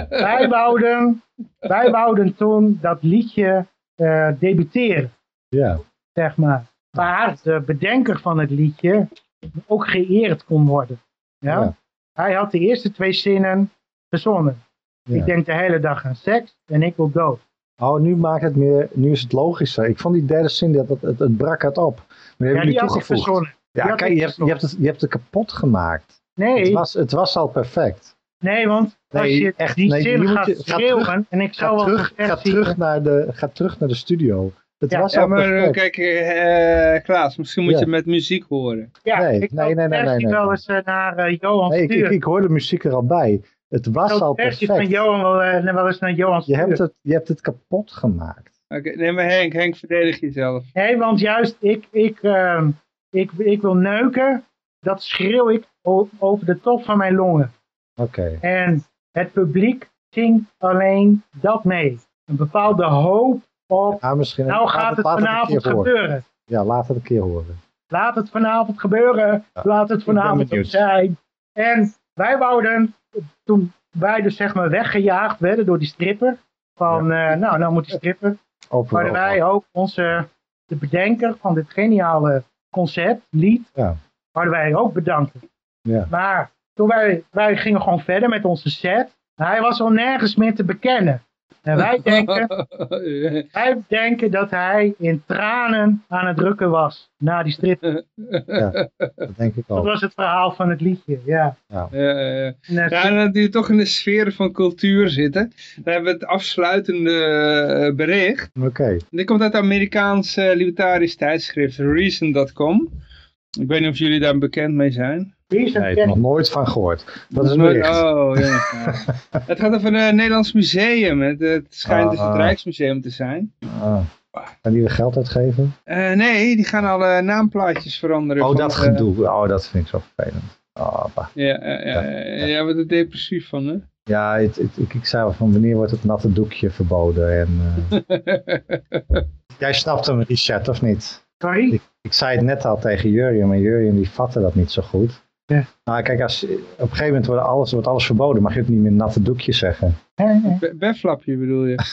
wij wouden, wij wouden toen dat liedje eh, debuteren, Ja. zeg maar. Waar de bedenker van het liedje ook geëerd kon worden. Ja? Ja. Hij had de eerste twee zinnen verzonnen. Ja. Ik denk de hele dag aan seks en ik wil dood. Oh, nu maakt het meer, nu is het logischer. Ik vond die derde zin, dat, het, het, het brak het op. Maar Ja, hebben die jullie had ik toegevoegd. Ja, had kijk, ik je hebt, je, hebt het, je hebt het kapot gemaakt. Het Nee, was, het was al perfect. nee, want als Nee, je echt, die nee, zin je gaat je- ga schreeuwen terug- en ik Ga zou wel terug, echt ga, terug naar de, ga terug naar de studio. Het Ja, was Ja, al maar eh, perfect. kijk, eh Klaas, misschien moet Ja. je het met muziek horen. Ja, Nee, ik nee, nee, nee, nee, nee. wel eens eh, naar eh, Johan Nee, ik, ik, ik hoor de muziek er al bij. Het was al perfect. van Johan wel, eh, wel eens naar Johan Je hebt, het, je hebt het kapot gemaakt. Oké, nee, maar Henk, Henk, verdedig jezelf. Nee, want juist ik, ik, ehm, ik, ik wil neuken, dat schreeuw ik over de top van mijn longen. Oké. En het publiek zingt alleen dat mee. Een bepaalde hoop op, Ja, misschien. nou gaat het vanavond horen. gebeuren. Ja, laat het een keer horen. Laat het vanavond gebeuren. Ja, Laat het vanavond zijn. En wij wouden, toen wij dus zeg maar weggejaagd werden door die stripper. Van, eh, nou, nou moet die stripper. Wouden wij ook onze, de bedenker van dit geniale concept, lied, Ja. wouden wij ook bedanken. Ja. Maar toen wij, wij gingen gewoon verder met onze set. Hij was al nergens meer te bekennen. En wij denken, wij denken dat hij in tranen aan het drukken was na die strip. Ja, dat denk ik Dat ook. was het verhaal van het liedje, ja. Ja, ja, eh, Ja, en dat die toch in de sfeer van cultuur zitten. Dan hebben we het afsluitende eh, bericht. Oké. Dit komt uit het Amerikaanse libertarisch tijdschrift Reason.com. Ik weet niet of jullie daar bekend mee zijn. Ik heb ik. nog nooit van gehoord. Dat is een Nooit- bericht. Oh, ja. het gaat over een Nederlands museum. Het, het schijnt dus het Ah. Rijksmuseum te zijn. Ah. Gaan die weer geld uitgeven? Eh, nee, die gaan alle naamplaatjes veranderen. Oh, van dat gedoe. Oh, dat vind ik zo vervelend. Oh. Ja, ja, ja, ja, jij wordt er depressief van, hè? Ja, het, het- ik, ik zei al van wanneer wordt het natte doekje verboden? En, eh, jij snapt hem, Richard, of niet? Sorry? Ik, ik zei het net al tegen Jurjen, maar Jurjen die vatte dat niet zo goed. Ja. Nou, kijk, als, op een gegeven moment wordt alles, wordt alles verboden. Mag je ook niet meer natte doekjes zeggen. Be- Befflapje bedoel je?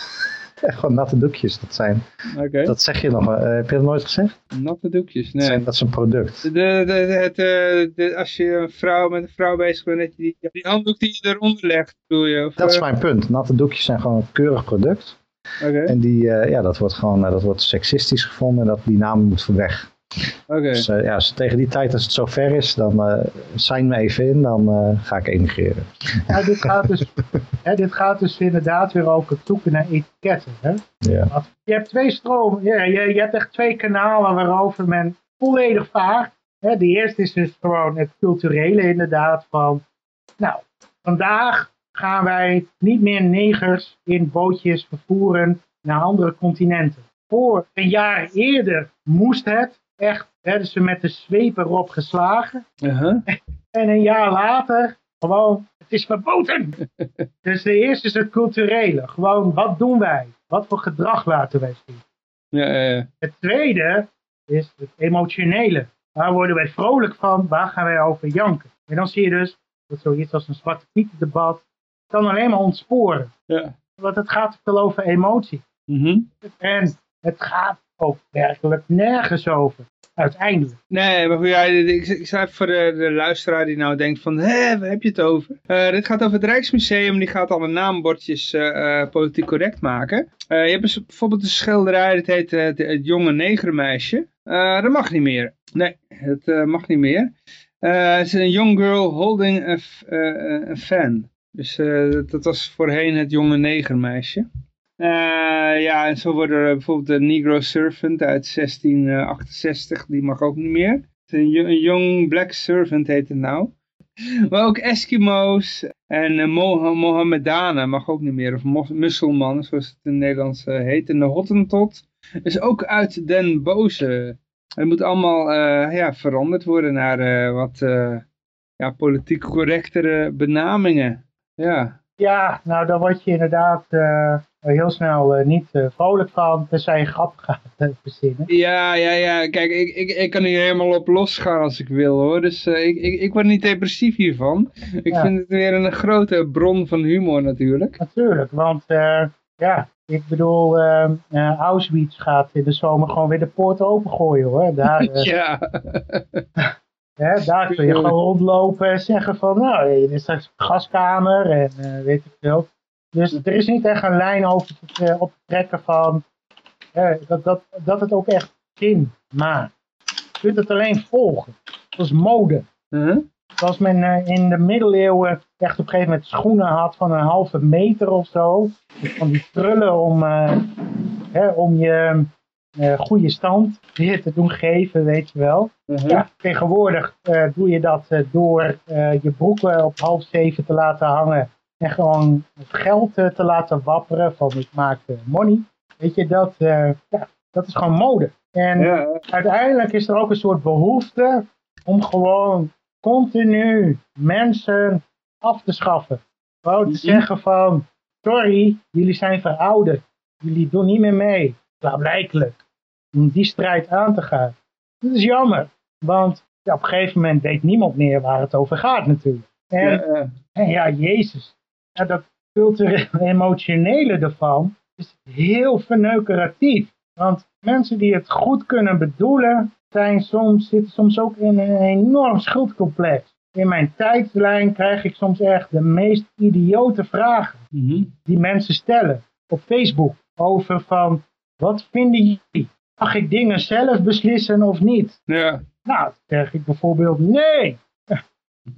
Echt gewoon natte doekjes, dat zijn, Oké, dat zeg je nog, wel. Eh, heb je dat nooit gezegd? natte doekjes. Dat, Nee. zijn, dat is een product. De, de, de, het, eh, de, als je een vrouw met een vrouw bezig bent, dat je die, die handdoek die je eronder legt, bedoel je? Of, Dat is eh, mijn punt. Natte doekjes zijn gewoon een keurig product. Oké, En die, eh, ja, dat wordt gewoon, dat wordt seksistisch gevonden en dat die naam moet weg. Oké. Dus eh, ja, als tegen die tijd, als het zover is, dan eh sign me even in, dan eh, ga ik emigreren. Ja, dit, gaat dus, hè, dit gaat dus inderdaad weer over het zoeken naar etiketten. Hè? Ja. Want Je hebt twee stromen, ja, je, je hebt echt twee kanalen waarover men volledig vaart. Hè? De eerste is dus gewoon het culturele inderdaad van, nou, vandaag gaan wij niet meer negers in bootjes vervoeren naar andere continenten. Voor een jaar eerder moest het, echt, werden ze met de zweep erop geslagen. Uh-huh. En een jaar later, gewoon, het is verboden. dus de eerste is het culturele. Gewoon, wat doen wij? Wat voor gedrag laten wij zien? Ja, ja, ja. Het tweede is het emotionele. Waar worden wij vrolijk van? Waar gaan wij over janken? En dan zie je dus dat zoiets als een zwarte piet debat kan alleen maar ontsporen. ja. Want het gaat veel over emotie. Mhm. En het gaat ook werkelijk nergens over. Uiteindelijk. Nee, maar goed, ja, ik, ik zei voor de, de luisteraar die nou denkt van, hé, waar heb je het over? Eh, dit gaat over het Rijksmuseum, die gaat alle naambordjes eh, eh, politiek correct maken. Je hebt dus bijvoorbeeld een schilderij, dat heet het, het jonge negermeisje. Dat mag niet meer. Nee, eh, mag niet meer. Het is een young girl holding a, a fan. Dus dat, dat was voorheen het jonge negermeisje. Eh, ja, en zo worden er bijvoorbeeld de Negro Servant uit 1668, die mag ook niet meer. Een, yo- een Young Black Servant heet het nou. Maar ook Eskimo's en eh, Mo- Mohammedanen mag ook niet meer. Of Musselmannen, zoals het in het Nederlands eh, heet. En de Hottentot is ook uit den boze. Het moet allemaal eh, ja, veranderd worden naar eh, wat eh, ja, politiek correctere benamingen. Ja, Ja, nou dan word je inderdaad eh, heel snel eh, niet eh, vrolijk van, tenzij je grap gaat eh, verzinnen. Ja, ja, ja. Kijk, ik, ik, ik kan hier helemaal op losgaan als ik wil hoor. Dus eh, ik, ik, ik word niet depressief hiervan. Ik Ja. vind het weer een grote bron van humor natuurlijk. Natuurlijk, want eh, ja, ik bedoel, eh, eh, Auschwitz gaat in de zomer gewoon weer de poorten opengooien hoor. Daar, eh, Ja. hè, daar kun je gewoon rondlopen en zeggen van, nou, eh, dit is straks een gaskamer en eh, weet ik veel. Dus er is niet echt een lijn over te, op te trekken van dat, dat, dat het ook echt zin maakt. Je kunt het alleen volgen. Dat is mode. Huh? Zoals men eh, in de middeleeuwen echt op een gegeven moment schoenen had van een halve meter of zo. Dus van die prullen om, eh, hè, om je eh, goede stand weer te doen geven, weet je wel. Uh-huh. Ja, tegenwoordig doe je dat door je broeken op half zeven te laten hangen. En gewoon het geld eh, te laten wapperen van ik maak money. Weet je, dat, eh, ja, dat is gewoon mode. En Ja. uiteindelijk is er ook een soort behoefte om gewoon continu mensen af te schaffen. Gewoon te Mhm. zeggen van, sorry, jullie zijn verouderd. Jullie doen niet meer mee. klaarblijkelijk, om die strijd aan te gaan. Dat is jammer, want ja, op een gegeven moment weet niemand meer waar het over gaat natuurlijk. En ja. en ja, Jezus. Ja, dat culturele emotionele ervan is heel verneukeratief. Want mensen die het goed kunnen bedoelen, zijn soms, zitten soms ook in een enorm schuldcomplex. In mijn tijdlijn krijg ik soms echt de meest idiote vragen Mhm. die mensen stellen op Facebook. Over van, wat vinden jullie? Mag ik dingen zelf beslissen of niet? Ja. Nou, dan zeg ik bijvoorbeeld nee.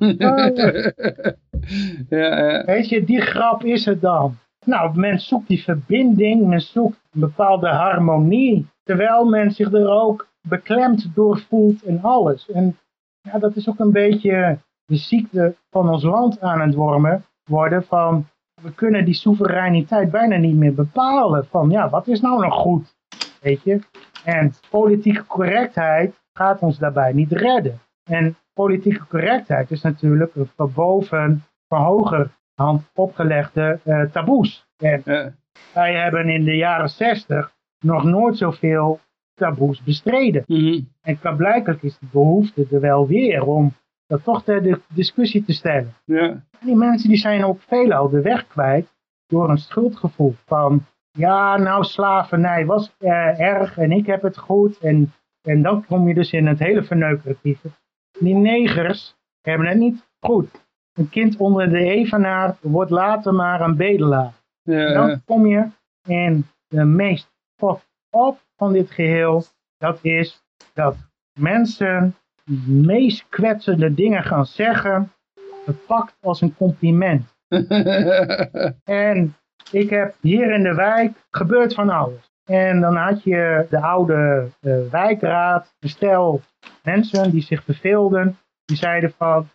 ja. Weet je, die grap is het dan. Nou, men zoekt die verbinding, men zoekt een bepaalde harmonie. Terwijl men zich er ook beklemd door voelt en alles. En ja, dat is ook een beetje de ziekte van ons land aan het wormen worden. Van, we kunnen die soevereiniteit bijna niet meer bepalen. Van, ja, wat is nou nog goed? Weet je? En politieke correctheid gaat ons daarbij niet redden. En politieke correctheid is natuurlijk boven, van hoger hand opgelegde eh, taboes. En wij hebben in de jaren zestig nog nooit zoveel taboes bestreden. Mhm. En blijkbaar is de behoefte er wel weer om dat toch ter de discussie te stellen. Die mensen die zijn ook veelal de weg kwijt door een schuldgevoel van ja, nou slavernij was eh, erg en ik heb het goed. En, en dan kom je dus in het hele verneukeratieve. Die negers hebben het niet goed. Een kind onder de evenaar wordt later maar een bedelaar. Ja, dan kom je in de meest up van dit geheel. Dat is dat mensen de meest kwetsende dingen gaan zeggen, verpakt als een compliment. En ik heb hier in de wijk gebeurd van alles. En dan had je de oude eh, wijkraad, een stel mensen die zich verveelden, die zeiden van,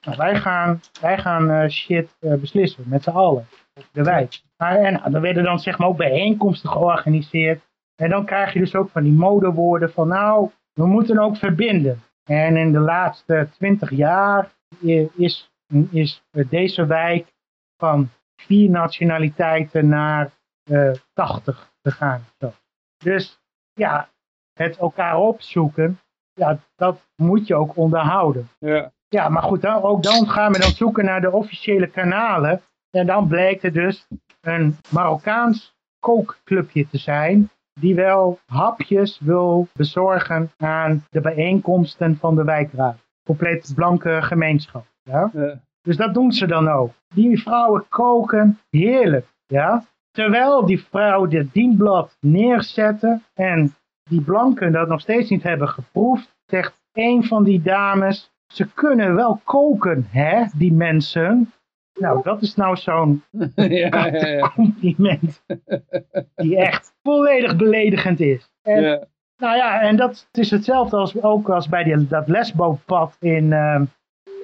nou, wij gaan, wij gaan eh, shit eh, beslissen met z'n allen de wijk. Maar, en nou, er werden dan zeg maar ook bijeenkomsten georganiseerd. En dan krijg je dus ook van die modewoorden van nou, we moeten ook verbinden. En in de laatste twintig jaar is, is deze wijk van vier nationaliteiten naar 80 gegaan. Zo. Dus ja, het elkaar opzoeken, ja, dat moet je ook onderhouden. ja. Ja, maar goed, dan, ook dan gaan we dan zoeken naar de officiële kanalen. En dan blijkt er dus een Marokkaans kookclubje te zijn. Die wel hapjes wil bezorgen aan de bijeenkomsten van de wijkraad. Compleet blanke gemeenschap. Ja? Ja. Dus dat doen ze dan ook. Die vrouwen koken heerlijk. Ja? Terwijl die vrouwen dit dienblad neerzetten en die blanken dat nog steeds niet hebben geproefd, zegt een van die dames, ze kunnen wel koken, hè, die mensen. Nou, dat is nou zo'n ja, ja, ja. compliment die echt volledig beledigend is. En. Nou ja, en dat is hetzelfde als, ook als bij die, dat lesbopad in, ehm,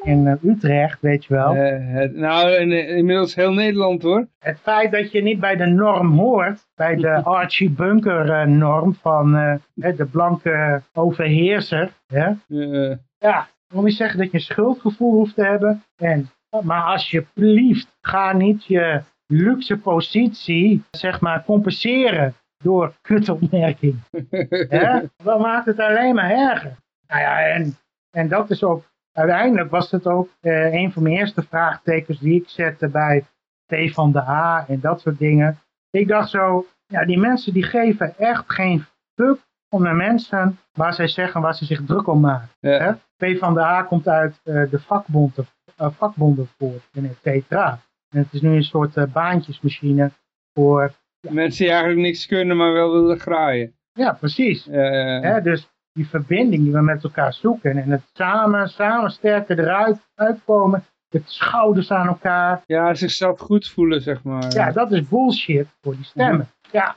in eh, Utrecht, weet je wel. Eh, het- nou, in, inmiddels heel Nederland hoor. Het feit dat je niet bij de norm hoort, bij de Archie Bunker eh, norm van eh, de blanke overheerser. Hè? Eh, Ja, wil niet zeggen dat je een schuldgevoel hoeft te hebben. En, maar alsjeblieft, ga niet je luxe positie, zeg maar, compenseren door kutopmerking. Dat maakt het alleen maar erger. Nou ja, en, en dat is ook, uiteindelijk was het ook eh, een van mijn eerste vraagtekens die ik zette bij T van de A en dat soort dingen. Ik dacht zo, ja, die mensen die geven echt geen fuck om de mensen waar zij zeggen waar ze zich druk om maken. ja. Hè? P van de A komt uit eh, de vakbonden, eh, vakbonden voort en et cetera. En het is nu een soort eh, baantjesmachine voor, Mensen die eigenlijk niks kunnen, maar wel willen graaien. ja precies. Hè? Dus die verbinding die we met elkaar zoeken en het samen, samen sterker eruit uitkomen, het schouders aan elkaar. ja, zichzelf goed voelen, zeg maar. Ja, dat is bullshit voor die stemmen. Ja.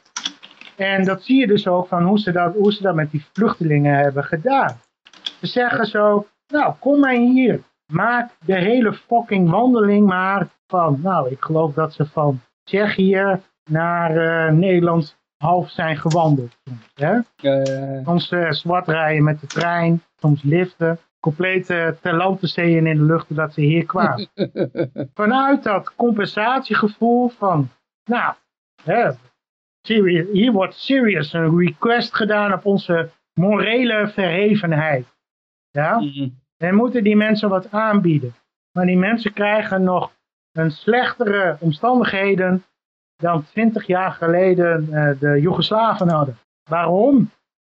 En dat zie je dus ook van hoe ze dat, hoe ze dat met die vluchtelingen hebben gedaan. Ze zeggen zo, nou kom maar hier, maak de hele fucking wandeling maar van, nou ik geloof dat ze van Tsjechië naar eh, Nederland half zijn gewandeld. soms, Hè? Eh, Soms eh, zwart rijden met de trein, soms liften. Compleet uh, ter land te zeeën in de lucht dat ze hier kwamen. Vanuit dat compensatiegevoel van, nou, hè, serious, hier wordt serious een request gedaan op onze morele verhevenheid. Ja? Mhm. En moeten die mensen wat aanbieden. Maar die mensen krijgen nog een slechtere omstandigheden dan 20 jaar geleden eh, de Joegoslaven hadden. Waarom?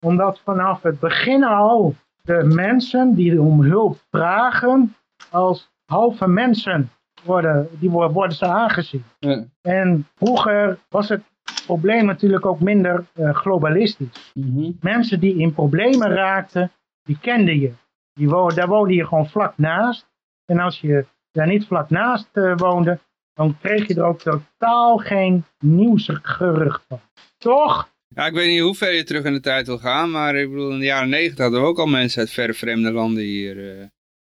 Omdat vanaf het begin al de mensen die om hulp vragen als halve mensen worden, die wo- worden ze aangezien. Ja. En vroeger was het probleem natuurlijk ook minder eh, globalistisch. Mhm. Mensen die in problemen raakten, die kende je. Die wo daar woonde je gewoon vlak naast. En als je daar niet vlak naast eh, woonde, dan kreeg je er ook totaal geen nieuwsgerucht van. Toch? Ja, ik weet niet hoe ver je terug in de tijd wil gaan, maar ik bedoel, in de jaren negentig hadden we ook al mensen uit verre vreemde landen hier. eh.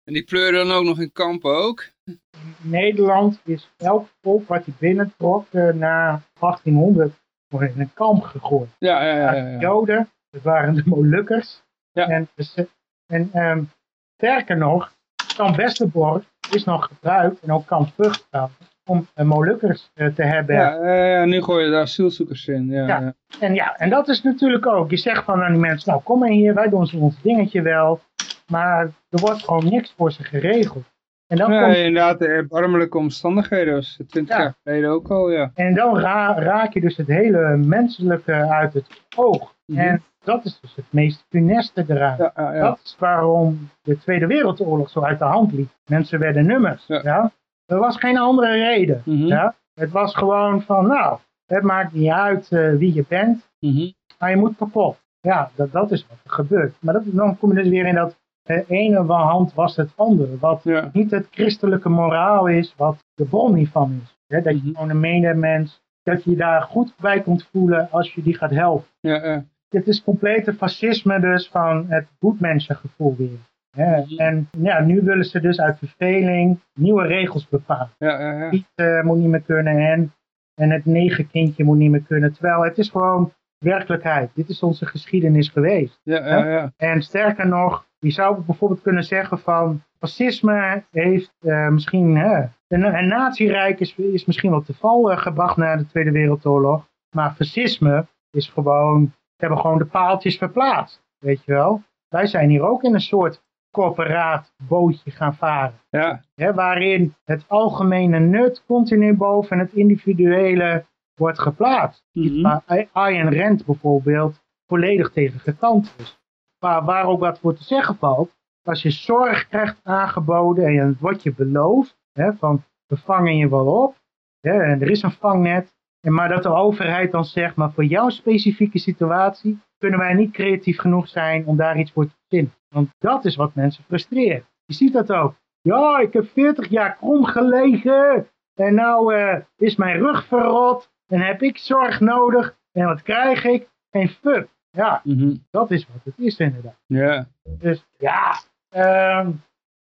En die pleuren dan ook nog in kampen ook. Nederland is elk volk wat hij binnentrok eh, na 1800 wordt in een kamp gegooid. Ja, ja, ja. ja, De ja. Joden, dat waren de Molukkers. Ja. En, en ehm, sterker nog, kamp Westerbork is nog gebruikt en ook kamp Vught om eh, Molukkers eh, te hebben. Ja, eh, ja, nu gooi je de asielzoekers in. Ja, Ja. En ja, en dat is natuurlijk ook. Je zegt van aan die mensen, nou kom maar hier, wij doen ons dingetje wel. Maar er wordt gewoon niks voor ze geregeld. En dan, Ja, komt, inderdaad, de erbarmelijke omstandigheden was 20 Ja. jaar geleden ook al, ja. en dan ra- raak je dus het hele menselijke uit het oog. Mhm. En dat is dus het meest funeste eraan. Ja, ja. Dat is waarom de Tweede Wereldoorlog zo uit de hand liep. Mensen werden nummers. Ja. Er was geen andere reden. Mhm. Ja. Het was gewoon van, nou, het maakt niet uit eh, wie je bent. Mhm. Maar je moet kapot. Ja, dat, dat is wat er gebeurt. Maar dat, dan kom je dus weer in dat de ene hand was het andere. Wat Ja. niet het christelijke moraal is, wat de bron hiervan is. Hè, dat je Mhm. gewoon een medemens, dat je je daar goed bij kunt voelen als je die gaat helpen. Ja, ja. Dit is complete fascisme dus van het goedmensengevoel weer. En ja, nu willen ze dus uit verveling nieuwe regels bepalen. ja, ja, ja. Piet eh, moet niet meer kunnen en, en het negenkindje moet niet meer kunnen. Terwijl het is gewoon werkelijkheid. Dit is onze geschiedenis geweest. Ja, ja, ja. En sterker nog, je zou bijvoorbeeld kunnen zeggen van fascisme heeft eh, misschien, hè, een, een natierijk is, is misschien wel te val eh, gebracht na de Tweede Wereldoorlog. Maar fascisme is gewoon, ze hebben gewoon de paaltjes verplaatst. Weet je wel? Wij zijn hier ook in een soort corporaat bootje gaan varen. ja. Hè, waarin het algemene nut continu boven het individuele wordt geplaatst. Mhm. Waar Ayn Rand bijvoorbeeld volledig tegen gekant is. Maar waar ook wat voor te zeggen valt, als je zorg krijgt aangeboden en het wordt je beloofd, hè, van we vangen je wel op, hè, en er is een vangnet, en maar dat de overheid dan zegt, maar voor jouw specifieke situatie kunnen wij niet creatief genoeg zijn om daar iets voor te verzinnen. Want dat is wat mensen frustreert. Je ziet dat ook. Ja, ik heb 40 jaar krom gelegen en nou eh, is mijn rug verrot en heb ik zorg nodig en wat krijg ik? Geen fuck. Ja, Mhm. dat is wat het is inderdaad. Ja. Dus ja, ehm,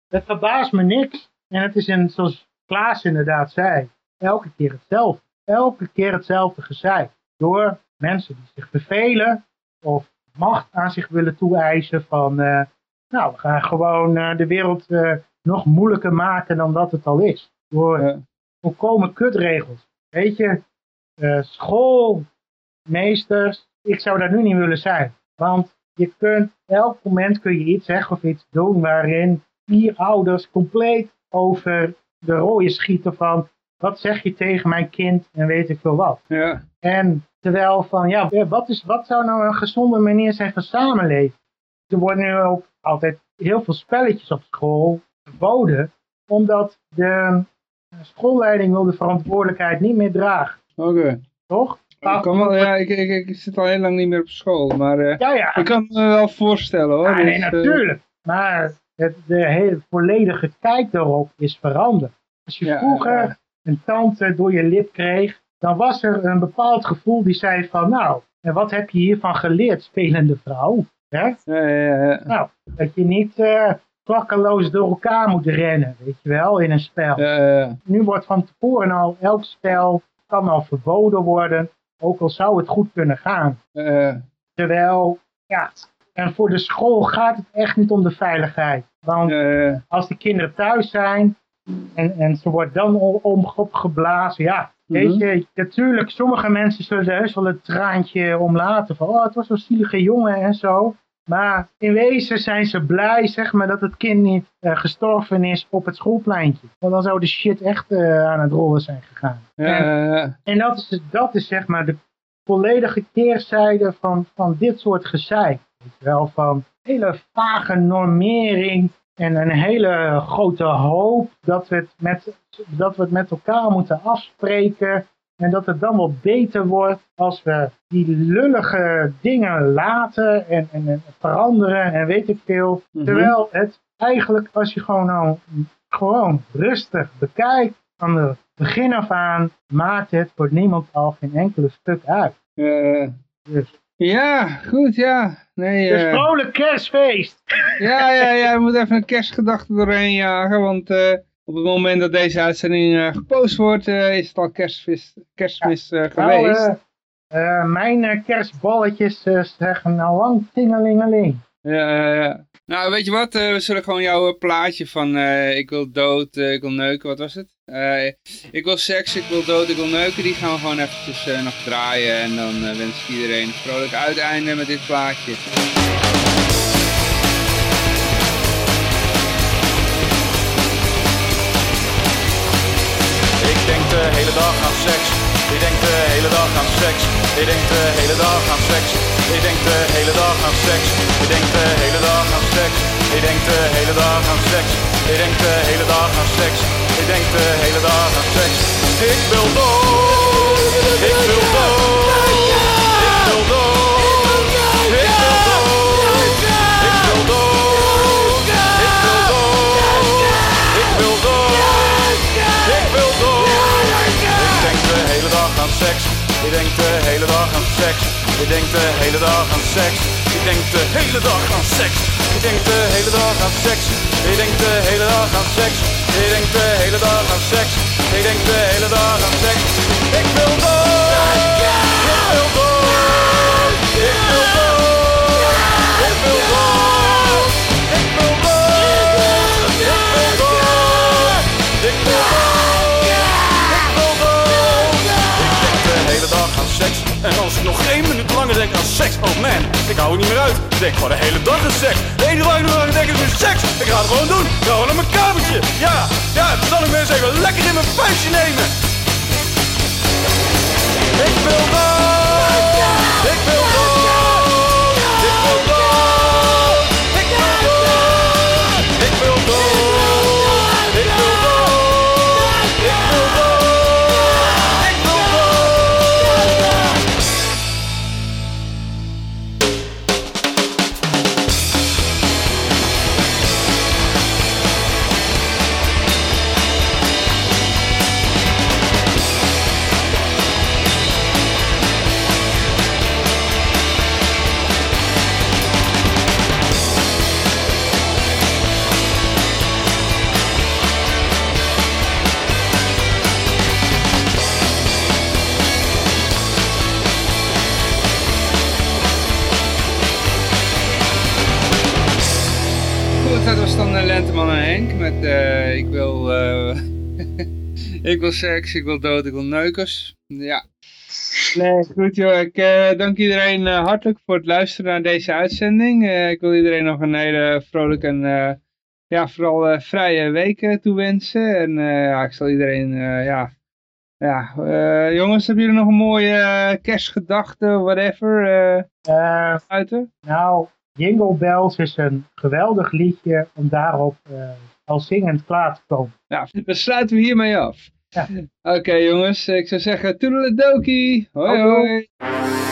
het verbaast me niks. En het is een, zoals Klaas inderdaad zei, elke keer hetzelfde. Elke keer hetzelfde gezeik. Door mensen die zich vervelen of macht aan zich willen toeëisen van, eh, nou, we gaan gewoon eh, de wereld eh, nog moeilijker maken dan dat het al is. Door Ja. volkomen kutregels. Weet je, schoolmeesters, ik zou dat nu niet willen zijn. Want je kunt, elk moment kun je iets zeggen of iets doen waarin vier ouders compleet over de rode schieten van, wat zeg je tegen mijn kind en weet ik veel wat. Ja. En terwijl van, ja, wat, is, wat zou nou een gezonde manier zijn van samenleven? Er worden nu ook altijd heel veel spelletjes op school verboden, omdat de schoolleiding wil de verantwoordelijkheid niet meer dragen, Oké. toch? Ik kan wel, ja, ik, ik, ik zit al heel lang niet meer op school, maar eh, Ja, ja. ik kan me wel voorstellen hoor. Ja, nee, Dus, eh, natuurlijk. Maar het, de hele volledige kijk daarop is veranderd. Als je vroeger een tante door je lip kreeg, dan was er een bepaald gevoel die zei van, nou, en wat heb je hiervan geleerd, spelende vrouw? Hè? ja, ja, ja. Nou, dat je niet klakkeloos door elkaar moet rennen, weet je wel, in een spel. Nu wordt van tevoren al, elk spel kan al verboden worden, ook al zou het goed kunnen gaan. Terwijl, ja, en voor de school gaat het echt niet om de veiligheid. Want als de kinderen thuis zijn, En, en ze wordt dan om, opgeblazen. Ja, weet Mhm. je, natuurlijk, sommige mensen zullen er heus wel een traantje om laten. Van, oh, het was zo'n zielige jongen en zo. Maar in wezen zijn ze blij, zeg maar, dat het kind niet eh, gestorven is op het schoolpleintje. Want dan zou de shit echt eh, aan het rollen zijn gegaan. En, Ja, en dat is, dat is zeg maar de volledige keerzijde van, van dit soort gezeik. Weet wel, van hele vage normering en een hele grote hoop dat we het met, dat we het met elkaar moeten afspreken. En dat het dan wel beter wordt als we die lullige dingen laten en, en, en veranderen en weet ik veel. Mhm. Terwijl het eigenlijk als je gewoon nou gewoon rustig bekijkt van het begin af aan, maakt het voor niemand al geen enkele stuk uit. eh, Dus, ja, goed, ja. Nee, dus eh, vrolijk kerstfeest! ja, ja, ja, we moeten even een kerstgedachte doorheen jagen, want eh, op het moment dat deze uitzending eh, gepost wordt, is het al kerstmis, kerstmis Nou, geweest. mijn kerstballetjes zeggen nou lang tingelingeling. Ja, ja, ja. Nou, weet je wat? we zullen gewoon jouw plaatje van ik wil dood, ik wil neuken, wat was het? Eh, ik wil seks, ik wil dood, ik wil neuken. Die gaan we gewoon eventjes eh, nog draaien. En dan eh, wens ik iedereen een vrolijk uiteinde met dit plaatje. Ik denk de hele dag aan seks. Ik denk de hele dag aan seks. Ik denk de hele dag aan seks. Ik denk de hele dag aan seks. Ik denk de hele dag aan seks. Ik denk de hele dag aan seks. Ik denk de hele dag aan seks. Ik denk de hele dag aan seks. Ik wil dood. Ik wil dood. Ik wil dood. Ik wil dood. Ik wil dood. Ik wil dood. Ik wil dood. Ik wil dood. Ik denk de hele dag aan seks. Ik denk de hele dag aan seks. Ik denk de hele dag aan seks. Ik denk de hele dag aan seks. Ik denk de hele dag aan seks. Ik denk de hele dag aan seks. Ik denk de hele dag aan seks. Ik denk de hele dag aan seks. Ik wil dood. Ik wil dood. Ik wil dood. Ik wil dood. Ik wil dood. Ik wil dood. Ik wil dood. Ik wil dood. Ik denk de hele dag aan seks. En als ik nog één minuut langer denk aan seks, oh man, ik hou er niet meer uit. Ik denk gewoon de hele dag aan seks. Het enige waar ik aan denk is seks. Ik ga het gewoon doen. Ik ga gewoon naar mijn kamertje. Ja, ja, dan zal ik eens even lekker in mijn vuistje nemen. Ik wil dood. Ik wil dood. Henk met eh, ik wil eh, ik wil seks, ik wil dood, ik wil neukers. Ja. Nee, goed joh. Ik eh, dank iedereen hartelijk voor het luisteren naar deze uitzending. Eh, ik wil iedereen nog een hele vrolijke en eh, ja, vooral eh, vrije week toewensen. En eh, ja, ik zal iedereen, eh, ja, ja eh, jongens, hebben jullie nog een mooie eh, kerstgedachte, whatever, eh Eh, uiten? nou, Jingle Bells is een geweldig liedje om daarop eh, al zingend klaar te komen. Nou, dan sluiten we hiermee af. Ja. Oké jongens, ik zou zeggen toedeledokie. Hoi Houdoe. hoi.